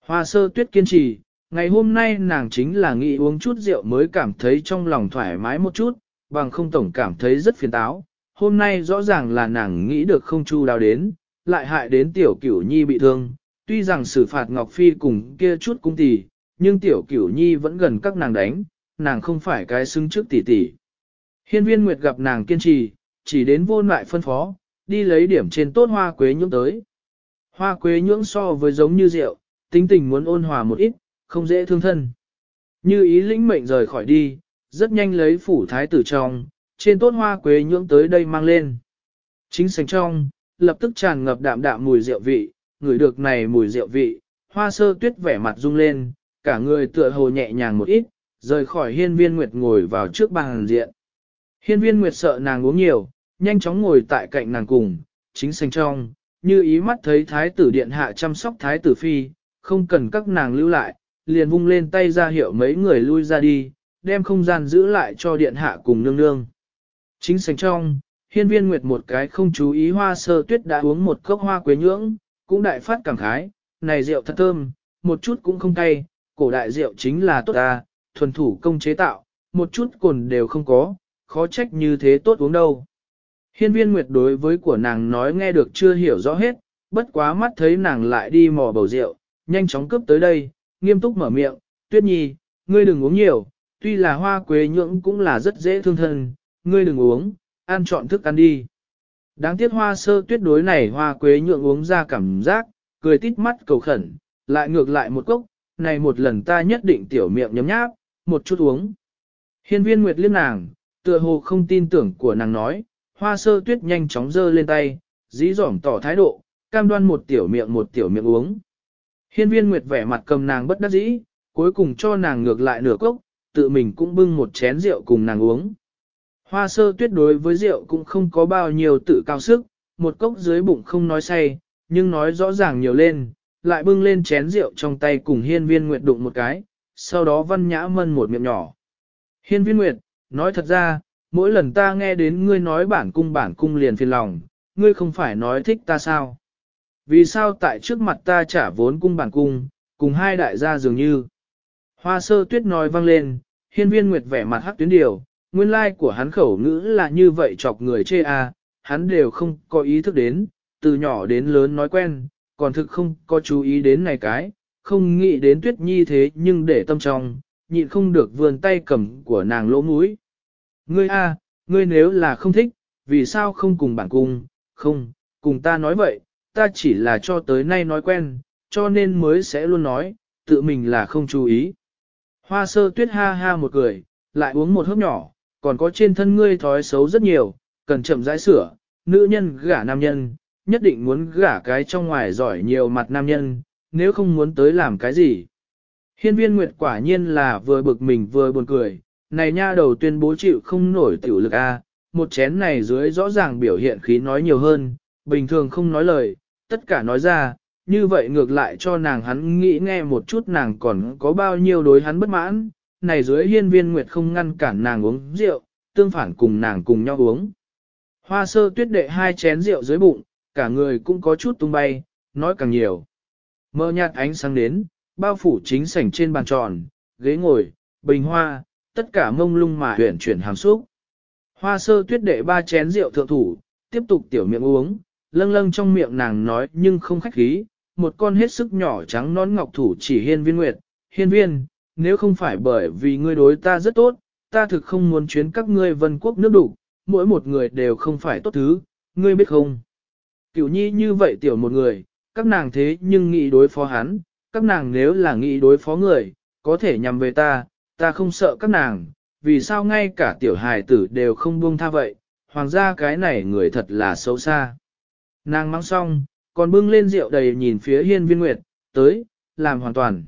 Hoa sơ tuyết kiên trì, ngày hôm nay nàng chính là nghĩ uống chút rượu mới cảm thấy trong lòng thoải mái một chút, bằng không tổng cảm thấy rất phiền táo. Hôm nay rõ ràng là nàng nghĩ được không chu đáo đến, lại hại đến tiểu cửu nhi bị thương. Tuy rằng xử phạt Ngọc Phi cùng kia chút cung tỷ, nhưng tiểu cửu nhi vẫn gần các nàng đánh, nàng không phải cái xứng trước tỷ tỷ. Hiên viên Nguyệt gặp nàng kiên trì, chỉ đến vô lại phân phó, đi lấy điểm trên tốt hoa quế nhưỡng tới. Hoa quế nhưỡng so với giống như rượu, tính tình muốn ôn hòa một ít, không dễ thương thân. Như ý lĩnh mệnh rời khỏi đi, rất nhanh lấy phủ thái tử trong, trên tốt hoa quế nhưỡng tới đây mang lên. Chính sành trong, lập tức tràn ngập đạm đạm mùi rượu vị, ngửi được này mùi rượu vị, hoa sơ tuyết vẻ mặt rung lên, cả người tựa hồ nhẹ nhàng một ít, rời khỏi hiên viên nguyệt ngồi vào trước bàn diện. Hiên viên nguyệt sợ nàng uống nhiều, nhanh chóng ngồi tại cạnh nàng cùng, chính sành trong, như ý mắt thấy thái tử điện hạ chăm sóc thái tử phi, không cần các nàng lưu lại, liền vung lên tay ra hiệu mấy người lui ra đi, đem không gian giữ lại cho điện hạ cùng nương nương. Chính sành trong, hiên viên nguyệt một cái không chú ý hoa sơ tuyết đã uống một cốc hoa quế nhưỡng, cũng đại phát cảm khái, này rượu thật thơm, một chút cũng không cay, cổ đại rượu chính là tốt ta, thuần thủ công chế tạo, một chút cồn đều không có, khó trách như thế tốt uống đâu. Hiên viên nguyệt đối với của nàng nói nghe được chưa hiểu rõ hết, bất quá mắt thấy nàng lại đi mò bầu rượu, nhanh chóng cướp tới đây, nghiêm túc mở miệng, tuyết nhi, ngươi đừng uống nhiều, tuy là hoa quế nhưỡng cũng là rất dễ thương thân, ngươi đừng uống, ăn chọn thức ăn đi. Đáng tiếc hoa sơ tuyết đối này hoa quế nhượng uống ra cảm giác, cười tít mắt cầu khẩn, lại ngược lại một cốc, này một lần ta nhất định tiểu miệng nhấm nháp, một chút uống. Hiên viên nguyệt liên nàng, tựa hồ không tin tưởng của nàng nói, hoa sơ tuyết nhanh chóng giơ lên tay, dí dỏm tỏ thái độ, cam đoan một tiểu miệng một tiểu miệng uống. Hiên viên nguyệt vẻ mặt cầm nàng bất đắc dĩ, cuối cùng cho nàng ngược lại nửa cốc, tự mình cũng bưng một chén rượu cùng nàng uống. Hoa sơ tuyết đối với rượu cũng không có bao nhiêu tự cao sức, một cốc dưới bụng không nói say, nhưng nói rõ ràng nhiều lên, lại bưng lên chén rượu trong tay cùng hiên viên nguyệt đụng một cái, sau đó văn nhã mân một miệng nhỏ. Hiên viên nguyệt, nói thật ra, mỗi lần ta nghe đến ngươi nói bản cung bản cung liền phiền lòng, ngươi không phải nói thích ta sao? Vì sao tại trước mặt ta trả vốn cung bản cung, cùng hai đại gia dường như? Hoa sơ tuyết nói vang lên, hiên viên nguyệt vẻ mặt hắc tuyến điều, nguyên lai like của hắn khẩu ngữ là như vậy chọc người chê à, hắn đều không có ý thức đến, từ nhỏ đến lớn nói quen, còn thực không có chú ý đến này cái, không nghĩ đến tuyết nhi thế nhưng để tâm trong, nhịn không được vươn tay cầm của nàng lỗ mũi. Ngươi a, ngươi nếu là không thích, vì sao không cùng bản cung, không, cùng ta nói vậy, ta chỉ là cho tới nay nói quen, cho nên mới sẽ luôn nói, tự mình là không chú ý. Hoa sơ tuyết ha ha một cười, lại uống một hớp nhỏ, còn có trên thân ngươi thói xấu rất nhiều, cần chậm rãi sửa, nữ nhân gả nam nhân, nhất định muốn gả cái trong ngoài giỏi nhiều mặt nam nhân, nếu không muốn tới làm cái gì. Hiên viên Nguyệt quả nhiên là vừa bực mình vừa buồn cười, này nha đầu tuyên bố chịu không nổi tiểu lực A, một chén này dưới rõ ràng biểu hiện khí nói nhiều hơn, bình thường không nói lời, tất cả nói ra, như vậy ngược lại cho nàng hắn nghĩ nghe một chút nàng còn có bao nhiêu đối hắn bất mãn, này dưới hiên viên Nguyệt không ngăn cản nàng uống rượu, tương phản cùng nàng cùng nhau uống. Hoa sơ tuyết đệ hai chén rượu dưới bụng, cả người cũng có chút tung bay, nói càng nhiều. Mơ nhạt ánh sáng đến, bao phủ chính sảnh trên bàn tròn, ghế ngồi, bình hoa, tất cả mông lung mà huyển chuyển hàm xúc. Hoa sơ tuyết đệ ba chén rượu thượng thủ, tiếp tục tiểu miệng uống, lâng lâng trong miệng nàng nói nhưng không khách khí, một con hết sức nhỏ trắng nón ngọc thủ chỉ hiên viên nguyệt, hiên viên, nếu không phải bởi vì ngươi đối ta rất tốt, ta thực không muốn chuyến các ngươi vân quốc nước đủ, mỗi một người đều không phải tốt thứ, ngươi biết không? Cửu nhi như vậy tiểu một người, các nàng thế nhưng nghĩ đối phó hắn, các nàng nếu là nghĩ đối phó người, có thể nhằm về ta, ta không sợ các nàng, vì sao ngay cả tiểu hài tử đều không buông tha vậy, hoàng gia cái này người thật là xấu xa. Nàng mang xong, còn bưng lên rượu đầy nhìn phía hiên viên nguyệt, tới, làm hoàn toàn.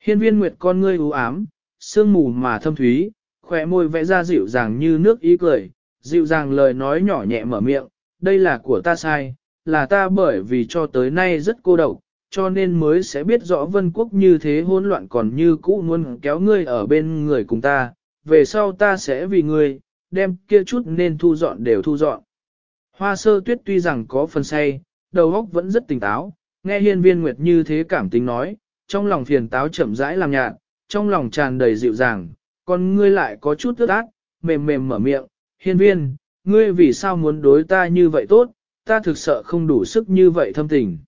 Hiên viên nguyệt con ngươi u ám, sương mù mà thâm thúy, khỏe môi vẽ ra dịu dàng như nước ý cười, dịu dàng lời nói nhỏ nhẹ mở miệng, đây là của ta sai, là ta bởi vì cho tới nay rất cô độc, cho nên mới sẽ biết rõ vân quốc như thế hỗn loạn còn như cũ muốn kéo ngươi ở bên người cùng ta, về sau ta sẽ vì ngươi, đem kia chút nên thu dọn đều thu dọn. Hoa sơ tuyết tuy rằng có phần say, đầu óc vẫn rất tỉnh táo, nghe hiên viên nguyệt như thế cảm tính nói, trong lòng phiền táo chậm rãi làm nhạt, trong lòng tràn đầy dịu dàng, còn ngươi lại có chút ướt át, mềm mềm mở miệng, hiên viên, ngươi vì sao muốn đối ta như vậy tốt, ta thực sợ không đủ sức như vậy thâm tình.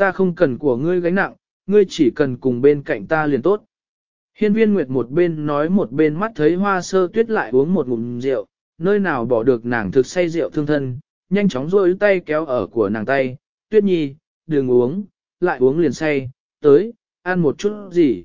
Ta không cần của ngươi gánh nặng, ngươi chỉ cần cùng bên cạnh ta liền tốt. Hiên viên Nguyệt một bên nói một bên mắt thấy hoa sơ tuyết lại uống một ngụm rượu, nơi nào bỏ được nàng thực say rượu thương thân, nhanh chóng rôi tay kéo ở của nàng tay, tuyết nhi, đừng uống, lại uống liền say, tới, ăn một chút gì.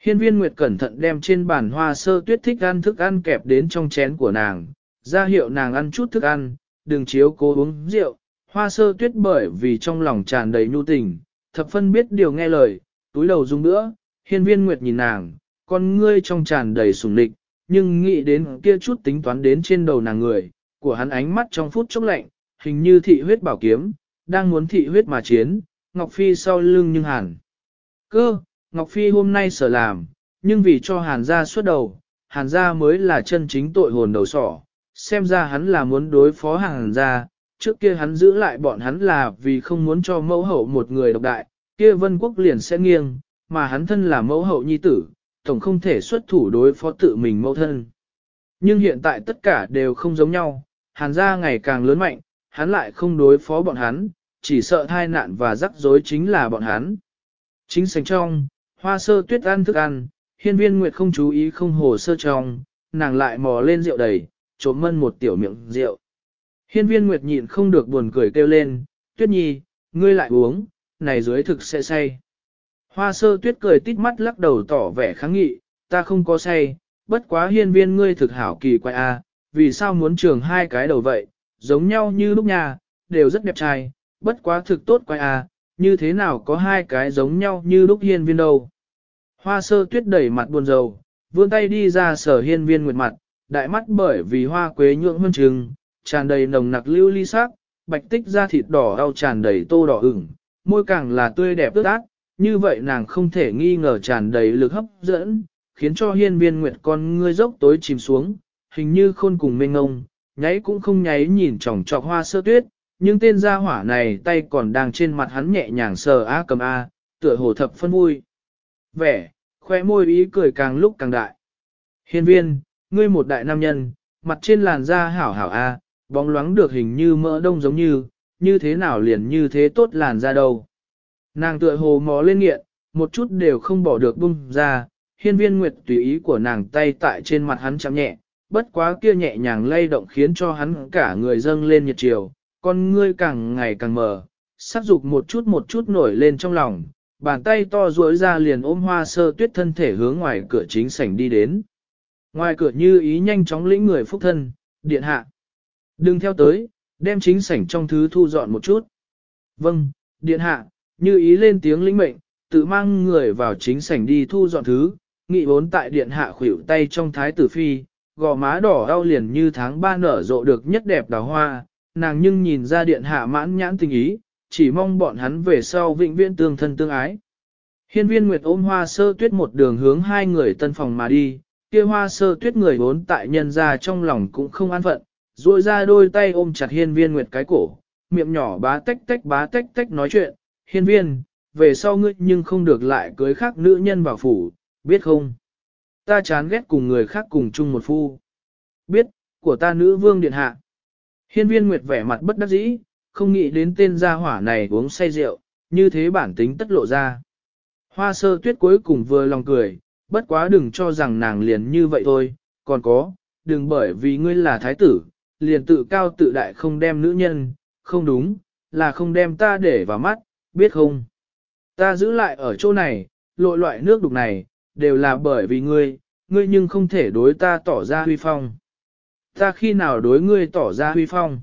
Hiên viên Nguyệt cẩn thận đem trên bàn hoa sơ tuyết thích ăn thức ăn kẹp đến trong chén của nàng, ra hiệu nàng ăn chút thức ăn, đừng chiếu cố uống rượu. Hoa sơ tuyết bởi vì trong lòng tràn đầy nhu tình, thập phân biết điều nghe lời, túi đầu dung nữa, hiên viên Nguyệt nhìn nàng, con ngươi trong tràn đầy sùng địch, nhưng nghĩ đến kia chút tính toán đến trên đầu nàng người, của hắn ánh mắt trong phút chốc lạnh, hình như thị huyết bảo kiếm, đang muốn thị huyết mà chiến, Ngọc Phi sau lưng nhưng hàn. Cơ, Ngọc Phi hôm nay sở làm, nhưng vì cho hàn gia xuất đầu, hàn gia mới là chân chính tội hồn đầu sỏ, xem ra hắn là muốn đối phó hàn gia, trước kia hắn giữ lại bọn hắn là vì không muốn cho mẫu hậu một người độc đại, kia vân quốc liền sẽ nghiêng, mà hắn thân là mẫu hậu nhi tử, tổng không thể xuất thủ đối phó tự mình mẫu thân. Nhưng hiện tại tất cả đều không giống nhau, hàn gia ngày càng lớn mạnh, hắn lại không đối phó bọn hắn, chỉ sợ thai nạn và rắc rối chính là bọn hắn. Chính sánh trong, hoa sơ tuyết ăn thức ăn, hiên viên nguyệt không chú ý không hồ sơ trong, nàng lại mò lên rượu đầy, trộm mân một tiểu miệng rượu. Hiên viên nguyệt nhịn không được buồn cười kêu lên, tuyết nhi, ngươi lại uống, này dưới thực sẽ say. Hoa sơ tuyết cười tít mắt lắc đầu tỏ vẻ kháng nghị, ta không có say, bất quá hiên viên ngươi thực hảo kỳ quay a, à, vì sao muốn trường hai cái đầu vậy, giống nhau như lúc nhà, đều rất đẹp trai, bất quá thực tốt quay a, à, như thế nào có hai cái giống nhau như lúc hiên viên đâu. Hoa sơ tuyết đẩy mặt buồn rầu, vươn tay đi ra sở hiên viên nguyệt mặt, đại mắt bởi vì hoa quế nhượng hơn trừng, tràn đầy nồng nặc lưu ly sắc, bạch tích da thịt đỏ đau tràn đầy tô đỏ ửng, môi càng là tươi đẹp ướt át, như vậy nàng không thể nghi ngờ tràn đầy lực hấp dẫn, khiến cho hiên viên nguyệt con ngươi dốc tối chìm xuống, hình như khôn cùng mênh ngông, nháy cũng không nháy nhìn tròng trọc hoa sơ tuyết, nhưng tên gia hỏa này tay còn đang trên mặt hắn nhẹ nhàng sờ a cầm a, tựa hồ thập phân vui. Vẻ, khoe môi ý cười càng lúc càng đại. Hiên viên, ngươi một đại nam nhân, mặt trên làn da hảo hảo a, bóng loáng được hình như mỡ đông giống như, như thế nào liền như thế tốt làn ra đâu. Nàng tựa hồ mò lên nghiện, một chút đều không bỏ được bung ra, hiên viên nguyệt tùy ý của nàng tay tại trên mặt hắn chạm nhẹ, bất quá kia nhẹ nhàng lay động khiến cho hắn cả người dâng lên nhiệt chiều, con ngươi càng ngày càng mờ, sắc dục một chút một chút nổi lên trong lòng, bàn tay to duỗi ra liền ôm hoa sơ tuyết thân thể hướng ngoài cửa chính sảnh đi đến. Ngoài cửa như ý nhanh chóng lĩnh người phúc thân, điện hạ. Đừng theo tới, đem chính sảnh trong thứ thu dọn một chút. Vâng, điện hạ, như ý lên tiếng lĩnh mệnh, tự mang người vào chính sảnh đi thu dọn thứ, nghị bốn tại điện hạ khuỷu tay trong thái tử phi, gò má đỏ đau liền như tháng ba nở rộ được nhất đẹp đào hoa, nàng nhưng nhìn ra điện hạ mãn nhãn tình ý, chỉ mong bọn hắn về sau vĩnh viễn tương thân tương ái. Hiên viên Nguyệt ôm hoa sơ tuyết một đường hướng hai người tân phòng mà đi, kia hoa sơ tuyết người vốn tại nhân ra trong lòng cũng không an phận, duỗi ra đôi tay ôm chặt hiên viên Nguyệt cái cổ, miệng nhỏ bá tách tách bá tách tách nói chuyện, hiên viên, về sau ngươi nhưng không được lại cưới khác nữ nhân vào phủ, biết không? Ta chán ghét cùng người khác cùng chung một phu. Biết, của ta nữ vương điện hạ. Hiên viên Nguyệt vẻ mặt bất đắc dĩ, không nghĩ đến tên gia hỏa này uống say rượu, như thế bản tính tất lộ ra. Hoa sơ tuyết cuối cùng vừa lòng cười, bất quá đừng cho rằng nàng liền như vậy thôi, còn có, đừng bởi vì ngươi là thái tử, liền tự cao tự đại không đem nữ nhân, không đúng, là không đem ta để vào mắt, biết không? Ta giữ lại ở chỗ này, lội loại nước đục này, đều là bởi vì ngươi, ngươi nhưng không thể đối ta tỏ ra huy phong. Ta khi nào đối ngươi tỏ ra huy phong?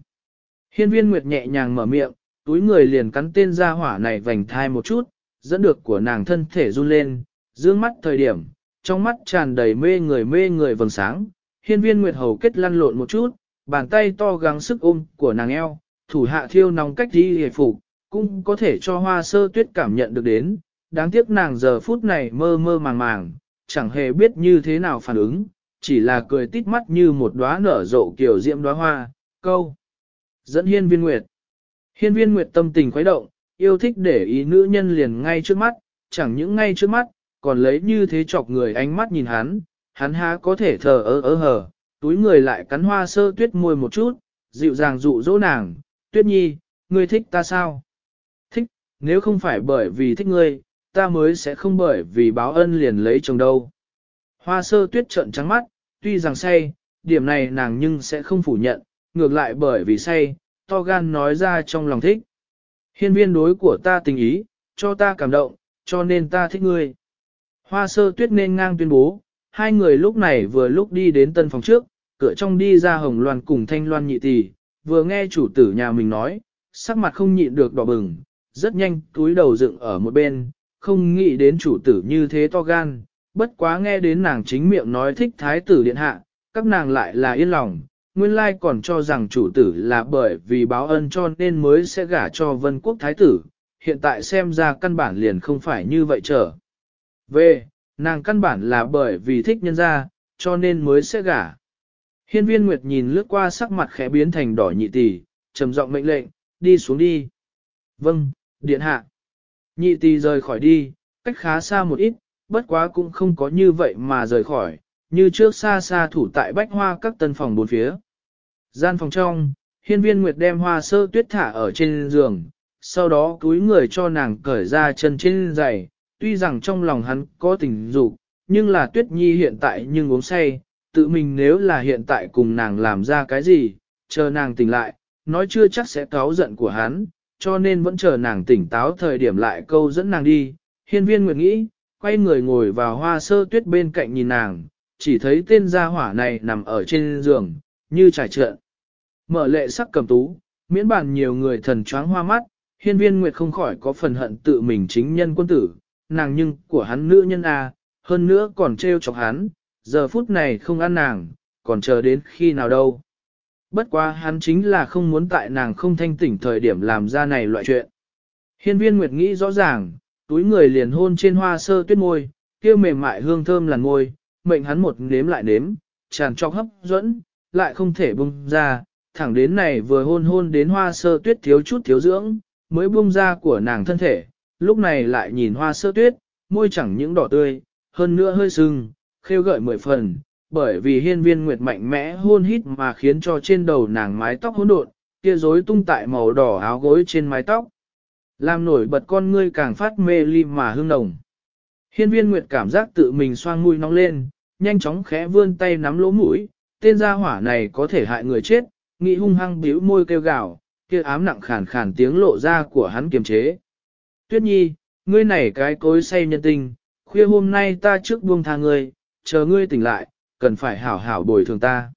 Hiên viên Nguyệt nhẹ nhàng mở miệng, túi người liền cắn tên ra hỏa này vành thai một chút, dẫn được của nàng thân thể run lên, dương mắt thời điểm, trong mắt tràn đầy mê người mê người vầng sáng. Hiên viên Nguyệt hầu kết lăn lộn một chút, bàn tay to gắng sức ôm của nàng eo, thủ hạ thiêu nóng cách đi hề phục, cũng có thể cho hoa sơ tuyết cảm nhận được đến. Đáng tiếc nàng giờ phút này mơ mơ màng màng, chẳng hề biết như thế nào phản ứng, chỉ là cười tít mắt như một đóa nở rộ kiểu diễm đóa hoa, câu. Dẫn hiên viên nguyệt. Hiên viên nguyệt tâm tình khuấy động, yêu thích để ý nữ nhân liền ngay trước mắt, chẳng những ngay trước mắt, còn lấy như thế chọc người ánh mắt nhìn hắn, hắn há có thể thờ ơ ơ hờ, túi người lại cắn hoa sơ tuyết môi một chút, dịu dàng dụ dỗ nàng, tuyết nhi, ngươi thích ta sao? Thích, nếu không phải bởi vì thích ngươi, ta mới sẽ không bởi vì báo ân liền lấy chồng đâu. Hoa sơ tuyết trợn trắng mắt, tuy rằng say, điểm này nàng nhưng sẽ không phủ nhận, ngược lại bởi vì say, to gan nói ra trong lòng thích. Hiên viên đối của ta tình ý, cho ta cảm động, cho nên ta thích ngươi. Hoa sơ tuyết nên ngang tuyên bố, hai người lúc này vừa lúc đi đến tân phòng trước, cửa trong đi ra hồng loan cùng thanh loan nhị tỷ, vừa nghe chủ tử nhà mình nói, sắc mặt không nhịn được đỏ bừng, rất nhanh túi đầu dựng ở một bên, không nghĩ đến chủ tử như thế to gan, bất quá nghe đến nàng chính miệng nói thích thái tử điện hạ, các nàng lại là yên lòng, nguyên lai còn cho rằng chủ tử là bởi vì báo ân cho nên mới sẽ gả cho vân quốc thái tử, hiện tại xem ra căn bản liền không phải như vậy trở. Về, nàng căn bản là bởi vì thích nhân gia, cho nên mới sẽ gả. Hiên viên Nguyệt nhìn lướt qua sắc mặt khẽ biến thành đỏ nhị tỷ, trầm giọng mệnh lệnh, đi xuống đi. Vâng, điện hạ. Nhị tỷ rời khỏi đi, cách khá xa một ít, bất quá cũng không có như vậy mà rời khỏi, như trước xa xa thủ tại bách hoa các tân phòng bốn phía. Gian phòng trong, hiên viên Nguyệt đem hoa sơ tuyết thả ở trên giường, sau đó cúi người cho nàng cởi ra chân trên giày, tuy rằng trong lòng hắn có tình dục, nhưng là tuyết nhi hiện tại nhưng uống say, tự mình nếu là hiện tại cùng nàng làm ra cái gì, chờ nàng tỉnh lại, nói chưa chắc sẽ cáo giận của hắn, cho nên vẫn chờ nàng tỉnh táo thời điểm lại câu dẫn nàng đi. Hiên viên Nguyệt nghĩ, quay người ngồi vào hoa sơ tuyết bên cạnh nhìn nàng, chỉ thấy tên gia hỏa này nằm ở trên giường, như trải trợn. Mở lệ sắc cầm tú, miễn bàn nhiều người thần choáng hoa mắt, hiên viên nguyệt không khỏi có phần hận tự mình chính nhân quân tử, nàng nhưng của hắn nữ nhân a, à, hơn nữa còn trêu chọc hắn, giờ phút này không ăn nàng, còn chờ đến khi nào đâu. Bất quá hắn chính là không muốn tại nàng không thanh tỉnh thời điểm làm ra này loại chuyện. Hiên viên nguyệt nghĩ rõ ràng, túi người liền hôn trên hoa sơ tuyết môi, kia mềm mại hương thơm làn môi, mệnh hắn một nếm lại nếm, tràn trọc hấp dẫn, lại không thể bung ra, thẳng đến này vừa hôn hôn đến hoa sơ tuyết thiếu chút thiếu dưỡng, mới bung ra của nàng thân thể, lúc này lại nhìn hoa sơ tuyết, môi chẳng những đỏ tươi, hơn nữa hơi sưng, khêu gợi mười phần, bởi vì hiên viên nguyệt mạnh mẽ hôn hít mà khiến cho trên đầu nàng mái tóc hỗn độn, kia rối tung tại màu đỏ áo gối trên mái tóc. Làm nổi bật con ngươi càng phát mê ly mà hương nồng. Hiên viên nguyệt cảm giác tự mình xoang mũi nóng lên, nhanh chóng khẽ vươn tay nắm lỗ mũi, tên gia hỏa này có thể hại người chết, nghĩ hung hăng bĩu môi kêu gào, kia ám nặng khàn khàn tiếng lộ ra của hắn kiềm chế. Tuyết nhi, ngươi này cái cối say nhân tình, khuya hôm nay ta trước buông tha ngươi, chờ ngươi tỉnh lại, cần phải hảo hảo bồi thường ta.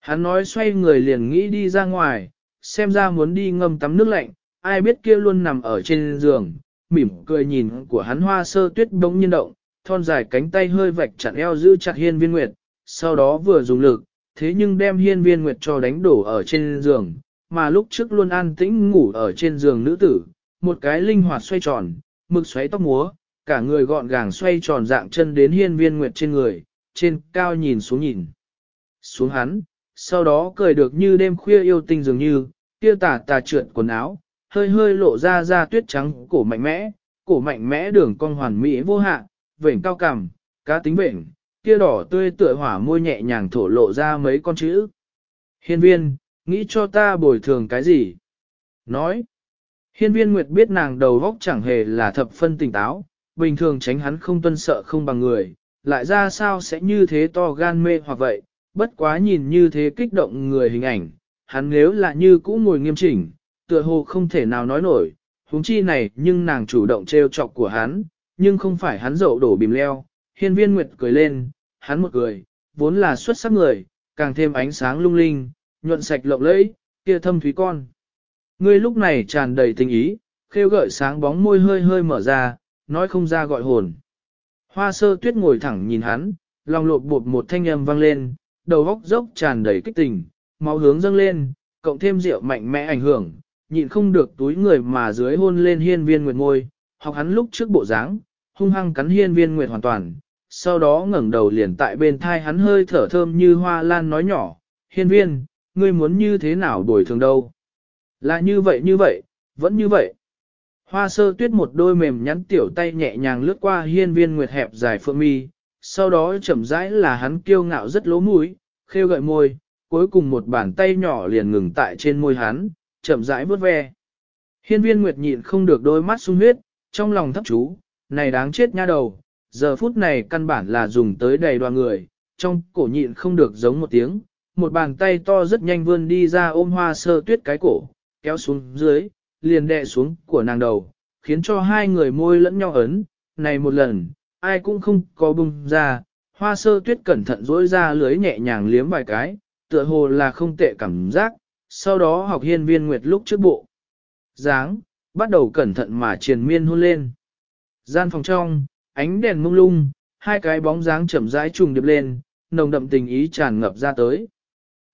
Hắn nói xoay người liền nghĩ đi ra ngoài, xem ra muốn đi ngâm tắm nước lạnh, ai biết kia luôn nằm ở trên giường, mỉm cười nhìn của hắn hoa sơ tuyết bỗng nhiên động, thon dài cánh tay hơi vạch chặt eo giữ chặt hiên viên nguyệt, sau đó vừa dùng lực, thế nhưng đem hiên viên nguyệt cho đánh đổ ở trên giường, mà lúc trước luôn an tĩnh ngủ ở trên giường nữ tử, một cái linh hoạt xoay tròn, mực xoáy tóc múa, cả người gọn gàng xoay tròn dạng chân đến hiên viên nguyệt trên người, trên cao nhìn xuống nhìn. Xuống hắn, sau đó cười được như đêm khuya yêu tinh dường như, kia tà tà trượt quần áo, hơi hơi lộ ra ra tuyết trắng cổ mạnh mẽ, cổ mạnh mẽ đường cong hoàn mỹ vô hạ, vểnh cao cằm, cá tính vểnh, kia đỏ tươi tựa hỏa môi nhẹ nhàng thổ lộ ra mấy con chữ. Hiên viên, nghĩ cho ta bồi thường cái gì? Nói. Hiên viên Nguyệt biết nàng đầu góc chẳng hề là thập phân tỉnh táo, bình thường tránh hắn không tuân sợ không bằng người, lại ra sao sẽ như thế to gan mê hoặc vậy, bất quá nhìn như thế kích động người hình ảnh, hắn nếu là như cũ ngồi nghiêm chỉnh, tựa hồ không thể nào nói nổi, huống chi này nhưng nàng chủ động trêu chọc của hắn, nhưng không phải hắn dậu đổ bìm leo, hiên viên nguyệt cười lên, hắn một cười, vốn là xuất sắc người, càng thêm ánh sáng lung linh, nhuận sạch lộng lẫy, kia thâm thúy con. Ngươi lúc này tràn đầy tình ý, khêu gợi sáng bóng môi hơi hơi mở ra, nói không ra gọi hồn. Hoa sơ tuyết ngồi thẳng nhìn hắn, lòng lột bột một thanh âm vang lên, đầu góc dốc tràn đầy kích tình, máu hướng dâng lên, cộng thêm rượu mạnh mẽ ảnh hưởng, nhịn không được túi người mà dưới hôn lên hiên viên nguyệt ngôi, học hắn lúc trước bộ dáng, hung hăng cắn hiên viên nguyệt hoàn toàn, sau đó ngẩng đầu liền tại bên thai hắn hơi thở thơm như hoa lan nói nhỏ, hiên viên, ngươi muốn như thế nào đổi thường đâu. Là như vậy như vậy, vẫn như vậy. Hoa sơ tuyết một đôi mềm nhắn tiểu tay nhẹ nhàng lướt qua hiên viên nguyệt hẹp dài phượng mi, sau đó chậm rãi là hắn kiêu ngạo rất lố mũi, khêu gợi môi, cuối cùng một bàn tay nhỏ liền ngừng tại trên môi hắn, chậm rãi vuốt ve. Hiên viên nguyệt nhịn không được đôi mắt sung huyết, trong lòng thấp chú, này đáng chết nha đầu, giờ phút này căn bản là dùng tới đầy đoàn người, trong cổ nhịn không được giống một tiếng, một bàn tay to rất nhanh vươn đi ra ôm hoa sơ tuyết cái cổ, kéo xuống dưới, liền đè xuống của nàng đầu, khiến cho hai người môi lẫn nhau ấn, này một lần, ai cũng không có bung ra, hoa sơ tuyết cẩn thận dỗi ra lưới nhẹ nhàng liếm vài cái, tựa hồ là không tệ cảm giác, sau đó học hiên viên nguyệt lúc trước bộ. dáng bắt đầu cẩn thận mà triền miên hôn lên. Gian phòng trong, ánh đèn mông lung, hai cái bóng dáng chậm rãi trùng điệp lên, nồng đậm tình ý tràn ngập ra tới.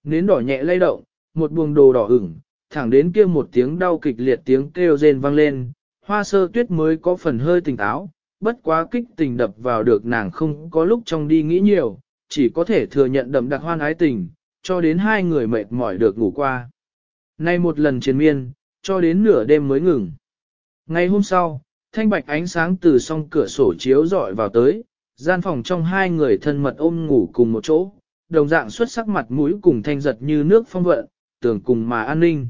Nến đỏ nhẹ lay động, một buồng đồ đỏ ửng, thẳng đến kia một tiếng đau kịch liệt tiếng kêu rên vang lên, hoa sơ tuyết mới có phần hơi tỉnh táo, bất quá kích tình đập vào được nàng không có lúc trong đi nghĩ nhiều, chỉ có thể thừa nhận đậm đặc hoan ái tình, cho đến hai người mệt mỏi được ngủ qua. Nay một lần chiến miên, cho đến nửa đêm mới ngừng. Ngày hôm sau, thanh bạch ánh sáng từ song cửa sổ chiếu dọi vào tới, gian phòng trong hai người thân mật ôm ngủ cùng một chỗ, đồng dạng xuất sắc mặt mũi cùng thanh giật như nước phong vận, tưởng cùng mà an ninh.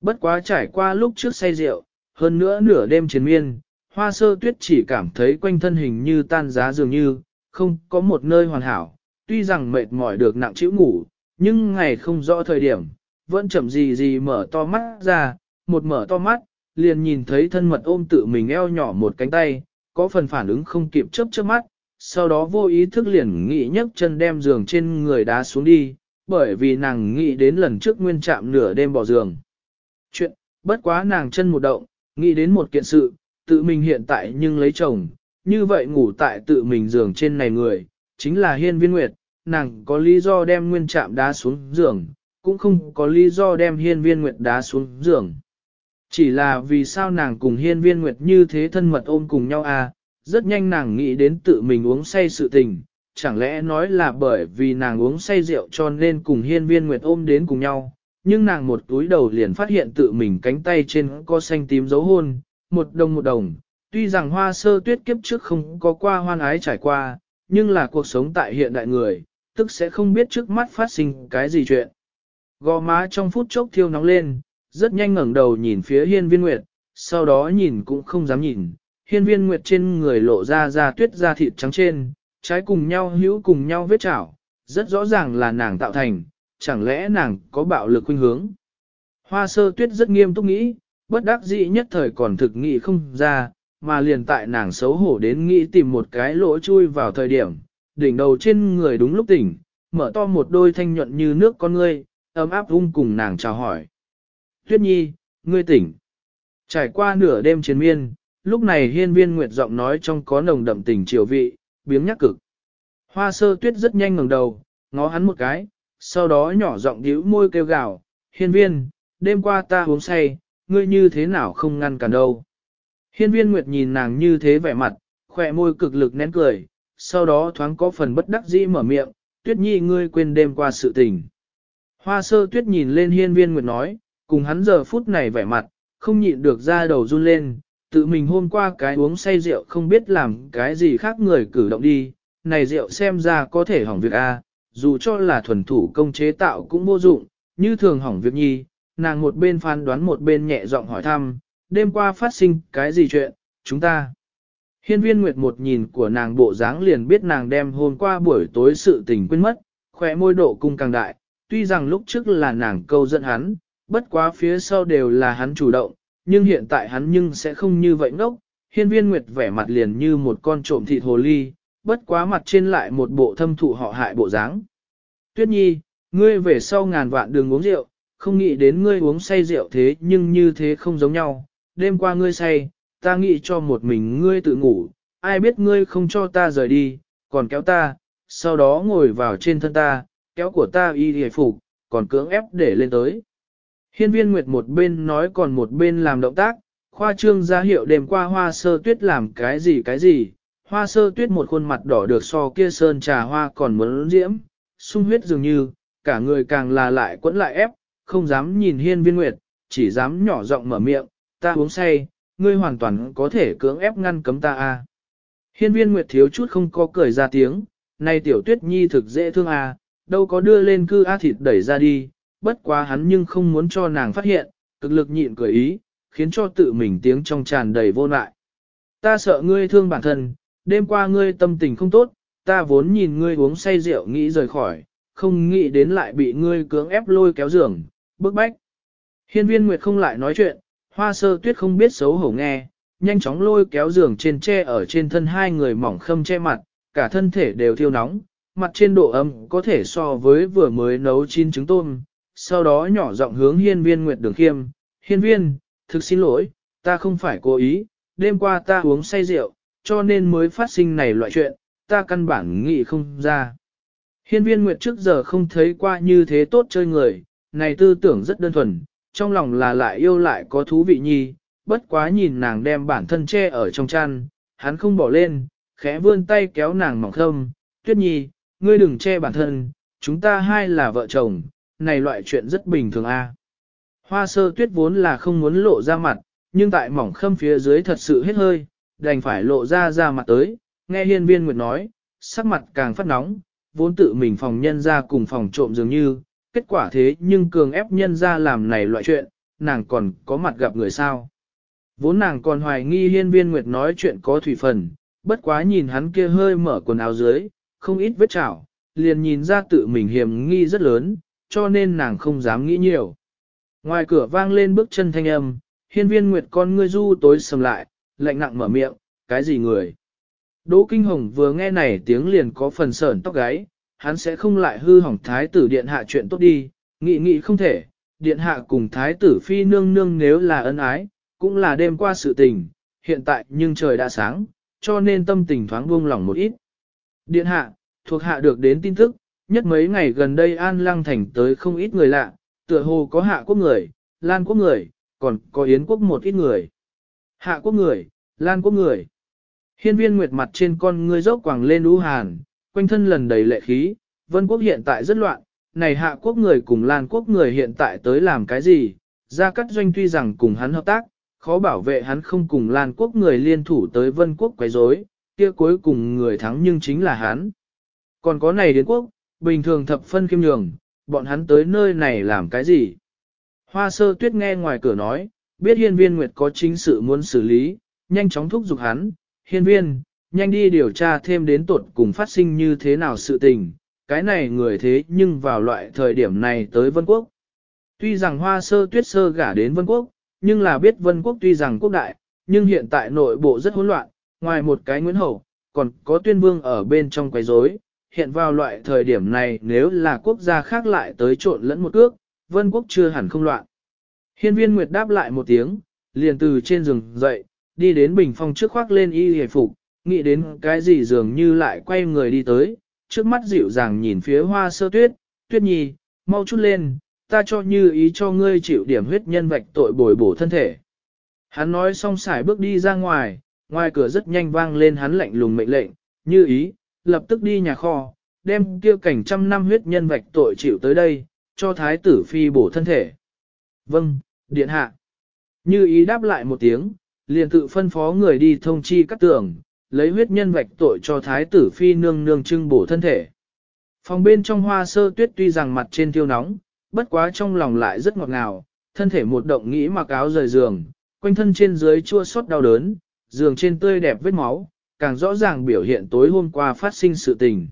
Bất quá trải qua lúc trước say rượu, hơn nữa nửa đêm chiến miên, hoa sơ tuyết chỉ cảm thấy quanh thân hình như tan giá dường như, không có một nơi hoàn hảo, tuy rằng mệt mỏi được nặng chịu ngủ, nhưng ngày không rõ thời điểm, vẫn chậm gì gì mở to mắt ra, một mở to mắt, liền nhìn thấy thân mật ôm tự mình eo nhỏ một cánh tay, có phần phản ứng không kịp chớp chớp mắt, sau đó vô ý thức liền nghĩ nhấc chân đem giường trên người đá xuống đi, bởi vì nàng nghĩ đến lần trước nguyên chạm nửa đêm bỏ giường. Chuyện, bất quá nàng chân một động, nghĩ đến một kiện sự, tự mình hiện tại nhưng lấy chồng, như vậy ngủ tại tự mình giường trên này người, chính là hiên viên nguyệt, nàng có lý do đem nguyên chạm đá xuống giường, cũng không có lý do đem hiên viên nguyệt đá xuống giường. Chỉ là vì sao nàng cùng hiên viên nguyệt như thế thân mật ôm cùng nhau à, rất nhanh nàng nghĩ đến tự mình uống say sự tình, chẳng lẽ nói là bởi vì nàng uống say rượu cho nên cùng hiên viên nguyệt ôm đến cùng nhau, nhưng nàng một túi đầu liền phát hiện tự mình cánh tay trên có xanh tím dấu hôn, một đồng một đồng, tuy rằng hoa sơ tuyết kiếp trước không có qua hoan ái trải qua, nhưng là cuộc sống tại hiện đại người, tức sẽ không biết trước mắt phát sinh cái gì chuyện. Gò má trong phút chốc thiêu nóng lên, rất nhanh ngẩng đầu nhìn phía hiên viên nguyệt, sau đó nhìn cũng không dám nhìn. Hiên viên nguyệt trên người lộ ra ra tuyết da thịt trắng trên, trái cùng nhau hữu cùng nhau vết chảo, rất rõ ràng là nàng tạo thành, chẳng lẽ nàng có bạo lực khuynh hướng. Hoa sơ tuyết rất nghiêm túc nghĩ, bất đắc dĩ nhất thời còn thực nghĩ không ra, mà liền tại nàng xấu hổ đến nghĩ tìm một cái lỗ chui vào thời điểm, đỉnh đầu trên người đúng lúc tỉnh, mở to một đôi thanh nhuận như nước con ngươi, ấm áp ung cùng nàng chào hỏi. Tuyết nhi, ngươi tỉnh. Trải qua nửa đêm chiến miên, lúc này hiên viên nguyệt giọng nói trong có nồng đậm tình triều vị, biếng nhắc cực. Hoa sơ tuyết rất nhanh ngẩng đầu, ngó hắn một cái, sau đó nhỏ giọng điếu môi kêu gào, hiên viên, đêm qua ta uống say, ngươi như thế nào không ngăn cản đâu. Hiên viên nguyệt nhìn nàng như thế vẻ mặt, khỏe môi cực lực nén cười, sau đó thoáng có phần bất đắc dĩ mở miệng, tuyết nhi ngươi quên đêm qua sự tình. Hoa sơ tuyết nhìn lên hiên viên nguyệt nói, cùng hắn giờ phút này vẻ mặt, không nhịn được ra đầu run lên, tự mình hôm qua cái uống say rượu không biết làm cái gì khác người cử động đi, này rượu xem ra có thể hỏng việc a, dù cho là thuần thủ công chế tạo cũng vô dụng, như thường hỏng việc nhi, nàng một bên phán đoán một bên nhẹ giọng hỏi thăm, đêm qua phát sinh cái gì chuyện, chúng ta. Hiên viên nguyệt một nhìn của nàng bộ dáng liền biết nàng đem hôm qua buổi tối sự tình quên mất, khỏe môi độ cung càng đại, tuy rằng lúc trước là nàng câu dẫn hắn, bất quá phía sau đều là hắn chủ động, nhưng hiện tại hắn nhưng sẽ không như vậy ngốc. Hiên viên nguyệt vẻ mặt liền như một con trộm thịt hồ ly, bất quá mặt trên lại một bộ thâm thụ họ hại bộ dáng. Tuyết nhi, ngươi về sau ngàn vạn đường uống rượu, không nghĩ đến ngươi uống say rượu thế nhưng như thế không giống nhau, đêm qua ngươi say, ta nghĩ cho một mình ngươi tự ngủ, ai biết ngươi không cho ta rời đi, còn kéo ta, sau đó ngồi vào trên thân ta, kéo của ta y hề phục, còn cưỡng ép để lên tới. Hiên viên Nguyệt một bên nói còn một bên làm động tác, khoa trương ra hiệu đêm qua hoa sơ tuyết làm cái gì cái gì, hoa sơ tuyết một khuôn mặt đỏ được so kia sơn trà hoa còn muốn diễm, sung huyết dường như, cả người càng là lại quẫn lại ép, không dám nhìn hiên viên Nguyệt, chỉ dám nhỏ giọng mở miệng, ta uống say, ngươi hoàn toàn có thể cưỡng ép ngăn cấm ta a. À. Hiên viên Nguyệt thiếu chút không có cười ra tiếng, này tiểu tuyết nhi thực dễ thương a, à, đâu có đưa lên cư a thịt đẩy ra đi, bất quá hắn nhưng không muốn cho nàng phát hiện, cực lực nhịn cười ý, khiến cho tự mình tiếng trong tràn đầy vô lại. Ta sợ ngươi thương bản thân, đêm qua ngươi tâm tình không tốt, ta vốn nhìn ngươi uống say rượu nghĩ rời khỏi, không nghĩ đến lại bị ngươi cưỡng ép lôi kéo giường, bức bách. Hiên viên Nguyệt không lại nói chuyện, hoa sơ tuyết không biết xấu hổ nghe, nhanh chóng lôi kéo giường trên tre ở trên thân hai người mỏng khâm che mặt, cả thân thể đều thiêu nóng, mặt trên độ ấm có thể so với vừa mới nấu chín trứng tôm, sau đó nhỏ giọng hướng hiên viên Nguyệt Đường Khiêm, hiên viên, thực xin lỗi, ta không phải cố ý, đêm qua ta uống say rượu, cho nên mới phát sinh này loại chuyện, ta căn bản nghĩ không ra. Hiên viên Nguyệt trước giờ không thấy qua như thế tốt chơi người, này tư tưởng rất đơn thuần, trong lòng là lại yêu lại có thú vị nhi, bất quá nhìn nàng đem bản thân che ở trong chăn, hắn không bỏ lên, khẽ vươn tay kéo nàng mỏng thâm, tuyết nhi, ngươi đừng che bản thân, chúng ta hai là vợ chồng, này loại chuyện rất bình thường a. Hoa sơ tuyết vốn là không muốn lộ ra mặt, nhưng tại mỏng khâm phía dưới thật sự hết hơi, đành phải lộ ra ra mặt tới, nghe hiên viên nguyệt nói, sắc mặt càng phát nóng, vốn tự mình phòng nhân ra cùng phòng trộm dường như, kết quả thế nhưng cường ép nhân ra làm này loại chuyện, nàng còn có mặt gặp người sao. Vốn nàng còn hoài nghi hiên viên nguyệt nói chuyện có thủy phần, bất quá nhìn hắn kia hơi mở quần áo dưới, không ít vết chảo, liền nhìn ra tự mình hiểm nghi rất lớn, cho nên nàng không dám nghĩ nhiều. Ngoài cửa vang lên bước chân thanh âm, hiên viên nguyệt con ngươi du tối sầm lại, lạnh nặng mở miệng, cái gì người? Đỗ Kinh Hồng vừa nghe này tiếng liền có phần sởn tóc gáy, hắn sẽ không lại hư hỏng thái tử điện hạ chuyện tốt đi, nghị nghị không thể, điện hạ cùng thái tử phi nương nương nếu là ân ái, cũng là đêm qua sự tình, hiện tại nhưng trời đã sáng, cho nên tâm tình thoáng buông lỏng một ít. Điện hạ, thuộc hạ được đến tin tức, nhất mấy ngày gần đây An Lăng Thành tới không ít người lạ, tựa hồ có hạ quốc người, Lan quốc người, còn có Yến quốc một ít người. Hạ quốc người, Lan quốc người. Hiên viên nguyệt mặt trên con ngươi dốc quàng lên đu hàn, quanh thân lần đầy lệ khí, vân quốc hiện tại rất loạn, này hạ quốc người cùng Lan quốc người hiện tại tới làm cái gì, ra cắt doanh tuy rằng cùng hắn hợp tác, khó bảo vệ hắn không cùng Lan quốc người liên thủ tới vân quốc quấy rối, kia cuối cùng người thắng nhưng chính là hắn. Còn có này đến quốc, bình thường thập phân khiêm nhường, bọn hắn tới nơi này làm cái gì? Hoa sơ tuyết nghe ngoài cửa nói, biết hiên viên nguyệt có chính sự muốn xử lý, nhanh chóng thúc giục hắn, hiên viên, nhanh đi điều tra thêm đến tuột cùng phát sinh như thế nào sự tình, cái này người thế nhưng vào loại thời điểm này tới Vân Quốc. Tuy rằng hoa sơ tuyết sơ gả đến Vân Quốc, nhưng là biết Vân Quốc tuy rằng quốc đại, nhưng hiện tại nội bộ rất hỗn loạn, ngoài một cái Nguyễn Hậu, còn có tuyên vương ở bên trong quấy rối. Hiện vào loại thời điểm này nếu là quốc gia khác lại tới trộn lẫn một cước, Vân Quốc chưa hẳn không loạn. Hiên viên Nguyệt đáp lại một tiếng, liền từ trên giường dậy, đi đến bình phong trước khoác lên y hề phục, nghĩ đến cái gì dường như lại quay người đi tới, trước mắt dịu dàng nhìn phía hoa sơ tuyết, tuyết nhi, mau chút lên, ta cho như ý cho ngươi chịu điểm huyết nhân vạch tội bồi bổ thân thể. Hắn nói xong xài bước đi ra ngoài, ngoài cửa rất nhanh vang lên hắn lạnh lùng mệnh lệnh, như ý, lập tức đi nhà kho, đem kia cảnh trăm năm huyết nhân vạch tội chịu tới đây, cho thái tử phi bổ thân thể. Vâng, điện hạ. Như ý đáp lại một tiếng, liền tự phân phó người đi thông chi các tưởng, lấy huyết nhân vạch tội cho thái tử phi nương nương trưng bổ thân thể. Phòng bên trong hoa sơ tuyết tuy rằng mặt trên tiêu nóng, bất quá trong lòng lại rất ngọt ngào, thân thể một động nghĩ mặc áo rời giường, quanh thân trên dưới chua xót đau đớn, giường trên tươi đẹp vết máu, càng rõ ràng biểu hiện tối hôm qua phát sinh sự tình.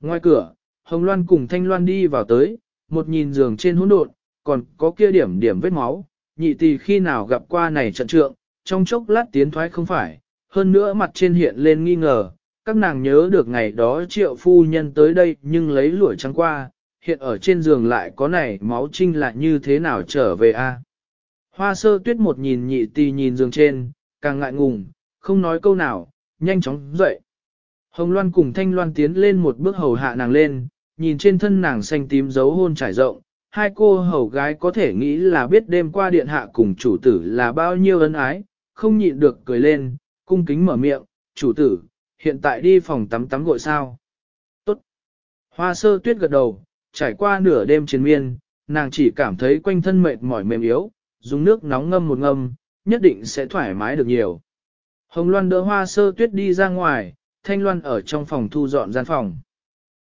Ngoài cửa, Hồng Loan cùng Thanh Loan đi vào tới, một nhìn giường trên hỗn độn, còn có kia điểm điểm vết máu, nhị tỷ khi nào gặp qua này trận trượng, trong chốc lát tiến thoái không phải, hơn nữa mặt trên hiện lên nghi ngờ, các nàng nhớ được ngày đó triệu phu nhân tới đây nhưng lấy lũa trắng qua, hiện ở trên giường lại có này máu trinh lại như thế nào trở về a? Hoa sơ tuyết một nhìn nhị tỷ nhìn giường trên, càng ngại ngùng, không nói câu nào, nhanh chóng dậy. Hồng Loan cùng Thanh Loan tiến lên một bước hầu hạ nàng lên, nhìn trên thân nàng xanh tím dấu hôn trải rộng, hai cô hầu gái có thể nghĩ là biết đêm qua điện hạ cùng chủ tử là bao nhiêu ân ái, không nhịn được cười lên, cung kính mở miệng, chủ tử, hiện tại đi phòng tắm tắm gội sao. Tốt. Hoa sơ tuyết gật đầu, trải qua nửa đêm chiến miên, nàng chỉ cảm thấy quanh thân mệt mỏi mềm yếu, dùng nước nóng ngâm một ngâm, nhất định sẽ thoải mái được nhiều. Hồng Loan đỡ hoa sơ tuyết đi ra ngoài, Thanh Loan ở trong phòng thu dọn gian phòng.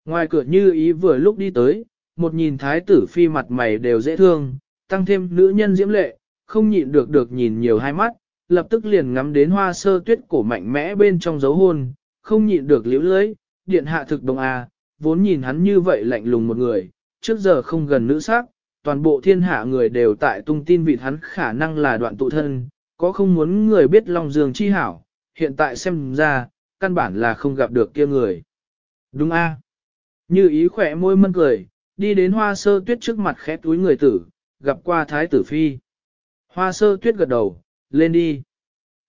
Ngoài cửa như ý vừa lúc đi tới, một nhìn thái tử phi mặt mày đều dễ thương, tăng thêm nữ nhân diễm lệ, không nhịn được được nhìn nhiều hai mắt, lập tức liền ngắm đến hoa sơ tuyết cổ mạnh mẽ bên trong dấu hôn, không nhịn được liễu lưới, điện hạ thực đồng à, vốn nhìn hắn như vậy lạnh lùng một người, trước giờ không gần nữ sắc, toàn bộ thiên hạ người đều tại tung tin vị hắn khả năng là đoạn tụ thân, có không muốn người biết Long Dương chi hảo, hiện tại xem ra, căn bản là không gặp được kia người. Đúng a Như ý khỏe môi mân cười, đi đến hoa sơ tuyết trước mặt khẽ túi người tử, gặp qua thái tử phi. Hoa sơ tuyết gật đầu, lên đi.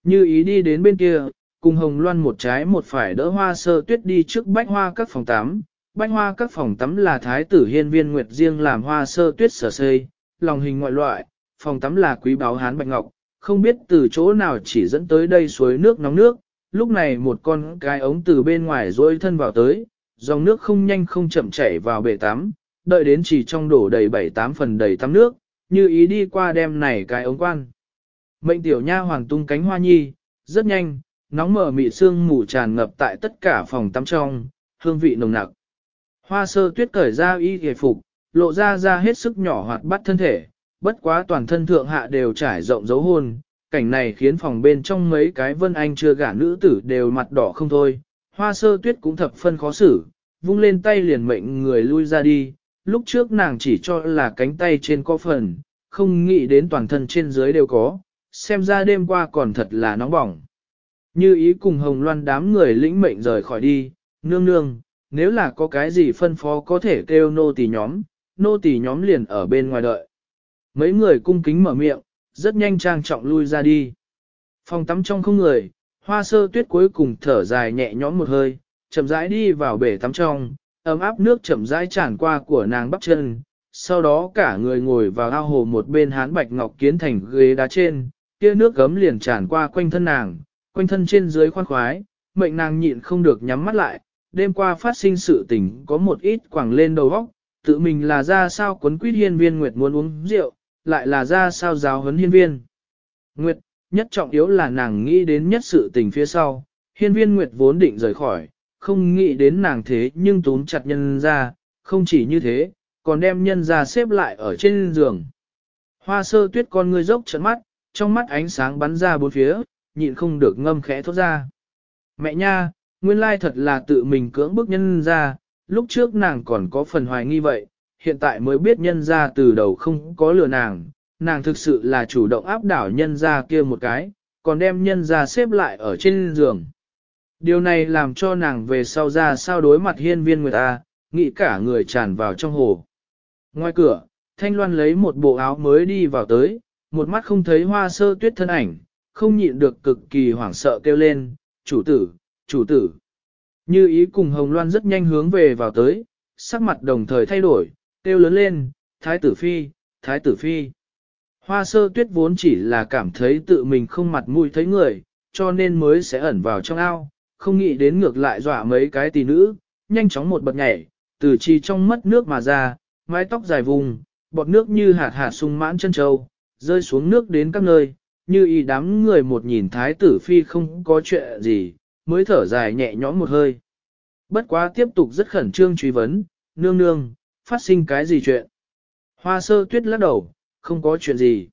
Như ý đi đến bên kia, cùng hồng loan một trái một phải đỡ hoa sơ tuyết đi trước bách hoa các phòng tắm. Bách hoa các phòng tắm là thái tử hiên viên nguyệt riêng làm hoa sơ tuyết sở xây, lòng hình ngoại loại, phòng tắm là quý báo hán bạch ngọc, không biết từ chỗ nào chỉ dẫn tới đây suối nước nóng nước, lúc này một con cái ống từ bên ngoài rôi thân vào tới, dòng nước không nhanh không chậm chảy vào bể tắm, đợi đến chỉ trong đổ đầy bảy tám phần đầy tắm nước, như ý đi qua đem này cái ống quan. Mệnh tiểu nha hoàng tung cánh hoa nhi, rất nhanh, nóng mở mị xương mù tràn ngập tại tất cả phòng tắm trong, hương vị nồng nặc. Hoa sơ tuyết cởi ra y hề phục, lộ ra ra hết sức nhỏ hoạt bắt thân thể, bất quá toàn thân thượng hạ đều trải rộng dấu hôn, cảnh này khiến phòng bên trong mấy cái vân anh chưa gả nữ tử đều mặt đỏ không thôi. Hoa sơ tuyết cũng thập phân khó xử, vung lên tay liền mệnh người lui ra đi, lúc trước nàng chỉ cho là cánh tay trên có phần, không nghĩ đến toàn thân trên dưới đều có, xem ra đêm qua còn thật là nóng bỏng. Như ý cùng hồng loan đám người lĩnh mệnh rời khỏi đi, nương nương, nếu là có cái gì phân phó có thể kêu nô tỳ nhóm, nô tỳ nhóm liền ở bên ngoài đợi. Mấy người cung kính mở miệng, rất nhanh trang trọng lui ra đi. Phòng tắm trong không người, hoa sơ tuyết cuối cùng thở dài nhẹ nhõm một hơi, chậm rãi đi vào bể tắm trong, ấm áp nước chậm rãi tràn qua của nàng bắp chân, sau đó cả người ngồi vào ao hồ một bên hán bạch ngọc kiến thành ghế đá trên, kia nước gấm liền tràn qua quanh thân nàng, quanh thân trên dưới khoan khoái, mệnh nàng nhịn không được nhắm mắt lại, đêm qua phát sinh sự tình có một ít quẳng lên đầu óc, tự mình là ra sao quấn quýt hiên viên nguyệt muốn uống rượu, lại là ra sao giáo huấn hiên viên. Nguyệt, nhất trọng yếu là nàng nghĩ đến nhất sự tình phía sau, hiên viên Nguyệt vốn định rời khỏi, không nghĩ đến nàng thế nhưng tún chặt nhân ra, không chỉ như thế, còn đem nhân ra xếp lại ở trên giường. Hoa sơ tuyết con ngươi dốc trận mắt, trong mắt ánh sáng bắn ra bốn phía, nhịn không được ngâm khẽ thốt ra. Mẹ nha, nguyên lai thật là tự mình cưỡng bức nhân ra, lúc trước nàng còn có phần hoài nghi vậy, hiện tại mới biết nhân ra từ đầu không có lừa nàng, nàng thực sự là chủ động áp đảo nhân ra kia một cái, còn đem nhân ra xếp lại ở trên giường. Điều này làm cho nàng về sau ra sao đối mặt hiên viên người ta, nghĩ cả người tràn vào trong hồ. Ngoài cửa, Thanh Loan lấy một bộ áo mới đi vào tới, một mắt không thấy hoa sơ tuyết thân ảnh, không nhịn được cực kỳ hoảng sợ kêu lên, chủ tử, chủ tử. Như ý cùng Hồng Loan rất nhanh hướng về vào tới, sắc mặt đồng thời thay đổi, kêu lớn lên, thái tử phi, thái tử phi. Hoa sơ tuyết vốn chỉ là cảm thấy tự mình không mặt mũi thấy người, cho nên mới sẽ ẩn vào trong ao, không nghĩ đến ngược lại dọa mấy cái tỷ nữ, nhanh chóng một bật nhảy, từ chi trong mất nước mà ra, mái tóc dài vùng, bọt nước như hạt hạt sung mãn chân châu, rơi xuống nước đến các nơi, như y đám người một nhìn thái tử phi không có chuyện gì, mới thở dài nhẹ nhõm một hơi. Bất quá tiếp tục rất khẩn trương truy vấn, nương nương, phát sinh cái gì chuyện? Hoa sơ tuyết lắc đầu, không có chuyện gì.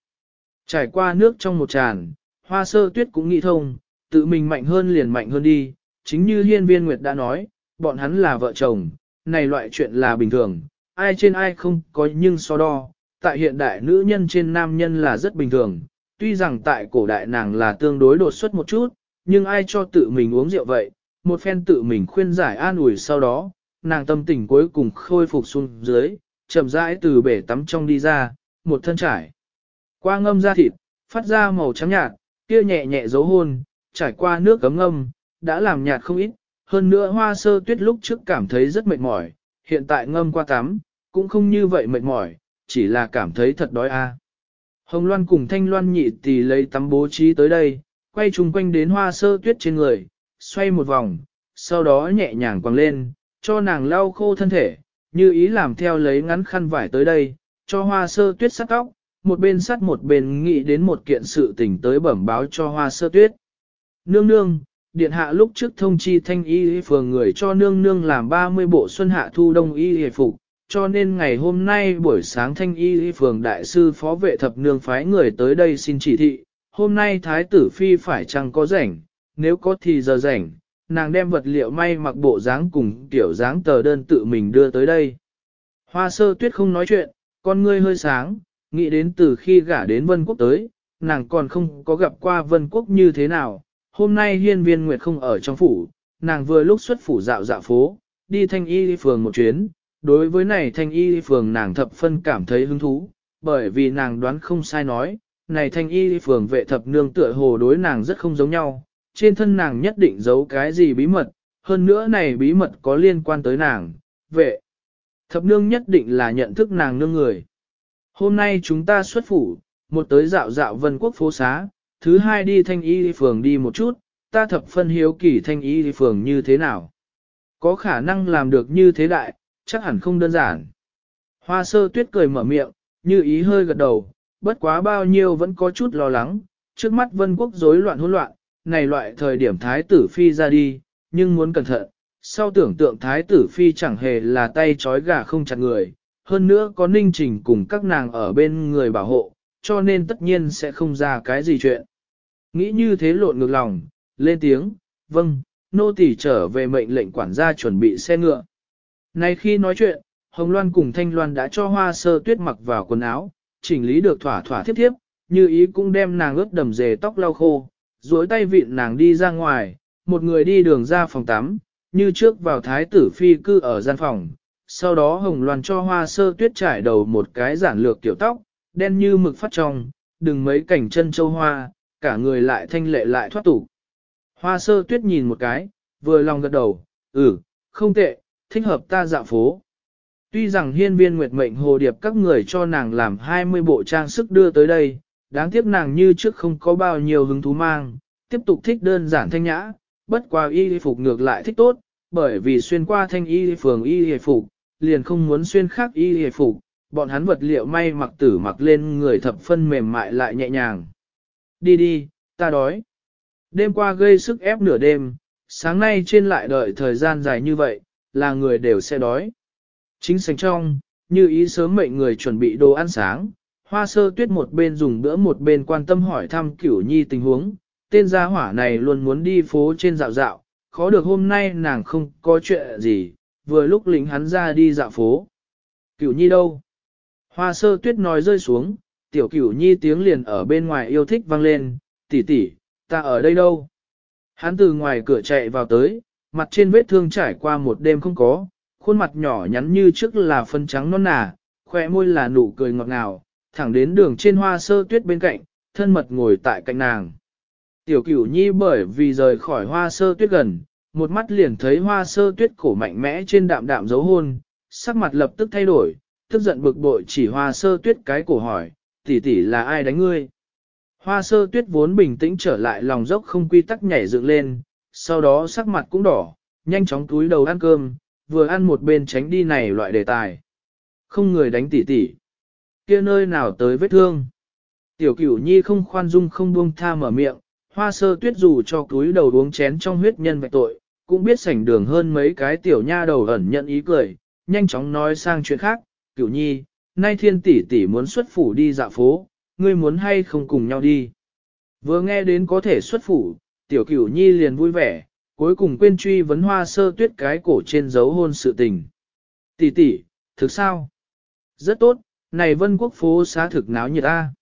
Trải qua nước trong một tràn, hoa sơ tuyết cũng nghĩ thông, tự mình mạnh hơn liền mạnh hơn đi, chính như hiên viên nguyệt đã nói, bọn hắn là vợ chồng, này loại chuyện là bình thường, ai trên ai không có nhưng so đo, tại hiện đại nữ nhân trên nam nhân là rất bình thường, tuy rằng tại cổ đại nàng là tương đối đột xuất một chút, nhưng ai cho tự mình uống rượu vậy, một phen tự mình khuyên giải an ủi sau đó, nàng tâm tình cuối cùng khôi phục xuống dưới, chậm rãi từ bể tắm trong đi ra, một thân trải. Qua ngâm ra thịt, phát ra màu trắng nhạt, kia nhẹ nhẹ dấu hôn, trải qua nước cấm ngâm, đã làm nhạt không ít, hơn nữa hoa sơ tuyết lúc trước cảm thấy rất mệt mỏi, hiện tại ngâm qua tắm, cũng không như vậy mệt mỏi, chỉ là cảm thấy thật đói a. À. Hồng Loan cùng Thanh Loan nhị tỷ lấy tắm bố trí tới đây, quay chung quanh đến hoa sơ tuyết trên người, xoay một vòng, sau đó nhẹ nhàng quăng lên, cho nàng lau khô thân thể, như ý làm theo lấy ngắn khăn vải tới đây, cho hoa sơ tuyết sắt tóc, một bên sắt một bên nghĩ đến một kiện sự tình tới bẩm báo cho hoa sơ tuyết. Nương nương, điện hạ lúc trước thông chi thanh y phường người cho nương nương làm 30 bộ xuân hạ thu đông y hề phục, cho nên ngày hôm nay buổi sáng thanh y phường đại sư phó vệ thập nương phái người tới đây xin chỉ thị, hôm nay thái tử phi phải chăng có rảnh, nếu có thì giờ rảnh, nàng đem vật liệu may mặc bộ dáng cùng tiểu dáng tờ đơn tự mình đưa tới đây. Hoa sơ tuyết không nói chuyện, con ngươi hơi sáng, nghĩ đến từ khi gả đến vân quốc tới, nàng còn không có gặp qua vân quốc như thế nào, hôm nay hiên viên nguyệt không ở trong phủ, nàng vừa lúc xuất phủ dạo dạo phố, đi thanh y phường một chuyến, đối với này thanh y phường nàng thập phân cảm thấy hứng thú, bởi vì nàng đoán không sai nói, này thanh y phường vệ thập nương tựa hồ đối nàng rất không giống nhau, trên thân nàng nhất định giấu cái gì bí mật, hơn nữa này bí mật có liên quan tới nàng, vệ. Thập nương nhất định là nhận thức nàng nương người. Hôm nay chúng ta xuất phủ, một tới dạo dạo vân quốc phố xá, thứ hai đi thanh y phường đi một chút, ta thập phân hiếu kỳ thanh y phường như thế nào. Có khả năng làm được như thế đại, chắc hẳn không đơn giản. Hoa sơ tuyết cười mở miệng, như ý hơi gật đầu, bất quá bao nhiêu vẫn có chút lo lắng, trước mắt vân quốc rối loạn hỗn loạn, này loại thời điểm thái tử phi ra đi, nhưng muốn cẩn thận, sau tưởng tượng thái tử phi chẳng hề là tay trói gà không chặt người, hơn nữa có ninh trình cùng các nàng ở bên người bảo hộ, cho nên tất nhiên sẽ không ra cái gì chuyện. Nghĩ như thế lộn ngược lòng, lên tiếng, vâng, nô tỳ trở về mệnh lệnh quản gia chuẩn bị xe ngựa. Nay khi nói chuyện, Hồng Loan cùng Thanh Loan đã cho hoa sơ tuyết mặc vào quần áo, chỉnh lý được thỏa thỏa thiếp thiếp, như ý cũng đem nàng ướt đầm dề tóc lau khô, duỗi tay vịn nàng đi ra ngoài, một người đi đường ra phòng tắm, như trước vào thái tử phi cư ở gian phòng. Sau đó Hồng Loan cho hoa sơ tuyết trải đầu một cái giản lược kiểu tóc, đen như mực phát trong, đừng mấy cảnh chân châu hoa, cả người lại thanh lệ lại thoát tục. Hoa sơ tuyết nhìn một cái, vừa lòng gật đầu, ừ, không tệ, thích hợp ta dạo phố. Tuy rằng hiên viên nguyệt mệnh hồ điệp các người cho nàng làm 20 bộ trang sức đưa tới đây, đáng tiếc nàng như trước không có bao nhiêu hứng thú mang, tiếp tục thích đơn giản thanh nhã, bất qua y phục ngược lại thích tốt, bởi vì xuyên qua thanh y phường y phục, liền không muốn xuyên khác y phục, bọn hắn vật liệu may mặc tử mặc lên người thập phân mềm mại lại nhẹ nhàng. Đi đi, ta đói. Đêm qua gây sức ép nửa đêm, sáng nay trên lại đợi thời gian dài như vậy, là người đều sẽ đói. Chính sành trong, như ý sớm mệnh người chuẩn bị đồ ăn sáng, hoa sơ tuyết một bên dùng bữa một bên quan tâm hỏi thăm cửu nhi tình huống, tên gia hỏa này luôn muốn đi phố trên dạo dạo, khó được hôm nay nàng không có chuyện gì, vừa lúc lính hắn ra đi dạo phố. Cửu nhi đâu? Hoa sơ tuyết nói rơi xuống, tiểu cửu nhi tiếng liền ở bên ngoài yêu thích vang lên, tỷ tỷ, ta ở đây đâu? Hắn từ ngoài cửa chạy vào tới, mặt trên vết thương trải qua một đêm không có, khuôn mặt nhỏ nhắn như trước là phân trắng non nà, khỏe môi là nụ cười ngọt ngào, thẳng đến đường trên hoa sơ tuyết bên cạnh, thân mật ngồi tại cạnh nàng. Tiểu cửu nhi bởi vì rời khỏi hoa sơ tuyết gần, một mắt liền thấy hoa sơ tuyết cổ mạnh mẽ trên đạm đạm dấu hôn, sắc mặt lập tức thay đổi, tức giận bực bội chỉ hoa sơ tuyết cái cổ hỏi, tỷ tỷ là ai đánh ngươi? Hoa sơ tuyết vốn bình tĩnh trở lại lòng dốc không quy tắc nhảy dựng lên, sau đó sắc mặt cũng đỏ, nhanh chóng túi đầu ăn cơm, vừa ăn một bên tránh đi này loại đề tài. Không người đánh tỷ tỷ. kia nơi nào tới vết thương. Tiểu cửu nhi không khoan dung không buông tha mở miệng, hoa sơ tuyết dù cho túi đầu uống chén trong huyết nhân vạch tội, cũng biết sảnh đường hơn mấy cái tiểu nha đầu ẩn nhận ý cười, nhanh chóng nói sang chuyện khác, cửu nhi, nay thiên tỷ tỷ muốn xuất phủ đi dạo phố, ngươi muốn hay không cùng nhau đi. Vừa nghe đến có thể xuất phủ, tiểu cửu nhi liền vui vẻ, cuối cùng quên truy vấn hoa sơ tuyết cái cổ trên dấu hôn sự tình. Tỷ tỷ, thực sao? Rất tốt, này vân quốc phố xá thực náo nhiệt ta.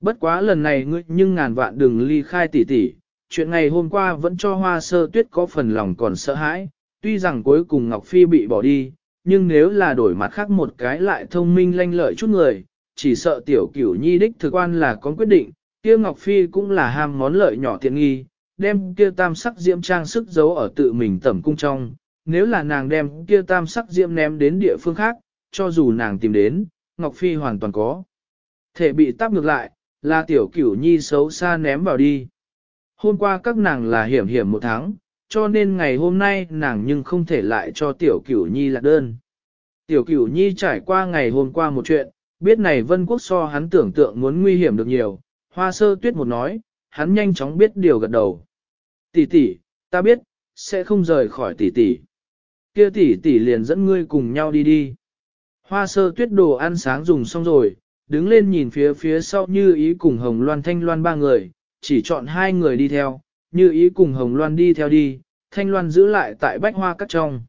Bất quá lần này ngươi nhưng ngàn vạn đừng ly khai tỷ tỷ, chuyện ngày hôm qua vẫn cho hoa sơ tuyết có phần lòng còn sợ hãi, tuy rằng cuối cùng Ngọc Phi bị bỏ đi, nhưng nếu là đổi mặt khác một cái lại thông minh lanh lợi chút người, chỉ sợ tiểu cửu nhi đích thực quan là có quyết định, kia Ngọc Phi cũng là ham món lợi nhỏ tiện nghi, đem kia tam sắc diễm trang sức giấu ở tự mình tẩm cung trong, nếu là nàng đem kia tam sắc diễm ném đến địa phương khác, cho dù nàng tìm đến, Ngọc Phi hoàn toàn có. Thể bị tắp ngược lại, là tiểu cửu nhi xấu xa ném vào đi. Hôm qua các nàng là hiểm hiểm một tháng, cho nên ngày hôm nay nàng nhưng không thể lại cho tiểu cửu nhi lạc đơn. Tiểu cửu nhi trải qua ngày hôm qua một chuyện, biết này vân quốc so hắn tưởng tượng muốn nguy hiểm được nhiều, hoa sơ tuyết một nói, hắn nhanh chóng biết điều gật đầu. Tỷ tỷ, ta biết, sẽ không rời khỏi tỷ tỷ. Kia tỷ tỷ liền dẫn ngươi cùng nhau đi đi. Hoa sơ tuyết đồ ăn sáng dùng xong rồi, đứng lên nhìn phía phía sau như ý cùng hồng loan thanh loan ba người, chỉ chọn hai người đi theo, như ý cùng hồng loan đi theo đi, thanh loan giữ lại tại bách hoa cắt trong.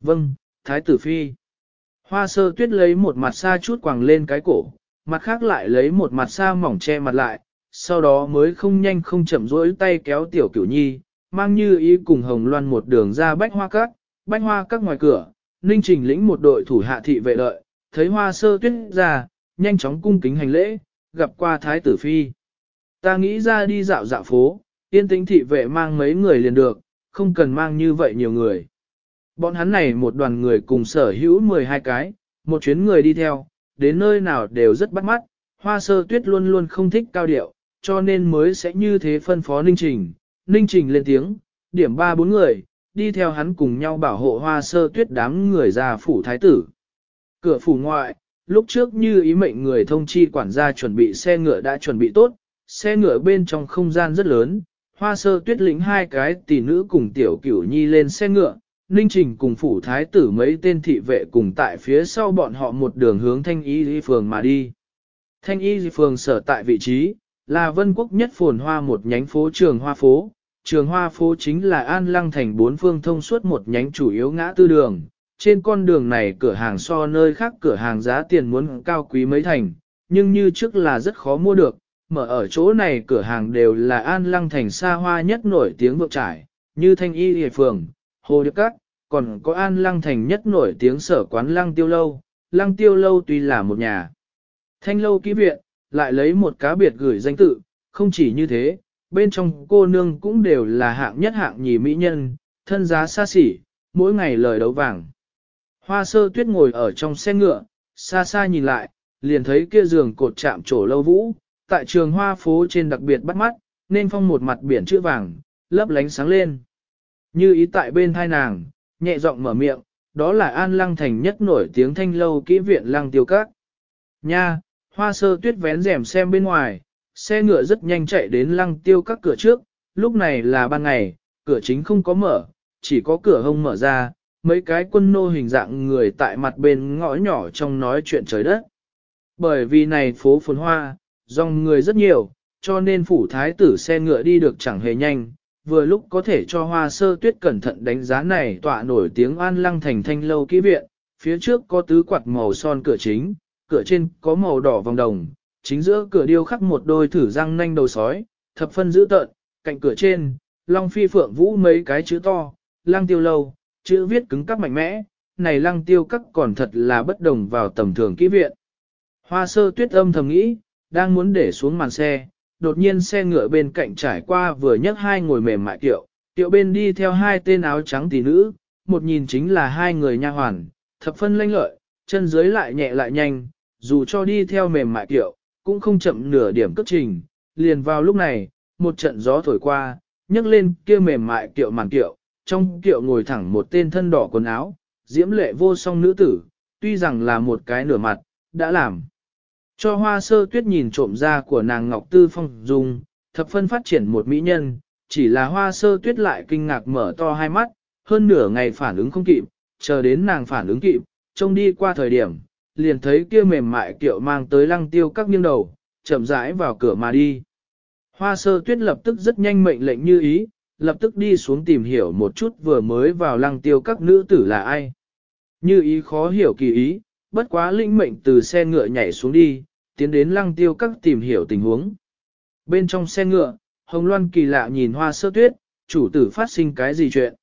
Vâng, thái tử phi. Hoa sơ tuyết lấy một mặt xa chút quàng lên cái cổ, mặt khác lại lấy một mặt xa mỏng che mặt lại, sau đó mới không nhanh không chậm rỗi tay kéo tiểu cửu nhi, mang như ý cùng hồng loan một đường ra bách hoa cắt, bách hoa cắt ngoài cửa, ninh trình lĩnh một đội thủ hạ thị vệ đợi, thấy hoa sơ tuyết ra, nhanh chóng cung kính hành lễ, gặp qua thái tử phi. Ta nghĩ ra đi dạo dạo phố, yên tĩnh thị vệ mang mấy người liền được, không cần mang như vậy nhiều người. Bọn hắn này một đoàn người cùng sở hữu 12 cái, một chuyến người đi theo, đến nơi nào đều rất bắt mắt, hoa sơ tuyết luôn luôn không thích cao điệu, cho nên mới sẽ như thế phân phó Ninh Trình. Ninh Trình lên tiếng, điểm ba bốn người, đi theo hắn cùng nhau bảo hộ hoa sơ tuyết đám người ra phủ thái tử. Cửa phủ ngoại, lúc trước như ý mệnh người thông chi quản gia chuẩn bị xe ngựa đã chuẩn bị tốt, xe ngựa bên trong không gian rất lớn, hoa sơ tuyết lĩnh hai cái tỷ nữ cùng tiểu cửu nhi lên xe ngựa, Ninh Trình cùng phủ thái tử mấy tên thị vệ cùng tại phía sau bọn họ một đường hướng thanh y di phường mà đi. Thanh y di phường sở tại vị trí, là vân quốc nhất phồn hoa một nhánh phố trường hoa phố. Trường hoa phố chính là an lăng thành bốn phương thông suốt một nhánh chủ yếu ngã tư đường. Trên con đường này cửa hàng so nơi khác cửa hàng giá tiền muốn cao quý mấy thành, nhưng như trước là rất khó mua được. Mở ở chỗ này cửa hàng đều là an lăng thành xa hoa nhất nổi tiếng vượng trải, như thanh y hề phường, hồ điệp cát, còn có an lăng thành nhất nổi tiếng sở quán lăng tiêu lâu. Lăng tiêu lâu tuy là một nhà. Thanh lâu ký viện, lại lấy một cá biệt gửi danh tự, không chỉ như thế, bên trong cô nương cũng đều là hạng nhất hạng nhì mỹ nhân, thân giá xa xỉ, mỗi ngày lời đấu vàng. Hoa sơ tuyết ngồi ở trong xe ngựa, xa xa nhìn lại, liền thấy kia giường cột chạm trổ lâu vũ, tại trường hoa phố trên đặc biệt bắt mắt, nên phong một mặt biển chữ vàng, lấp lánh sáng lên. Như ý tại bên thai nàng, nhẹ giọng mở miệng, đó là an lăng thành nhất nổi tiếng thanh lâu kỹ viện lăng tiêu các. Nha, hoa sơ tuyết vén rèm xem bên ngoài, xe ngựa rất nhanh chạy đến lăng tiêu các cửa trước, lúc này là ban ngày, cửa chính không có mở, chỉ có cửa hông mở ra, mấy cái quân nô hình dạng người tại mặt bên ngõ nhỏ trong nói chuyện trời đất. Bởi vì này phố phồn hoa, dòng người rất nhiều, cho nên phủ thái tử xe ngựa đi được chẳng hề nhanh, vừa lúc có thể cho hoa sơ tuyết cẩn thận đánh giá này tọa nổi tiếng an lăng thành thanh lâu kỹ viện, phía trước có tứ quạt màu son cửa chính, cửa trên có màu đỏ vòng đồng, chính giữa cửa điêu khắc một đôi thử răng nanh đầu sói, thập phân dữ tợn, cạnh cửa trên, long phi phượng vũ mấy cái chữ to, lăng tiêu lâu, chữ viết cứng cắp mạnh mẽ, này lăng tiêu các còn thật là bất đồng vào tầm thường kỹ viện. Hoa sơ tuyết âm thầm nghĩ, đang muốn để xuống màn xe, đột nhiên xe ngựa bên cạnh trải qua vừa nhấc hai ngồi mềm mại tiệu, tiệu bên đi theo hai tên áo trắng tỷ nữ, một nhìn chính là hai người nha hoàn, thập phân lanh lợi, chân dưới lại nhẹ lại nhanh, dù cho đi theo mềm mại tiệu, cũng không chậm nửa điểm cất trình, liền vào lúc này, một trận gió thổi qua, nhấc lên kia mềm mại tiệu màn tiệu, trong tiệu ngồi thẳng một tên thân đỏ quần áo, diễm lệ vô song nữ tử, tuy rằng là một cái nửa mặt, đã làm. Cho hoa sơ tuyết nhìn trộm ra của nàng Ngọc Tư Phong Dung thập phân phát triển một mỹ nhân, chỉ là hoa sơ tuyết lại kinh ngạc mở to hai mắt, hơn nửa ngày phản ứng không kịp, chờ đến nàng phản ứng kịp, trông đi qua thời điểm, liền thấy kia mềm mại kiệu mang tới lăng tiêu các nghiêng đầu, chậm rãi vào cửa mà đi. Hoa sơ tuyết lập tức rất nhanh mệnh lệnh như ý, lập tức đi xuống tìm hiểu một chút vừa mới vào lăng tiêu các nữ tử là ai. Như ý khó hiểu kỳ ý, bất quá linh mệnh từ xe ngựa nhảy xuống đi, tiến đến lăng tiêu các tìm hiểu tình huống. Bên trong xe ngựa, Hồng Loan kỳ lạ nhìn hoa sơ tuyết, chủ tử phát sinh cái gì chuyện.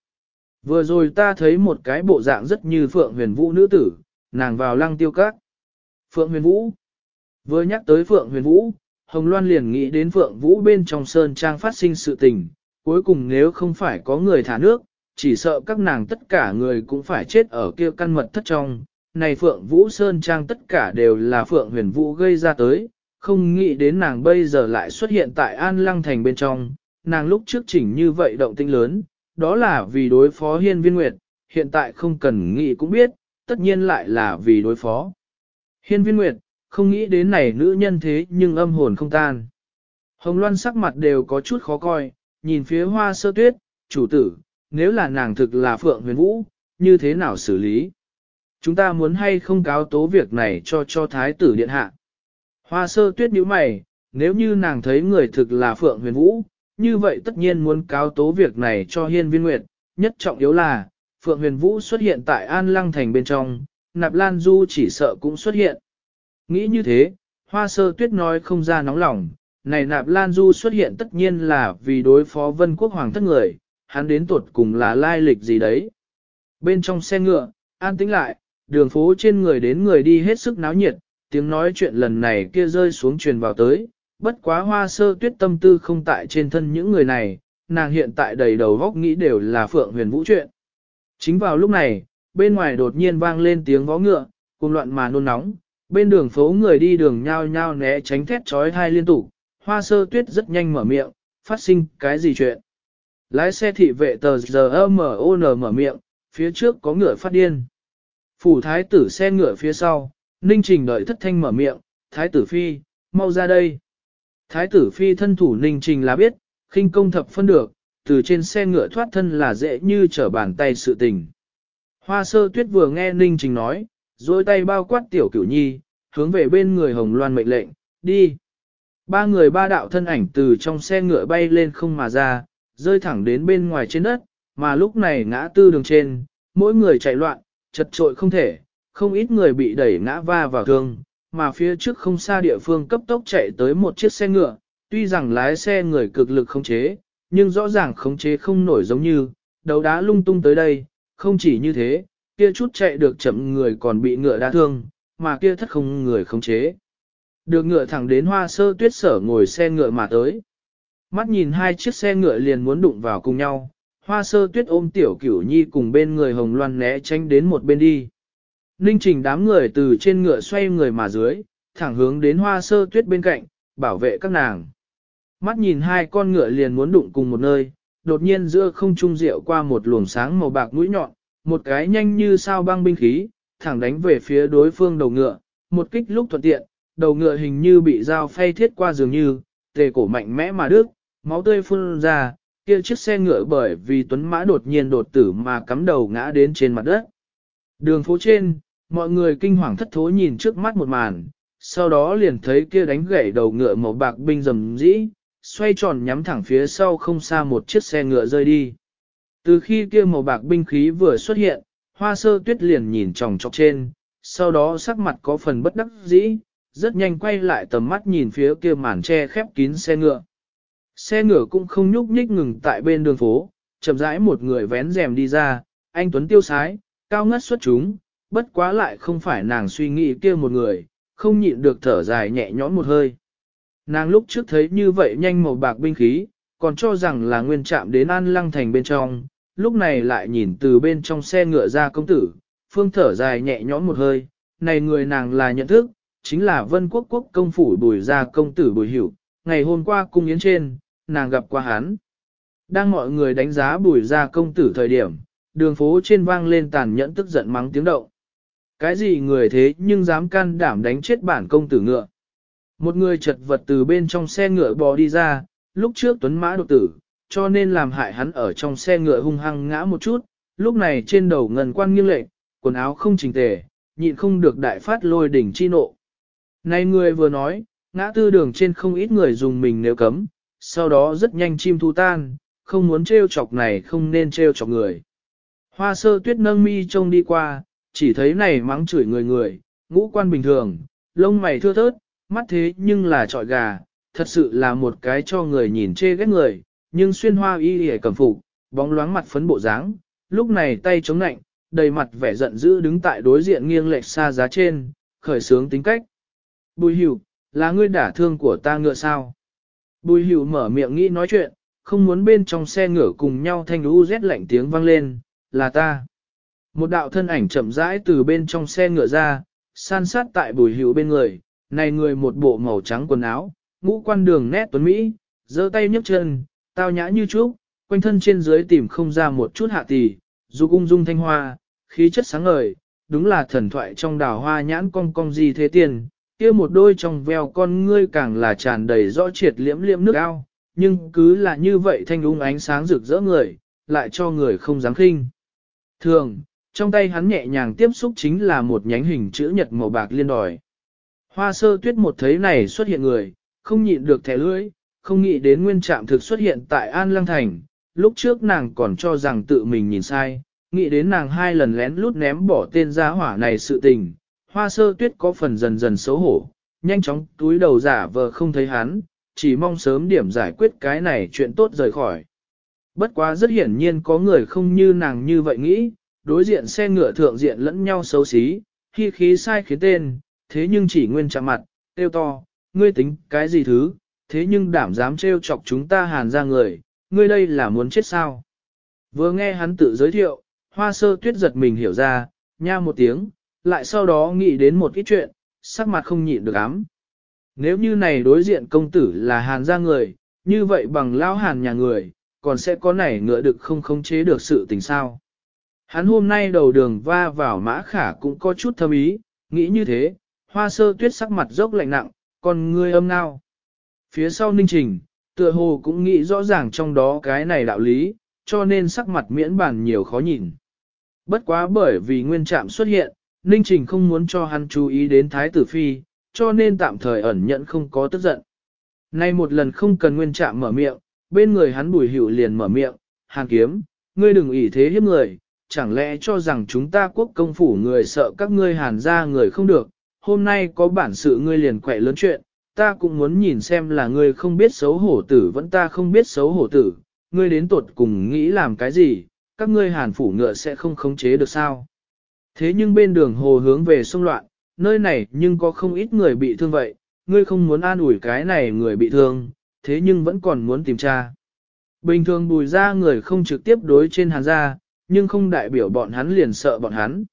Vừa rồi ta thấy một cái bộ dạng rất như Phượng huyền vũ nữ tử, nàng vào lăng tiêu các. Phượng huyền vũ. Vừa nhắc tới Phượng huyền vũ, Hồng Loan liền nghĩ đến Phượng vũ bên trong sơn trang phát sinh sự tình, cuối cùng nếu không phải có người thả nước, chỉ sợ các nàng tất cả người cũng phải chết ở kia căn mật thất trong, này Phượng Vũ Sơn Trang tất cả đều là Phượng huyền Vũ gây ra tới, không nghĩ đến nàng bây giờ lại xuất hiện tại An Lăng Thành bên trong, nàng lúc trước chỉnh như vậy động tinh lớn, đó là vì đối phó hiên viên nguyệt, hiện tại không cần nghĩ cũng biết, tất nhiên lại là vì đối phó. Hiên viên nguyệt, không nghĩ đến này nữ nhân thế nhưng âm hồn không tan. Hồng Loan sắc mặt đều có chút khó coi, nhìn phía hoa sơ tuyết, chủ tử, nếu là nàng thực là Phượng huyền Vũ, như thế nào xử lý? Chúng ta muốn hay không cáo tố việc này cho cho thái tử điện hạ. Hoa sơ tuyết nhíu mày, nếu như nàng thấy người thực là Phượng Huyền Vũ, như vậy tất nhiên muốn cáo tố việc này cho hiên viên nguyệt, nhất trọng yếu là, Phượng Huyền Vũ xuất hiện tại An Lăng Thành bên trong, Nạp Lan Du chỉ sợ cũng xuất hiện. Nghĩ như thế, Hoa sơ tuyết nói không ra nóng lòng, này Nạp Lan Du xuất hiện tất nhiên là vì đối phó vân quốc hoàng thất người, hắn đến tuột cùng là lai lịch gì đấy. Bên trong xe ngựa, an tĩnh lại, đường phố trên người đến người đi hết sức náo nhiệt, tiếng nói chuyện lần này kia rơi xuống truyền vào tới, bất quá hoa sơ tuyết tâm tư không tại trên thân những người này, nàng hiện tại đầy đầu góc nghĩ đều là phượng huyền vũ chuyện. Chính vào lúc này, bên ngoài đột nhiên vang lên tiếng vó ngựa, cùng loạn mà nôn nóng, bên đường phố người đi đường nhao nhao né tránh thét trói thai liên tục, hoa sơ tuyết rất nhanh mở miệng, phát sinh cái gì chuyện. Lái xe thị vệ tờ giờ mở miệng, phía trước có ngựa phát điên. Phủ thái tử xe ngựa phía sau, ninh trình đợi thất thanh mở miệng, thái tử phi, mau ra đây. Thái tử phi thân thủ ninh trình là biết, khinh công thập phân được, từ trên xe ngựa thoát thân là dễ như trở bàn tay sự tình. Hoa sơ tuyết vừa nghe ninh trình nói, dôi tay bao quát tiểu cửu nhi, hướng về bên người hồng loan mệnh lệnh, đi. Ba người ba đạo thân ảnh từ trong xe ngựa bay lên không mà ra, rơi thẳng đến bên ngoài trên đất, mà lúc này ngã tư đường trên, mỗi người chạy loạn, chật trội không thể, không ít người bị đẩy ngã va vào thương, mà phía trước không xa địa phương cấp tốc chạy tới một chiếc xe ngựa, tuy rằng lái xe người cực lực khống chế, nhưng rõ ràng khống chế không nổi giống như, đầu đá lung tung tới đây, không chỉ như thế, kia chút chạy được chậm người còn bị ngựa đá thương, mà kia thất không người khống chế. Được ngựa thẳng đến hoa sơ tuyết sở ngồi xe ngựa mà tới. Mắt nhìn hai chiếc xe ngựa liền muốn đụng vào cùng nhau, hoa sơ tuyết ôm tiểu cửu nhi cùng bên người hồng loan né tránh đến một bên đi. Ninh trình đám người từ trên ngựa xoay người mà dưới, thẳng hướng đến hoa sơ tuyết bên cạnh, bảo vệ các nàng. Mắt nhìn hai con ngựa liền muốn đụng cùng một nơi, đột nhiên giữa không trung rượu qua một luồng sáng màu bạc mũi nhọn, một cái nhanh như sao băng binh khí, thẳng đánh về phía đối phương đầu ngựa, một kích lúc thuận tiện, đầu ngựa hình như bị dao phay thiết qua dường như, tề cổ mạnh mẽ mà đứt, máu tươi phun ra, kia chiếc xe ngựa bởi vì tuấn mã đột nhiên đột tử mà cắm đầu ngã đến trên mặt đất. Đường phố trên, mọi người kinh hoàng thất thố nhìn trước mắt một màn, sau đó liền thấy kia đánh gãy đầu ngựa màu bạc binh rầm rĩ, xoay tròn nhắm thẳng phía sau không xa một chiếc xe ngựa rơi đi. Từ khi kia màu bạc binh khí vừa xuất hiện, hoa sơ tuyết liền nhìn tròng trọc trên, sau đó sắc mặt có phần bất đắc dĩ, rất nhanh quay lại tầm mắt nhìn phía kia màn che khép kín xe ngựa. Xe ngựa cũng không nhúc nhích ngừng tại bên đường phố, chậm rãi một người vén rèm đi ra, anh Tuấn tiêu sái, cao ngất xuất chúng, bất quá lại không phải nàng suy nghĩ kia một người, không nhịn được thở dài nhẹ nhõm một hơi. Nàng lúc trước thấy như vậy nhanh màu bạc binh khí, còn cho rằng là nguyên chạm đến an lăng thành bên trong, lúc này lại nhìn từ bên trong xe ngựa ra công tử, phương thở dài nhẹ nhõm một hơi, này người nàng là nhận thức, chính là vân quốc quốc công phủ bùi ra công tử bùi hiểu, ngày hôm qua cung yến trên, nàng gặp qua hắn. Đang mọi người đánh giá bùi ra công tử thời điểm, đường phố trên vang lên tàn nhẫn tức giận mắng tiếng động. Cái gì người thế nhưng dám can đảm đánh chết bản công tử ngựa. Một người chật vật từ bên trong xe ngựa bò đi ra, lúc trước tuấn mã độc tử, cho nên làm hại hắn ở trong xe ngựa hung hăng ngã một chút, lúc này trên đầu ngần quan nghiêng lệnh, quần áo không chỉnh tề, nhịn không được đại phát lôi đỉnh chi nộ. Này người vừa nói, ngã tư đường trên không ít người dùng mình nếu cấm, sau đó rất nhanh chim thu tan, không muốn trêu chọc này không nên trêu chọc người. Hoa sơ tuyết nâng mi trông đi qua, chỉ thấy này mắng chửi người người, ngũ quan bình thường, lông mày thưa thớt, mắt thế nhưng là trọi gà, thật sự là một cái cho người nhìn chê ghét người, nhưng xuyên hoa y hề cầm phục, bóng loáng mặt phấn bộ dáng, lúc này tay chống nạnh, đầy mặt vẻ giận dữ đứng tại đối diện nghiêng lệch xa giá trên, khởi sướng tính cách. Bùi hiểu, là ngươi đả thương của ta ngựa sao? Bùi hữu mở miệng nghĩ nói chuyện, không muốn bên trong xe ngựa cùng nhau thanh u rét lạnh tiếng vang lên, là ta. Một đạo thân ảnh chậm rãi từ bên trong xe ngựa ra, san sát tại bùi hữu bên người, này người một bộ màu trắng quần áo, ngũ quan đường nét tuấn Mỹ, giơ tay nhấc chân, tao nhã như trúc, quanh thân trên dưới tìm không ra một chút hạ tỷ, dù cung dung thanh hoa, khí chất sáng ngời, đúng là thần thoại trong đào hoa nhãn cong cong gì thế tiền, kia một đôi trong veo con ngươi càng là tràn đầy rõ triệt liễm liễm nước ao, nhưng cứ là như vậy thanh ung ánh sáng rực rỡ người, lại cho người không dám khinh. Thường, trong tay hắn nhẹ nhàng tiếp xúc chính là một nhánh hình chữ nhật màu bạc liên đòi. Hoa sơ tuyết một thấy này xuất hiện người, không nhịn được thẻ lưỡi, không nghĩ đến nguyên trạm thực xuất hiện tại An Lăng Thành, lúc trước nàng còn cho rằng tự mình nhìn sai, nghĩ đến nàng hai lần lén lút ném bỏ tên gia hỏa này sự tình, hoa sơ tuyết có phần dần dần xấu hổ, nhanh chóng túi đầu giả vờ không thấy hắn, chỉ mong sớm điểm giải quyết cái này chuyện tốt rời khỏi. Bất quá rất hiển nhiên có người không như nàng như vậy nghĩ, đối diện xe ngựa thượng diện lẫn nhau xấu xí, khi khí sai khiến tên, thế nhưng chỉ nguyên chạm mặt, tiêu to, ngươi tính cái gì thứ, thế nhưng đảm dám trêu chọc chúng ta hàn ra người, ngươi đây là muốn chết sao. Vừa nghe hắn tự giới thiệu, hoa sơ tuyết giật mình hiểu ra, nha một tiếng, lại sau đó nghĩ đến một ít chuyện, sắc mặt không nhịn được ám. Nếu như này đối diện công tử là hàn gia người, như vậy bằng lao hàn nhà người, còn sẽ có nảy ngựa được không khống chế được sự tình sao. Hắn hôm nay đầu đường va vào mã khả cũng có chút thâm ý, nghĩ như thế, hoa sơ tuyết sắc mặt dốc lạnh nặng, còn ngươi âm nao? Phía sau ninh trình, tựa hồ cũng nghĩ rõ ràng trong đó cái này đạo lý, cho nên sắc mặt miễn bản nhiều khó nhìn. Bất quá bởi vì nguyên trạm xuất hiện, ninh trình không muốn cho hắn chú ý đến thái tử phi, cho nên tạm thời ẩn nhận không có tức giận. Nay một lần không cần nguyên trạm mở miệng, bên người hắn bùi hữu liền mở miệng, hàng kiếm, ngươi đừng ủy thế hiếp người, chẳng lẽ cho rằng chúng ta quốc công phủ người sợ các ngươi hàn ra người không được, hôm nay có bản sự ngươi liền quậy lớn chuyện, ta cũng muốn nhìn xem là ngươi không biết xấu hổ tử vẫn ta không biết xấu hổ tử, ngươi đến tuột cùng nghĩ làm cái gì, các ngươi hàn phủ ngựa sẽ không khống chế được sao. Thế nhưng bên đường hồ hướng về sông loạn, nơi này nhưng có không ít người bị thương vậy, ngươi không muốn an ủi cái này người bị thương, thế nhưng vẫn còn muốn tìm tra. Bình thường bùi ra người không trực tiếp đối trên hàn gia, nhưng không đại biểu bọn hắn liền sợ bọn hắn.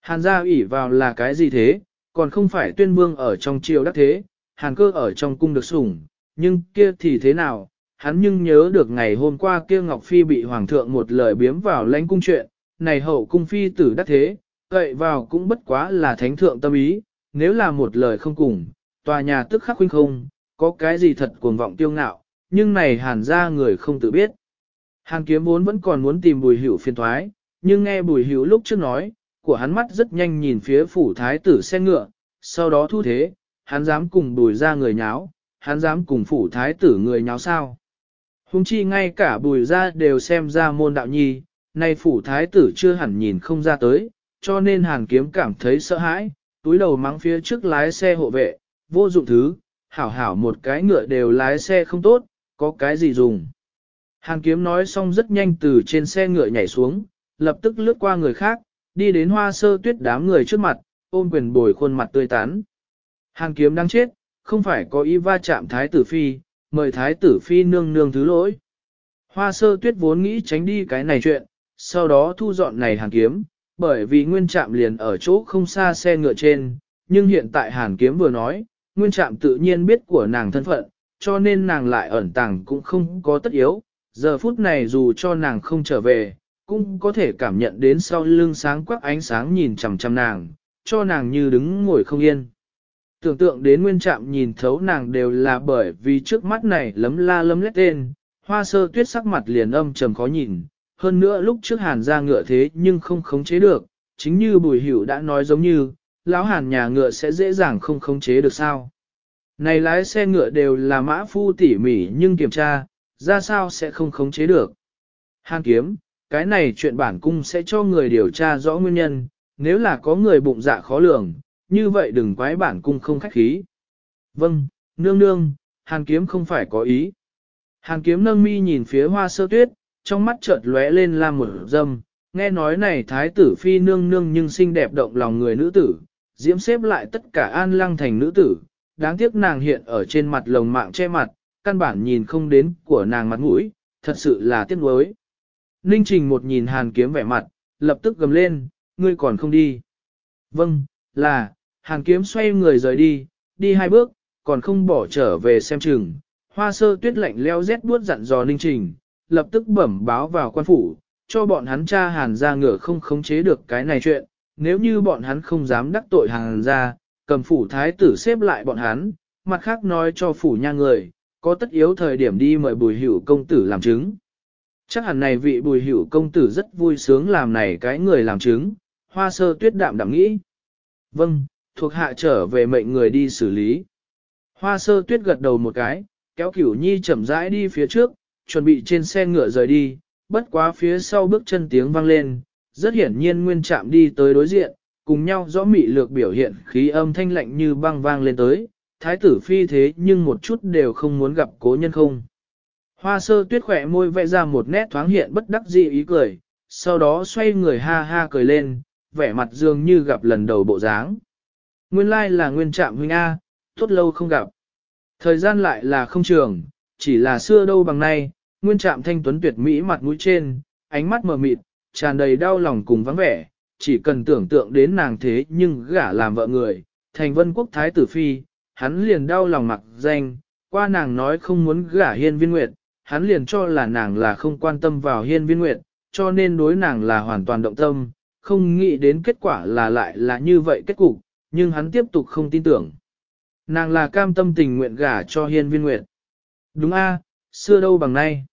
Hàn gia ủy vào là cái gì thế, còn không phải tuyên vương ở trong triều đắc thế, hàn cơ ở trong cung được sủng, nhưng kia thì thế nào, hắn nhưng nhớ được ngày hôm qua kia Ngọc Phi bị hoàng thượng một lời biếm vào lãnh cung chuyện, này hậu cung phi tử đắc thế, cậy vào cũng bất quá là thánh thượng tâm ý, nếu là một lời không cùng, tòa nhà tức khắc huynh không, có cái gì thật cuồng vọng tiêu ngạo, nhưng này hàn ra người không tự biết. Hàn kiếm vốn vẫn còn muốn tìm bùi hữu phiền thoái, nhưng nghe bùi hữu lúc trước nói, của hắn mắt rất nhanh nhìn phía phủ thái tử xe ngựa, sau đó thu thế, hắn dám cùng bùi ra người nháo, hắn dám cùng phủ thái tử người nháo sao. Hùng chi ngay cả bùi ra đều xem ra môn đạo nhi, nay phủ thái tử chưa hẳn nhìn không ra tới, cho nên hàn kiếm cảm thấy sợ hãi, túi đầu mắng phía trước lái xe hộ vệ, vô dụng thứ, hảo hảo một cái ngựa đều lái xe không tốt, có cái gì dùng. Hàn kiếm nói xong rất nhanh từ trên xe ngựa nhảy xuống, lập tức lướt qua người khác, đi đến hoa sơ tuyết đám người trước mặt, ôm quyền bồi khuôn mặt tươi tán. Hàn kiếm đang chết, không phải có ý va chạm thái tử phi, mời thái tử phi nương nương thứ lỗi. Hoa sơ tuyết vốn nghĩ tránh đi cái này chuyện, sau đó thu dọn này hàn kiếm, bởi vì nguyên trạm liền ở chỗ không xa xe ngựa trên, nhưng hiện tại hàn kiếm vừa nói, nguyên trạm tự nhiên biết của nàng thân phận, cho nên nàng lại ẩn tàng cũng không có tất yếu, giờ phút này dù cho nàng không trở về, cũng có thể cảm nhận đến sau lưng sáng quắc ánh sáng nhìn chằm chằm nàng, cho nàng như đứng ngồi không yên. Tưởng tượng đến nguyên trạm nhìn thấu nàng đều là bởi vì trước mắt này lấm la lấm lét tên, hoa sơ tuyết sắc mặt liền âm trầm khó nhìn, hơn nữa lúc trước hàn ra ngựa thế nhưng không khống chế được, chính như bùi hiểu đã nói giống như, lão hàn nhà ngựa sẽ dễ dàng không khống chế được sao. Này lái xe ngựa đều là mã phu tỉ mỉ nhưng kiểm tra, ra sao sẽ không khống chế được. Hàn kiếm, cái này chuyện bản cung sẽ cho người điều tra rõ nguyên nhân, nếu là có người bụng dạ khó lường, như vậy đừng quái bản cung không khách khí. Vâng, nương nương, hàn kiếm không phải có ý. Hàn kiếm nâng mi nhìn phía hoa sơ tuyết, trong mắt chợt lóe lên lam một dâm, nghe nói này thái tử phi nương nương nhưng xinh đẹp động lòng người nữ tử, diễm xếp lại tất cả an lăng thành nữ tử, đáng tiếc nàng hiện ở trên mặt lồng mạng che mặt, căn bản nhìn không đến của nàng mặt mũi, thật sự là tiếc nuối. Ninh Trình một nhìn hàn kiếm vẻ mặt, lập tức gầm lên, ngươi còn không đi. Vâng, là, hàn kiếm xoay người rời đi, đi hai bước, còn không bỏ trở về xem chừng. Hoa sơ tuyết lạnh leo rét buốt dặn dò Ninh Trình, lập tức bẩm báo vào quan phủ, cho bọn hắn cha hàn ra ngựa không khống chế được cái này chuyện, nếu như bọn hắn không dám đắc tội hàn ra, cầm phủ thái tử xếp lại bọn hắn, mặt khác nói cho phủ nha người, có tất yếu thời điểm đi mời bùi hữu công tử làm chứng. Chắc hẳn này vị bùi hữu công tử rất vui sướng làm này cái người làm chứng, hoa sơ tuyết đạm đạm nghĩ. Vâng, thuộc hạ trở về mệnh người đi xử lý. Hoa sơ tuyết gật đầu một cái, kéo cửu nhi chậm rãi đi phía trước, chuẩn bị trên xe ngựa rời đi, bất quá phía sau bước chân tiếng vang lên, rất hiển nhiên nguyên chạm đi tới đối diện, cùng nhau rõ mị lược biểu hiện khí âm thanh lạnh như băng vang lên tới, thái tử phi thế nhưng một chút đều không muốn gặp cố nhân không. Hoa sơ tuyết khỏe môi vẽ ra một nét thoáng hiện bất đắc dĩ ý cười, sau đó xoay người ha ha cười lên, vẻ mặt dường như gặp lần đầu bộ dáng. Nguyên lai là nguyên trạm huynh A, tốt lâu không gặp. Thời gian lại là không trường, chỉ là xưa đâu bằng nay, nguyên trạm thanh tuấn tuyệt mỹ mặt mũi trên, ánh mắt mờ mịt, tràn đầy đau lòng cùng vắng vẻ, chỉ cần tưởng tượng đến nàng thế nhưng gả làm vợ người, thành vân quốc thái tử phi, hắn liền đau lòng mặc danh, qua nàng nói không muốn gả hiên viên nguyệt, hắn liền cho là nàng là không quan tâm vào hiên viên nguyệt, cho nên đối nàng là hoàn toàn động tâm, không nghĩ đến kết quả là lại là như vậy kết cục, nhưng hắn tiếp tục không tin tưởng. Nàng là cam tâm tình nguyện gả cho hiên viên nguyệt. Đúng a, xưa đâu bằng nay.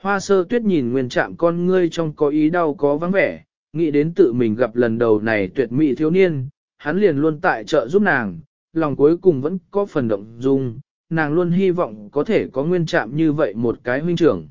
Hoa sơ tuyết nhìn nguyên trạm con ngươi trong có ý đau có vắng vẻ, nghĩ đến tự mình gặp lần đầu này tuyệt mỹ thiếu niên, hắn liền luôn tại trợ giúp nàng, lòng cuối cùng vẫn có phần động dung, nàng luôn hy vọng có thể có nguyên trạm như vậy một cái huynh trưởng.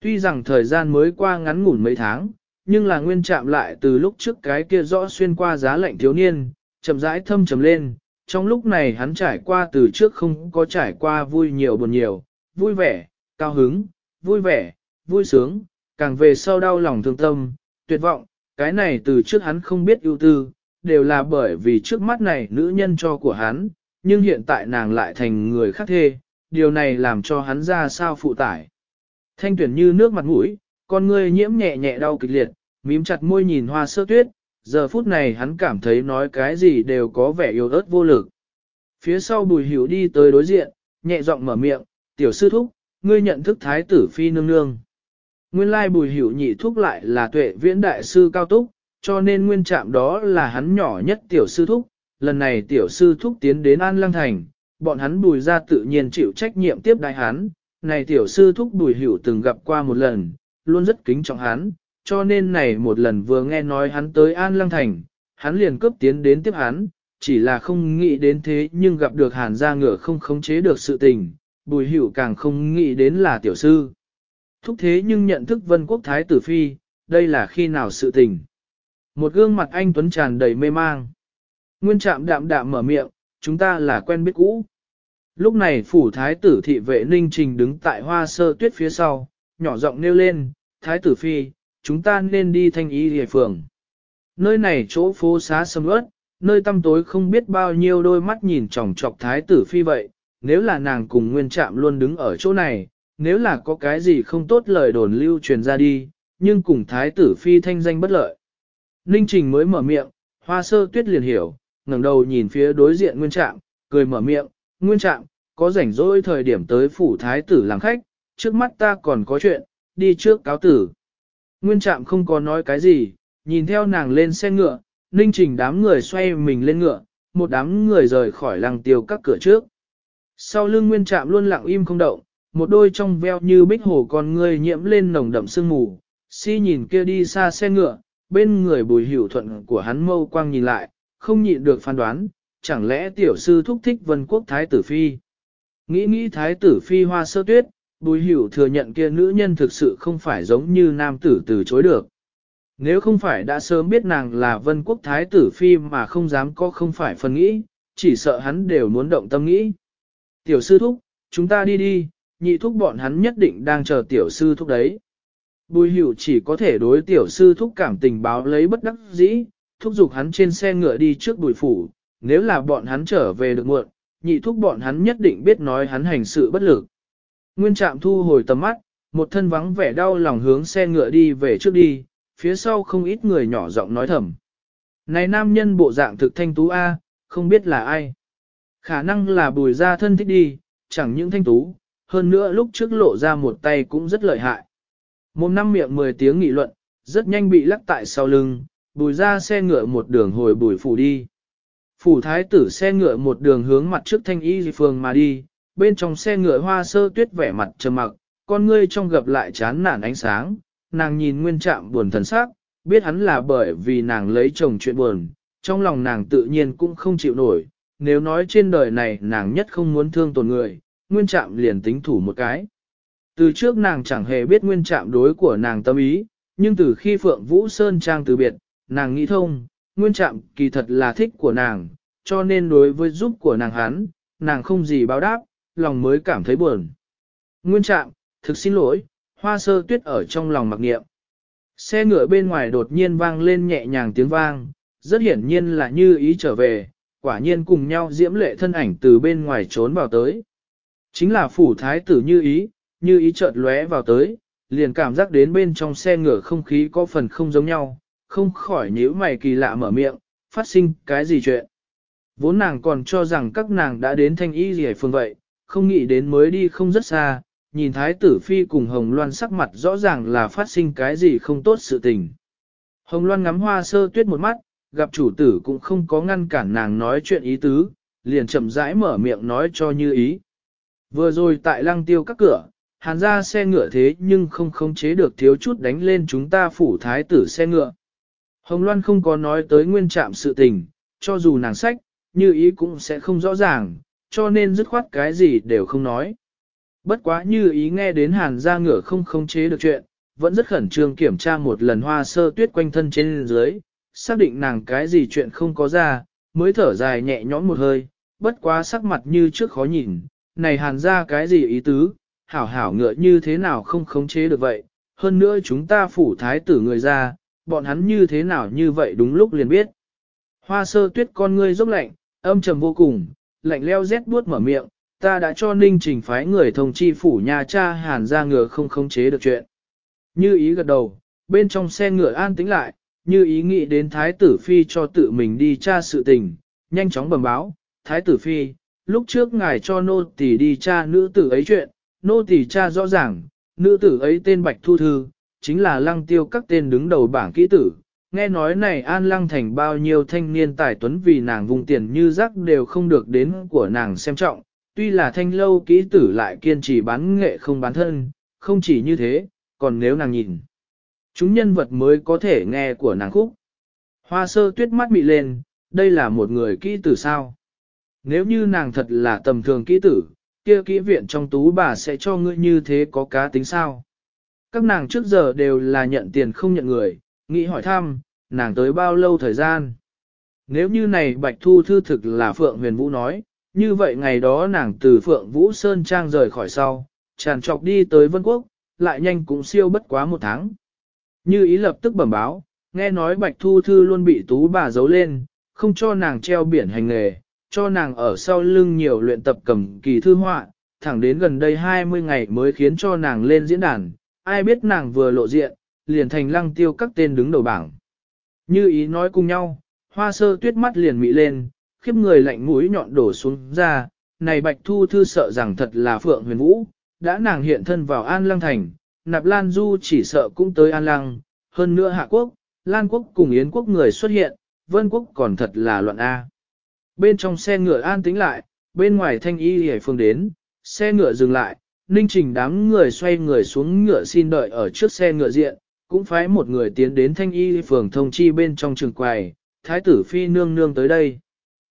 Tuy rằng thời gian mới qua ngắn ngủn mấy tháng, nhưng là nguyên trạm lại từ lúc trước cái kia rõ xuyên qua giá lạnh thiếu niên, chậm rãi thâm trầm lên, trong lúc này hắn trải qua từ trước không có trải qua vui nhiều buồn nhiều, vui vẻ, cao hứng, vui vẻ, vui sướng, càng về sau đau lòng thương tâm, tuyệt vọng, cái này từ trước hắn không biết ưu tư, đều là bởi vì trước mắt này nữ nhân cho của hắn, nhưng hiện tại nàng lại thành người khác thê, điều này làm cho hắn ra sao phụ tải. Thanh tuyển như nước mặt mũi, con ngươi nhiễm nhẹ nhẹ đau kịch liệt, mím chặt môi nhìn hoa sơ tuyết, giờ phút này hắn cảm thấy nói cái gì đều có vẻ yếu ớt vô lực. Phía sau bùi hiểu đi tới đối diện, nhẹ giọng mở miệng, tiểu sư thúc, ngươi nhận thức thái tử phi nương nương. Nguyên lai bùi hiểu nhị thúc lại là tuệ viễn đại sư cao túc, cho nên nguyên trạm đó là hắn nhỏ nhất tiểu sư thúc. Lần này tiểu sư thúc tiến đến An Lăng Thành, bọn hắn bùi ra tự nhiên chịu trách nhiệm tiếp đại hắn. Này tiểu sư thúc bùi hiểu từng gặp qua một lần, luôn rất kính trọng hắn, cho nên này một lần vừa nghe nói hắn tới An Lăng Thành, hắn liền cướp tiến đến tiếp hắn, chỉ là không nghĩ đến thế nhưng gặp được hàn gia ngựa không khống chế được sự tình, bùi hữu càng không nghĩ đến là tiểu sư. Thúc thế nhưng nhận thức vân quốc thái tử phi, đây là khi nào sự tình. Một gương mặt anh Tuấn tràn đầy mê mang. Nguyên trạm đạm đạm mở miệng, chúng ta là quen biết cũ. Lúc này phủ thái tử thị vệ ninh trình đứng tại hoa sơ tuyết phía sau, nhỏ giọng nêu lên, thái tử phi, chúng ta nên đi thanh ý hề phường. Nơi này chỗ phố xá sầm ớt, nơi tăm tối không biết bao nhiêu đôi mắt nhìn chòng chọc thái tử phi vậy, nếu là nàng cùng nguyên trạm luôn đứng ở chỗ này, nếu là có cái gì không tốt lời đồn lưu truyền ra đi, nhưng cùng thái tử phi thanh danh bất lợi. Ninh Trình mới mở miệng, hoa sơ tuyết liền hiểu, ngẩng đầu nhìn phía đối diện nguyên trạm, cười mở miệng, nguyên trạm, có rảnh rỗi thời điểm tới phủ thái tử làm khách, trước mắt ta còn có chuyện, đi trước cáo tử. Nguyên trạm không có nói cái gì, nhìn theo nàng lên xe ngựa, ninh trình đám người xoay mình lên ngựa, một đám người rời khỏi làng tiêu các cửa trước. Sau lưng nguyên trạm luôn lặng im không động, một đôi trong veo như bích hồ con ngươi nhiễm lên nồng đậm sương mù, si nhìn kia đi xa xe ngựa, bên người bùi hiểu thuận của hắn mâu quang nhìn lại, không nhịn được phán đoán, chẳng lẽ tiểu sư thúc thích vân quốc thái tử phi. Nghĩ nghĩ thái tử phi hoa sơ tuyết, bùi hiểu thừa nhận kia nữ nhân thực sự không phải giống như nam tử từ chối được. Nếu không phải đã sớm biết nàng là vân quốc thái tử phi mà không dám có không phải phần nghĩ, chỉ sợ hắn đều muốn động tâm nghĩ. Tiểu sư thúc, chúng ta đi đi, nhị thúc bọn hắn nhất định đang chờ tiểu sư thúc đấy. Bùi hiểu chỉ có thể đối tiểu sư thúc cảm tình báo lấy bất đắc dĩ, thúc giục hắn trên xe ngựa đi trước bùi phủ, nếu là bọn hắn trở về được muộn, nhị thúc bọn hắn nhất định biết nói hắn hành sự bất lực. Nguyên trạm thu hồi tầm mắt, một thân vắng vẻ đau lòng hướng xe ngựa đi về trước đi, phía sau không ít người nhỏ giọng nói thầm. Này nam nhân bộ dạng thực thanh tú A, không biết là ai. Khả năng là bùi ra thân thích đi, chẳng những thanh tú, hơn nữa lúc trước lộ ra một tay cũng rất lợi hại. Một năm miệng mười tiếng nghị luận, rất nhanh bị lắc tại sau lưng, bùi ra xe ngựa một đường hồi bùi phủ đi. Phủ thái tử xe ngựa một đường hướng mặt trước thanh y phường mà đi, bên trong xe ngựa hoa sơ tuyết vẻ mặt trầm mặc, con ngươi trong gặp lại chán nản ánh sáng, nàng nhìn nguyên trạm buồn thần sắc, biết hắn là bởi vì nàng lấy chồng chuyện buồn, trong lòng nàng tự nhiên cũng không chịu nổi, nếu nói trên đời này nàng nhất không muốn thương tổn người, nguyên trạm liền tính thủ một cái. Từ trước nàng chẳng hề biết nguyên trạm đối của nàng tâm ý, nhưng từ khi Phượng Vũ Sơn Trang từ biệt, nàng nghĩ thông, nguyên trạm kỳ thật là thích của nàng, cho nên đối với giúp của nàng hắn, nàng không gì báo đáp, lòng mới cảm thấy buồn. Nguyên trạm, thực xin lỗi, hoa sơ tuyết ở trong lòng mặc niệm. Xe ngựa bên ngoài đột nhiên vang lên nhẹ nhàng tiếng vang, rất hiển nhiên là như ý trở về, quả nhiên cùng nhau diễm lệ thân ảnh từ bên ngoài trốn vào tới. Chính là phủ thái tử như ý, như ý chợt lóe vào tới, liền cảm giác đến bên trong xe ngựa không khí có phần không giống nhau, không khỏi nhíu mày kỳ lạ mở miệng, phát sinh cái gì chuyện. Vốn nàng còn cho rằng các nàng đã đến thanh y gì phương vậy, không nghĩ đến mới đi không rất xa, nhìn thái tử phi cùng hồng loan sắc mặt rõ ràng là phát sinh cái gì không tốt sự tình. Hồng loan ngắm hoa sơ tuyết một mắt, gặp chủ tử cũng không có ngăn cản nàng nói chuyện ý tứ, liền chậm rãi mở miệng nói cho như ý. Vừa rồi tại lăng tiêu các cửa, hàn ra xe ngựa thế nhưng không khống chế được thiếu chút đánh lên chúng ta phủ thái tử xe ngựa. Hồng Loan không có nói tới nguyên trạm sự tình, cho dù nàng sách, như ý cũng sẽ không rõ ràng, cho nên dứt khoát cái gì đều không nói. Bất quá như ý nghe đến hàn ra ngựa không khống chế được chuyện, vẫn rất khẩn trương kiểm tra một lần hoa sơ tuyết quanh thân trên dưới, xác định nàng cái gì chuyện không có ra, mới thở dài nhẹ nhõm một hơi, bất quá sắc mặt như trước khó nhìn, này hàn ra cái gì ý tứ, hảo hảo ngựa như thế nào không khống chế được vậy, hơn nữa chúng ta phủ thái tử người ra, bọn hắn như thế nào như vậy đúng lúc liền biết. Hoa sơ tuyết con ngươi rốc lạnh, âm trầm vô cùng, lạnh leo rét buốt mở miệng, ta đã cho ninh trình phái người thông chi phủ nhà cha hàn ra ngựa không khống chế được chuyện. Như ý gật đầu, bên trong xe ngựa an tĩnh lại, như ý nghĩ đến thái tử phi cho tự mình đi tra sự tình, nhanh chóng bẩm báo, thái tử phi, lúc trước ngài cho nô tỳ đi tra nữ tử ấy chuyện, nô tỳ tra rõ ràng, nữ tử ấy tên Bạch Thu Thư, chính là lăng tiêu các tên đứng đầu bảng kỹ tử. Nghe nói này an lăng thành bao nhiêu thanh niên tài tuấn vì nàng vùng tiền như rắc đều không được đến của nàng xem trọng, tuy là thanh lâu kỹ tử lại kiên trì bán nghệ không bán thân, không chỉ như thế, còn nếu nàng nhìn. Chúng nhân vật mới có thể nghe của nàng khúc. Hoa sơ tuyết mắt mị lên, đây là một người kỹ tử sao. Nếu như nàng thật là tầm thường kỹ tử, kia kỹ viện trong tú bà sẽ cho ngươi như thế có cá tính sao. Các nàng trước giờ đều là nhận tiền không nhận người, nghĩ hỏi thăm, nàng tới bao lâu thời gian. Nếu như này Bạch Thu Thư thực là Phượng Huyền Vũ nói, như vậy ngày đó nàng từ Phượng Vũ Sơn Trang rời khỏi sau, tràn trọc đi tới Vân Quốc, lại nhanh cũng siêu bất quá một tháng. Như ý lập tức bẩm báo, nghe nói Bạch Thu Thư luôn bị tú bà giấu lên, không cho nàng treo biển hành nghề, cho nàng ở sau lưng nhiều luyện tập cầm kỳ thư họa, thẳng đến gần đây 20 ngày mới khiến cho nàng lên diễn đàn, ai biết nàng vừa lộ diện, liền thành lăng tiêu các tên đứng đầu bảng. Như ý nói cùng nhau, hoa sơ tuyết mắt liền mị lên, khiếp người lạnh mũi nhọn đổ xuống ra, này Bạch Thu Thư sợ rằng thật là Phượng Huyền Vũ, đã nàng hiện thân vào An Lăng Thành, Nạp Lan Du chỉ sợ cũng tới An Lăng, hơn nữa Hạ Quốc, Lan Quốc cùng Yến Quốc người xuất hiện, Vân Quốc còn thật là loạn A. Bên trong xe ngựa an tính lại, bên ngoài thanh y hề phương đến, xe ngựa dừng lại, ninh trình đám người xoay người xuống ngựa xin đợi ở trước xe ngựa diện, cũng phái một người tiến đến thanh y phường thông chi bên trong trường quầy, thái tử phi nương nương tới đây.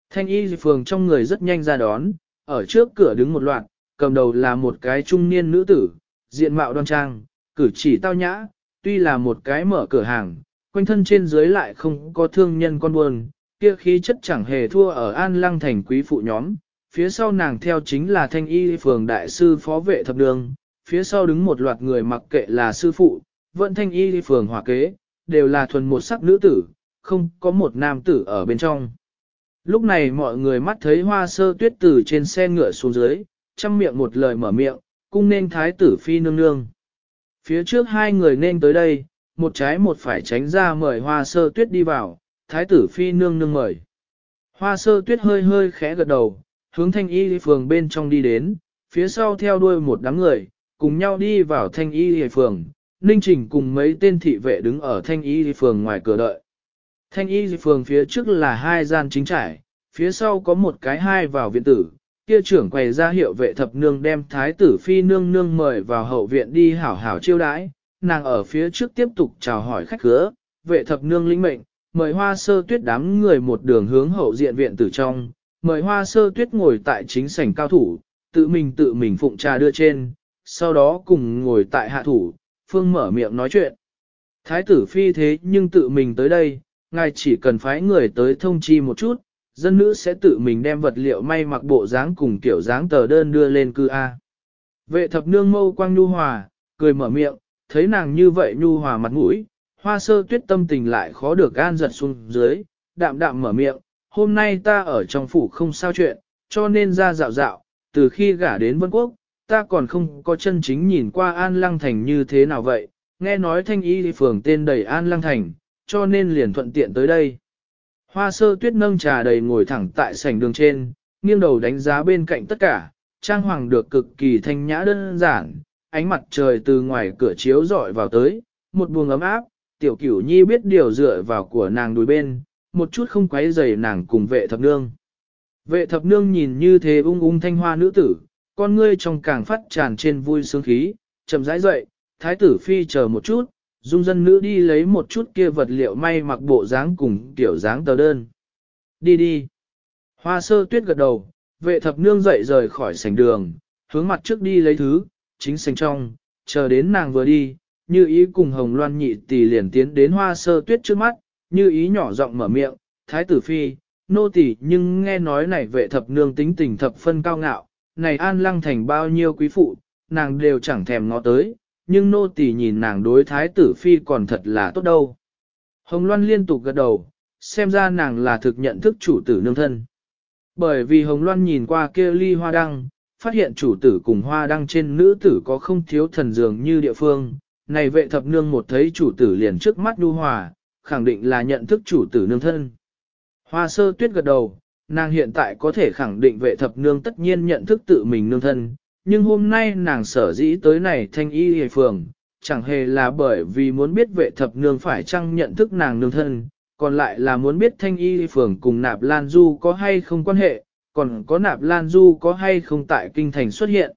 Thanh y phường trong người rất nhanh ra đón, ở trước cửa đứng một loạt, cầm đầu là một cái trung niên nữ tử, diện mạo đoan trang, cử chỉ tao nhã, tuy là một cái mở cửa hàng, quanh thân trên dưới lại không có thương nhân con buồn, kia khí chất chẳng hề thua ở an lăng thành quý phụ nhóm, phía sau nàng theo chính là thanh y phường đại sư phó vệ thập đường, phía sau đứng một loạt người mặc kệ là sư phụ, vẫn thanh y phường hòa kế, đều là thuần một sắc nữ tử, không có một nam tử ở bên trong. Lúc này mọi người mắt thấy hoa sơ tuyết tử trên xe ngựa xuống dưới, chăm miệng một lời mở miệng, cung nên thái tử phi nương nương. Phía trước hai người nên tới đây, một trái một phải tránh ra mời hoa sơ tuyết đi vào, thái tử phi nương nương mời. Hoa sơ tuyết hơi hơi khẽ gật đầu, hướng thanh y phường bên trong đi đến, phía sau theo đuôi một đám người, cùng nhau đi vào thanh y phường, ninh trình cùng mấy tên thị vệ đứng ở thanh y phường ngoài cửa đợi. Thanh y phường phía trước là hai gian chính trải, phía sau có một cái hai vào viện tử, kia trưởng quầy ra hiệu vệ thập nương đem thái tử phi nương nương mời vào hậu viện đi hảo hảo chiêu đãi, nàng ở phía trước tiếp tục chào hỏi khách khứa, vệ thập nương linh mệnh, mời hoa sơ tuyết đám người một đường hướng hậu diện viện tử trong, mời hoa sơ tuyết ngồi tại chính sảnh cao thủ, tự mình tự mình phụng trà đưa trên, sau đó cùng ngồi tại hạ thủ, phương mở miệng nói chuyện. Thái tử phi thế nhưng tự mình tới đây, ngài chỉ cần phái người tới thông chi một chút, dân nữ sẽ tự mình đem vật liệu may mặc bộ dáng cùng kiểu dáng tờ đơn đưa lên cư A. Vệ thập nương mâu quang nhu hòa, cười mở miệng, thấy nàng như vậy nhu hòa mặt mũi, hoa sơ tuyết tâm tình lại khó được gan giật xuống dưới, đạm đạm mở miệng, hôm nay ta ở trong phủ không sao chuyện, cho nên ra dạo dạo, từ khi gả đến Vân Quốc, ta còn không có chân chính nhìn qua An Lăng Thành như thế nào vậy, nghe nói thanh y phường tên đầy An Lăng Thành, cho nên liền thuận tiện tới đây. Hoa sơ tuyết nâng trà đầy ngồi thẳng tại sảnh đường trên, nghiêng đầu đánh giá bên cạnh tất cả, trang hoàng được cực kỳ thanh nhã đơn giản, ánh mặt trời từ ngoài cửa chiếu dọi vào tới, một buồng ấm áp, tiểu cửu nhi biết điều dựa vào của nàng đùi bên, một chút không quấy rầy nàng cùng vệ thập nương. Vệ thập nương nhìn như thế ung ung thanh hoa nữ tử, con ngươi trong càng phát tràn trên vui sướng khí, chậm rãi dậy, thái tử phi chờ một chút, dung dân nữ đi lấy một chút kia vật liệu may mặc bộ dáng cùng kiểu dáng tờ đơn. Đi đi. Hoa sơ tuyết gật đầu, vệ thập nương dậy rời khỏi sảnh đường, hướng mặt trước đi lấy thứ, chính sảnh trong, chờ đến nàng vừa đi, như ý cùng hồng loan nhị tỷ liền tiến đến hoa sơ tuyết trước mắt, như ý nhỏ giọng mở miệng, thái tử phi, nô tỷ nhưng nghe nói này vệ thập nương tính tình thập phân cao ngạo, này an lăng thành bao nhiêu quý phụ, nàng đều chẳng thèm ngó tới, nhưng nô tỳ nhìn nàng đối thái tử phi còn thật là tốt đâu. Hồng Loan liên tục gật đầu, xem ra nàng là thực nhận thức chủ tử nương thân. Bởi vì Hồng Loan nhìn qua kia ly hoa đăng, phát hiện chủ tử cùng hoa đăng trên nữ tử có không thiếu thần dường như địa phương. Này vệ thập nương một thấy chủ tử liền trước mắt đu hòa, khẳng định là nhận thức chủ tử nương thân. Hoa sơ tuyết gật đầu, nàng hiện tại có thể khẳng định vệ thập nương tất nhiên nhận thức tự mình nương thân, nhưng hôm nay nàng sở dĩ tới này thanh y hề phường, chẳng hề là bởi vì muốn biết vệ thập nương phải chăng nhận thức nàng nương thân, còn lại là muốn biết thanh y phường cùng nạp lan du có hay không quan hệ, còn có nạp lan du có hay không tại kinh thành xuất hiện.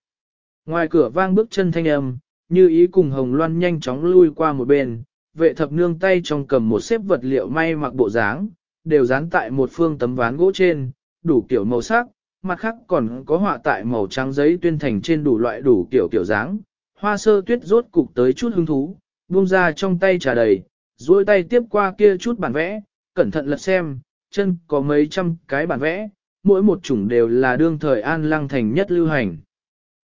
Ngoài cửa vang bước chân thanh âm, như ý cùng hồng loan nhanh chóng lui qua một bên, vệ thập nương tay trong cầm một xếp vật liệu may mặc bộ dáng, đều dán tại một phương tấm ván gỗ trên, đủ kiểu màu sắc, mặt khác còn có họa tại màu trắng giấy tuyên thành trên đủ loại đủ kiểu kiểu dáng. Hoa sơ tuyết rốt cục tới chút hứng thú, buông ra trong tay trà đầy, duỗi tay tiếp qua kia chút bản vẽ, cẩn thận lật xem, chân có mấy trăm cái bản vẽ, mỗi một chủng đều là đương thời an lăng thành nhất lưu hành.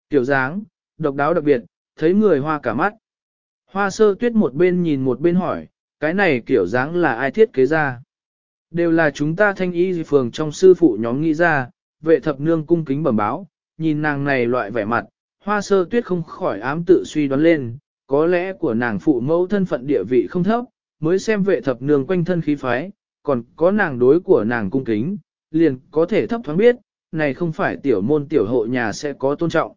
Tiểu dáng, độc đáo đặc biệt, thấy người hoa cả mắt. Hoa sơ tuyết một bên nhìn một bên hỏi, cái này kiểu dáng là ai thiết kế ra? Đều là chúng ta thanh y phường trong sư phụ nhóm nghĩ ra, vệ thập nương cung kính bẩm báo, nhìn nàng này loại vẻ mặt, hoa sơ tuyết không khỏi ám tự suy đoán lên, có lẽ của nàng phụ mẫu thân phận địa vị không thấp, mới xem vệ thập nương quanh thân khí phái, còn có nàng đối của nàng cung kính, liền có thể thấp thoáng biết, này không phải tiểu môn tiểu hộ nhà sẽ có tôn trọng.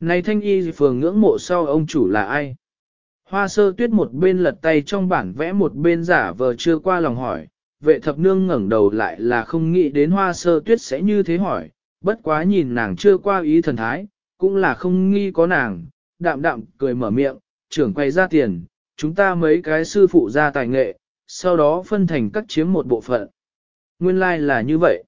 Này thanh y phường ngưỡng mộ sau ông chủ là ai? Hoa sơ tuyết một bên lật tay trong bản vẽ một bên giả vờ chưa qua lòng hỏi, vệ thập nương ngẩng đầu lại là không nghĩ đến hoa sơ tuyết sẽ như thế hỏi, bất quá nhìn nàng chưa qua ý thần thái, cũng là không nghi có nàng, đạm đạm cười mở miệng, trưởng quay ra tiền, chúng ta mấy cái sư phụ ra tài nghệ, sau đó phân thành các chiếm một bộ phận. Nguyên lai like là như vậy.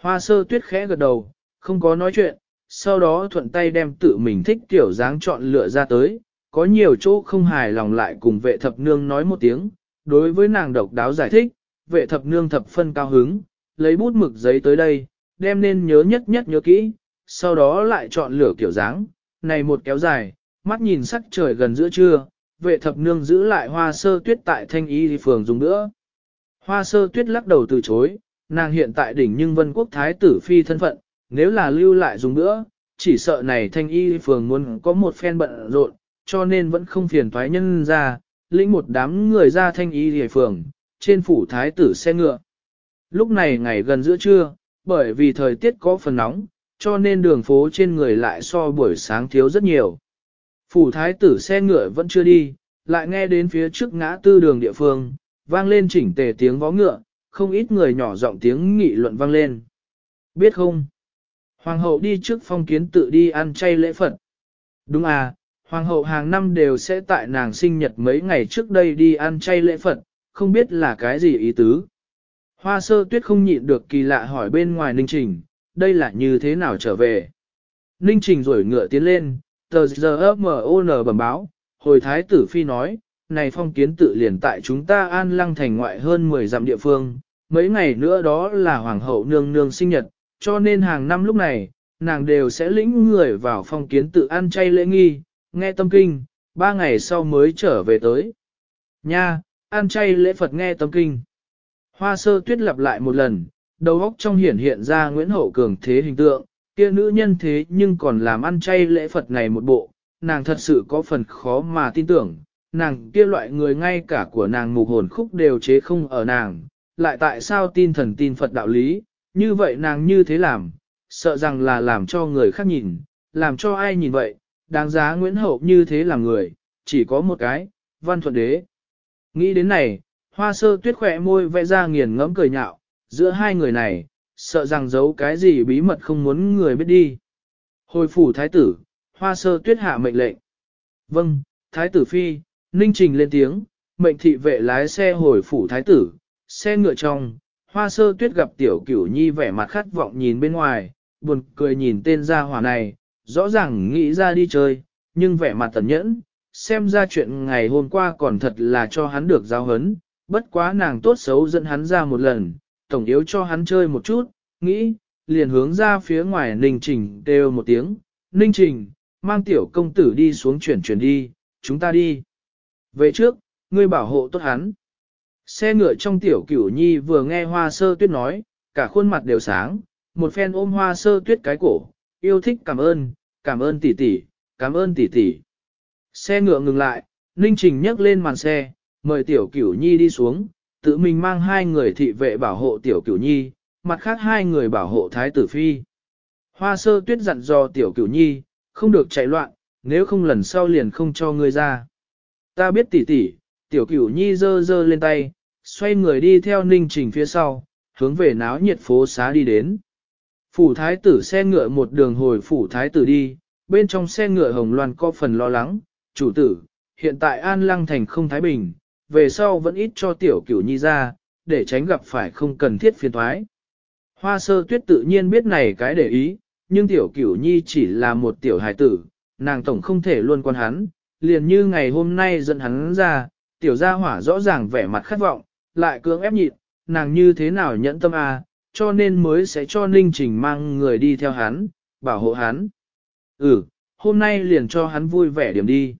Hoa sơ tuyết khẽ gật đầu, không có nói chuyện, sau đó thuận tay đem tự mình thích tiểu dáng chọn lựa ra tới, có nhiều chỗ không hài lòng lại cùng vệ thập nương nói một tiếng, đối với nàng độc đáo giải thích, vệ thập nương thập phân cao hứng, lấy bút mực giấy tới đây, đem nên nhớ nhất nhất nhớ kỹ, sau đó lại chọn lửa kiểu dáng, này một kéo dài, mắt nhìn sắc trời gần giữa trưa, vệ thập nương giữ lại hoa sơ tuyết tại thanh y phường dùng nữa. Hoa sơ tuyết lắc đầu từ chối, nàng hiện tại đỉnh nhưng vân quốc thái tử phi thân phận, nếu là lưu lại dùng nữa, chỉ sợ này thanh y phường muốn có một phen bận rộn, cho nên vẫn không phiền thoái nhân ra, lĩnh một đám người ra thanh y phường, trên phủ thái tử xe ngựa. Lúc này ngày gần giữa trưa, bởi vì thời tiết có phần nóng, cho nên đường phố trên người lại so buổi sáng thiếu rất nhiều. Phủ thái tử xe ngựa vẫn chưa đi, lại nghe đến phía trước ngã tư đường địa phương, vang lên chỉnh tề tiếng vó ngựa, không ít người nhỏ giọng tiếng nghị luận vang lên. Biết không? Hoàng hậu đi trước phong kiến tự đi ăn chay lễ Phật. Đúng à, hoàng hậu hàng năm đều sẽ tại nàng sinh nhật mấy ngày trước đây đi ăn chay lễ Phật, không biết là cái gì ý tứ. Hoa sơ tuyết không nhịn được kỳ lạ hỏi bên ngoài Ninh Trình, đây là như thế nào trở về. Ninh Trình rồi ngựa tiến lên, tờ giờ M.O.N. bẩm báo, hồi thái tử phi nói, này phong kiến tự liền tại chúng ta an lăng thành ngoại hơn 10 dặm địa phương, mấy ngày nữa đó là hoàng hậu nương nương sinh nhật, cho nên hàng năm lúc này, nàng đều sẽ lĩnh người vào phong kiến tự ăn chay lễ nghi, nghe tâm kinh, ba ngày sau mới trở về tới. Nha, ăn chay lễ Phật nghe tâm kinh. Hoa sơ tuyết lặp lại một lần, đầu óc trong hiển hiện ra Nguyễn Hậu Cường thế hình tượng, kia nữ nhân thế nhưng còn làm ăn chay lễ Phật này một bộ, nàng thật sự có phần khó mà tin tưởng, nàng kia loại người ngay cả của nàng mục hồn khúc đều chế không ở nàng, lại tại sao tin thần tin Phật đạo lý, như vậy nàng như thế làm, sợ rằng là làm cho người khác nhìn, làm cho ai nhìn vậy, đáng giá Nguyễn Hậu như thế là người, chỉ có một cái, văn thuận đế. Nghĩ đến này, hoa sơ tuyết khỏe môi vẽ ra nghiền ngẫm cười nhạo, giữa hai người này, sợ rằng giấu cái gì bí mật không muốn người biết đi. Hồi phủ thái tử, hoa sơ tuyết hạ mệnh lệnh. Vâng, thái tử phi, ninh trình lên tiếng, mệnh thị vệ lái xe hồi phủ thái tử, xe ngựa trong, hoa sơ tuyết gặp tiểu cửu nhi vẻ mặt khát vọng nhìn bên ngoài, buồn cười nhìn tên gia hỏa này, rõ ràng nghĩ ra đi chơi, nhưng vẻ mặt tẩn nhẫn, xem ra chuyện ngày hôm qua còn thật là cho hắn được giáo hấn, bất quá nàng tốt xấu dẫn hắn ra một lần, tổng yếu cho hắn chơi một chút, nghĩ, liền hướng ra phía ngoài Ninh Trình đều một tiếng, Ninh Trình, mang tiểu công tử đi xuống chuyển chuyển đi, chúng ta đi. Về trước, ngươi bảo hộ tốt hắn. Xe ngựa trong tiểu cửu nhi vừa nghe hoa sơ tuyết nói, cả khuôn mặt đều sáng, một phen ôm hoa sơ tuyết cái cổ, yêu thích cảm ơn, cảm ơn tỷ tỷ, cảm ơn tỷ tỷ. Xe ngựa ngừng lại, Ninh Trình nhấc lên màn xe, mời tiểu cửu nhi đi xuống, tự mình mang hai người thị vệ bảo hộ tiểu cửu nhi, mặt khác hai người bảo hộ thái tử phi. Hoa sơ tuyết dặn dò tiểu cửu nhi, không được chạy loạn, nếu không lần sau liền không cho ngươi ra. Ta biết tỷ tỷ, tiểu cửu nhi dơ dơ lên tay, xoay người đi theo ninh trình phía sau, hướng về náo nhiệt phố xá đi đến. Phủ thái tử xe ngựa một đường hồi phủ thái tử đi, bên trong xe ngựa hồng loan có phần lo lắng, chủ tử, hiện tại An Lăng Thành không thái bình, về sau vẫn ít cho tiểu cửu nhi ra, để tránh gặp phải không cần thiết phiền thoái. Hoa sơ tuyết tự nhiên biết này cái để ý, nhưng tiểu cửu nhi chỉ là một tiểu hài tử, nàng tổng không thể luôn quan hắn, liền như ngày hôm nay dẫn hắn ra, tiểu gia hỏa rõ ràng vẻ mặt khát vọng, lại cưỡng ép nhịn, nàng như thế nào nhẫn tâm à, cho nên mới sẽ cho Ninh Trình mang người đi theo hắn, bảo hộ hắn. Ừ, hôm nay liền cho hắn vui vẻ điểm đi.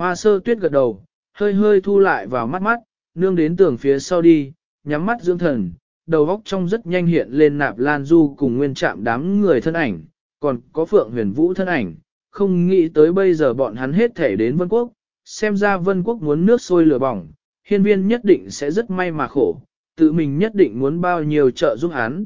Hoa sơ tuyết gật đầu, hơi hơi thu lại vào mắt mắt, nương đến tường phía sau đi, nhắm mắt dưỡng thần, đầu góc trong rất nhanh hiện lên nạp lan du cùng nguyên trạm đám người thân ảnh, còn có phượng huyền vũ thân ảnh, không nghĩ tới bây giờ bọn hắn hết thể đến vân quốc, xem ra vân quốc muốn nước sôi lửa bỏng, hiên viên nhất định sẽ rất may mà khổ, tự mình nhất định muốn bao nhiêu trợ giúp hắn.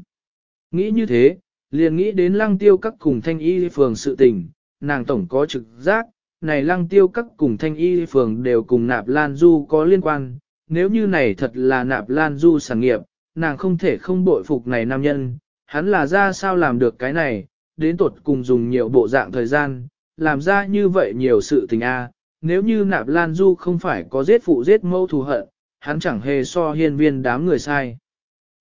Nghĩ như thế, liền nghĩ đến lăng tiêu các cùng thanh y phường sự tình, nàng tổng có trực giác, này lăng tiêu các cùng thanh y phường đều cùng nạp lan du có liên quan, nếu như này thật là nạp lan du sản nghiệp, nàng không thể không bội phục này nam nhân, hắn là ra sao làm được cái này, đến tột cùng dùng nhiều bộ dạng thời gian, làm ra như vậy nhiều sự tình a. nếu như nạp lan du không phải có giết phụ giết mâu thù hận, hắn chẳng hề so hiên viên đám người sai.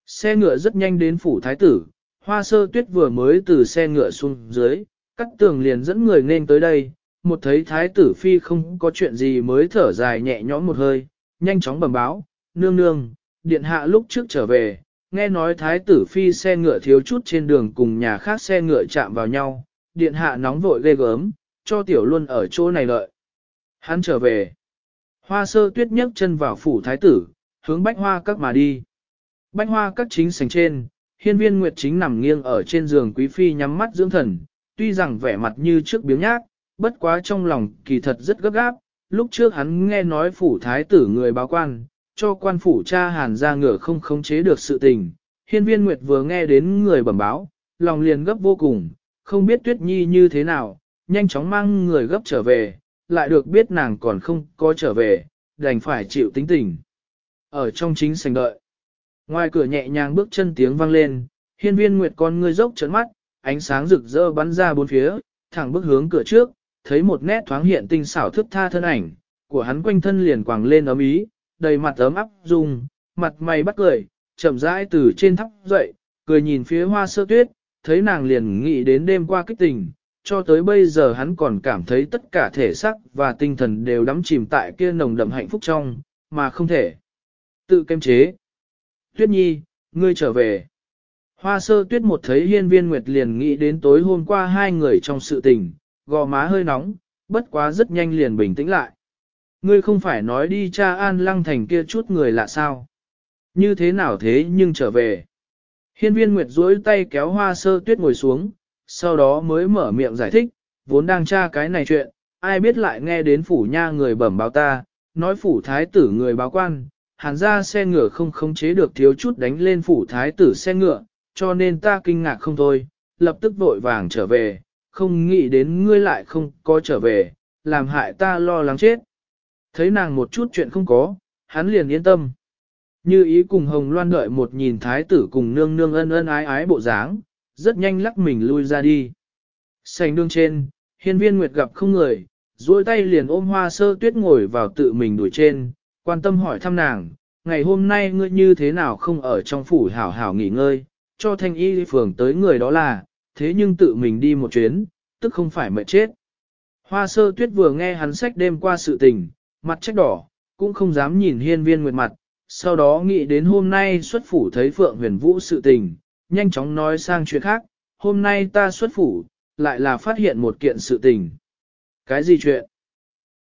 Xe ngựa rất nhanh đến phủ thái tử, hoa sơ tuyết vừa mới từ xe ngựa xuống dưới, cắt tường liền dẫn người nên tới đây, một thấy thái tử phi không có chuyện gì mới thở dài nhẹ nhõm một hơi, nhanh chóng bẩm báo, nương nương, điện hạ lúc trước trở về, nghe nói thái tử phi xe ngựa thiếu chút trên đường cùng nhà khác xe ngựa chạm vào nhau, điện hạ nóng vội ghê gớm, cho tiểu luôn ở chỗ này đợi. Hắn trở về. Hoa sơ tuyết nhấc chân vào phủ thái tử, hướng bách hoa các mà đi. Bách hoa các chính sành trên, hiên viên nguyệt chính nằm nghiêng ở trên giường quý phi nhắm mắt dưỡng thần, tuy rằng vẻ mặt như trước biếng nhác, bất quá trong lòng kỳ thật rất gấp gáp, lúc trước hắn nghe nói phủ thái tử người báo quan, cho quan phủ cha hàn ra ngựa không khống chế được sự tình. Hiên viên Nguyệt vừa nghe đến người bẩm báo, lòng liền gấp vô cùng, không biết tuyết nhi như thế nào, nhanh chóng mang người gấp trở về, lại được biết nàng còn không có trở về, đành phải chịu tính tình. Ở trong chính sành đợi, ngoài cửa nhẹ nhàng bước chân tiếng vang lên, hiên viên Nguyệt con ngươi dốc trấn mắt, ánh sáng rực rỡ bắn ra bốn phía, thẳng bước hướng cửa trước, thấy một nét thoáng hiện tinh xảo thức tha thân ảnh, của hắn quanh thân liền quàng lên ấm ý, đầy mặt ấm áp dung, mặt mày bắt cười, chậm rãi từ trên thắp dậy, cười nhìn phía hoa sơ tuyết, thấy nàng liền nghĩ đến đêm qua kích tình, cho tới bây giờ hắn còn cảm thấy tất cả thể xác và tinh thần đều đắm chìm tại kia nồng đậm hạnh phúc trong, mà không thể tự kiềm chế. Tuyết nhi, ngươi trở về. Hoa sơ tuyết một thấy hiên viên nguyệt liền nghĩ đến tối hôm qua hai người trong sự tình, gò má hơi nóng, bất quá rất nhanh liền bình tĩnh lại. Ngươi không phải nói đi cha an lăng thành kia chút người lạ sao? Như thế nào thế nhưng trở về? Hiên viên Nguyệt duỗi tay kéo hoa sơ tuyết ngồi xuống, sau đó mới mở miệng giải thích, vốn đang tra cái này chuyện, ai biết lại nghe đến phủ nha người bẩm báo ta, nói phủ thái tử người báo quan, hàn ra xe ngựa không khống chế được thiếu chút đánh lên phủ thái tử xe ngựa, cho nên ta kinh ngạc không thôi, lập tức vội vàng trở về, không nghĩ đến ngươi lại không có trở về, làm hại ta lo lắng chết. Thấy nàng một chút chuyện không có, hắn liền yên tâm. Như ý cùng Hồng Loan đợi một nhìn thái tử cùng nương nương ân ân ái ái bộ dáng, rất nhanh lắc mình lui ra đi. Sành đương trên, hiên viên nguyệt gặp không người, duỗi tay liền ôm hoa sơ tuyết ngồi vào tự mình đuổi trên, quan tâm hỏi thăm nàng, ngày hôm nay ngươi như thế nào không ở trong phủ hảo hảo nghỉ ngơi, cho thanh y phường tới người đó là, thế nhưng tự mình đi một chuyến, tức không phải mệt chết. Hoa sơ tuyết vừa nghe hắn sách đêm qua sự tình, mặt trách đỏ, cũng không dám nhìn hiên viên nguyệt mặt, sau đó nghĩ đến hôm nay xuất phủ thấy Phượng huyền vũ sự tình, nhanh chóng nói sang chuyện khác, hôm nay ta xuất phủ, lại là phát hiện một kiện sự tình. Cái gì chuyện?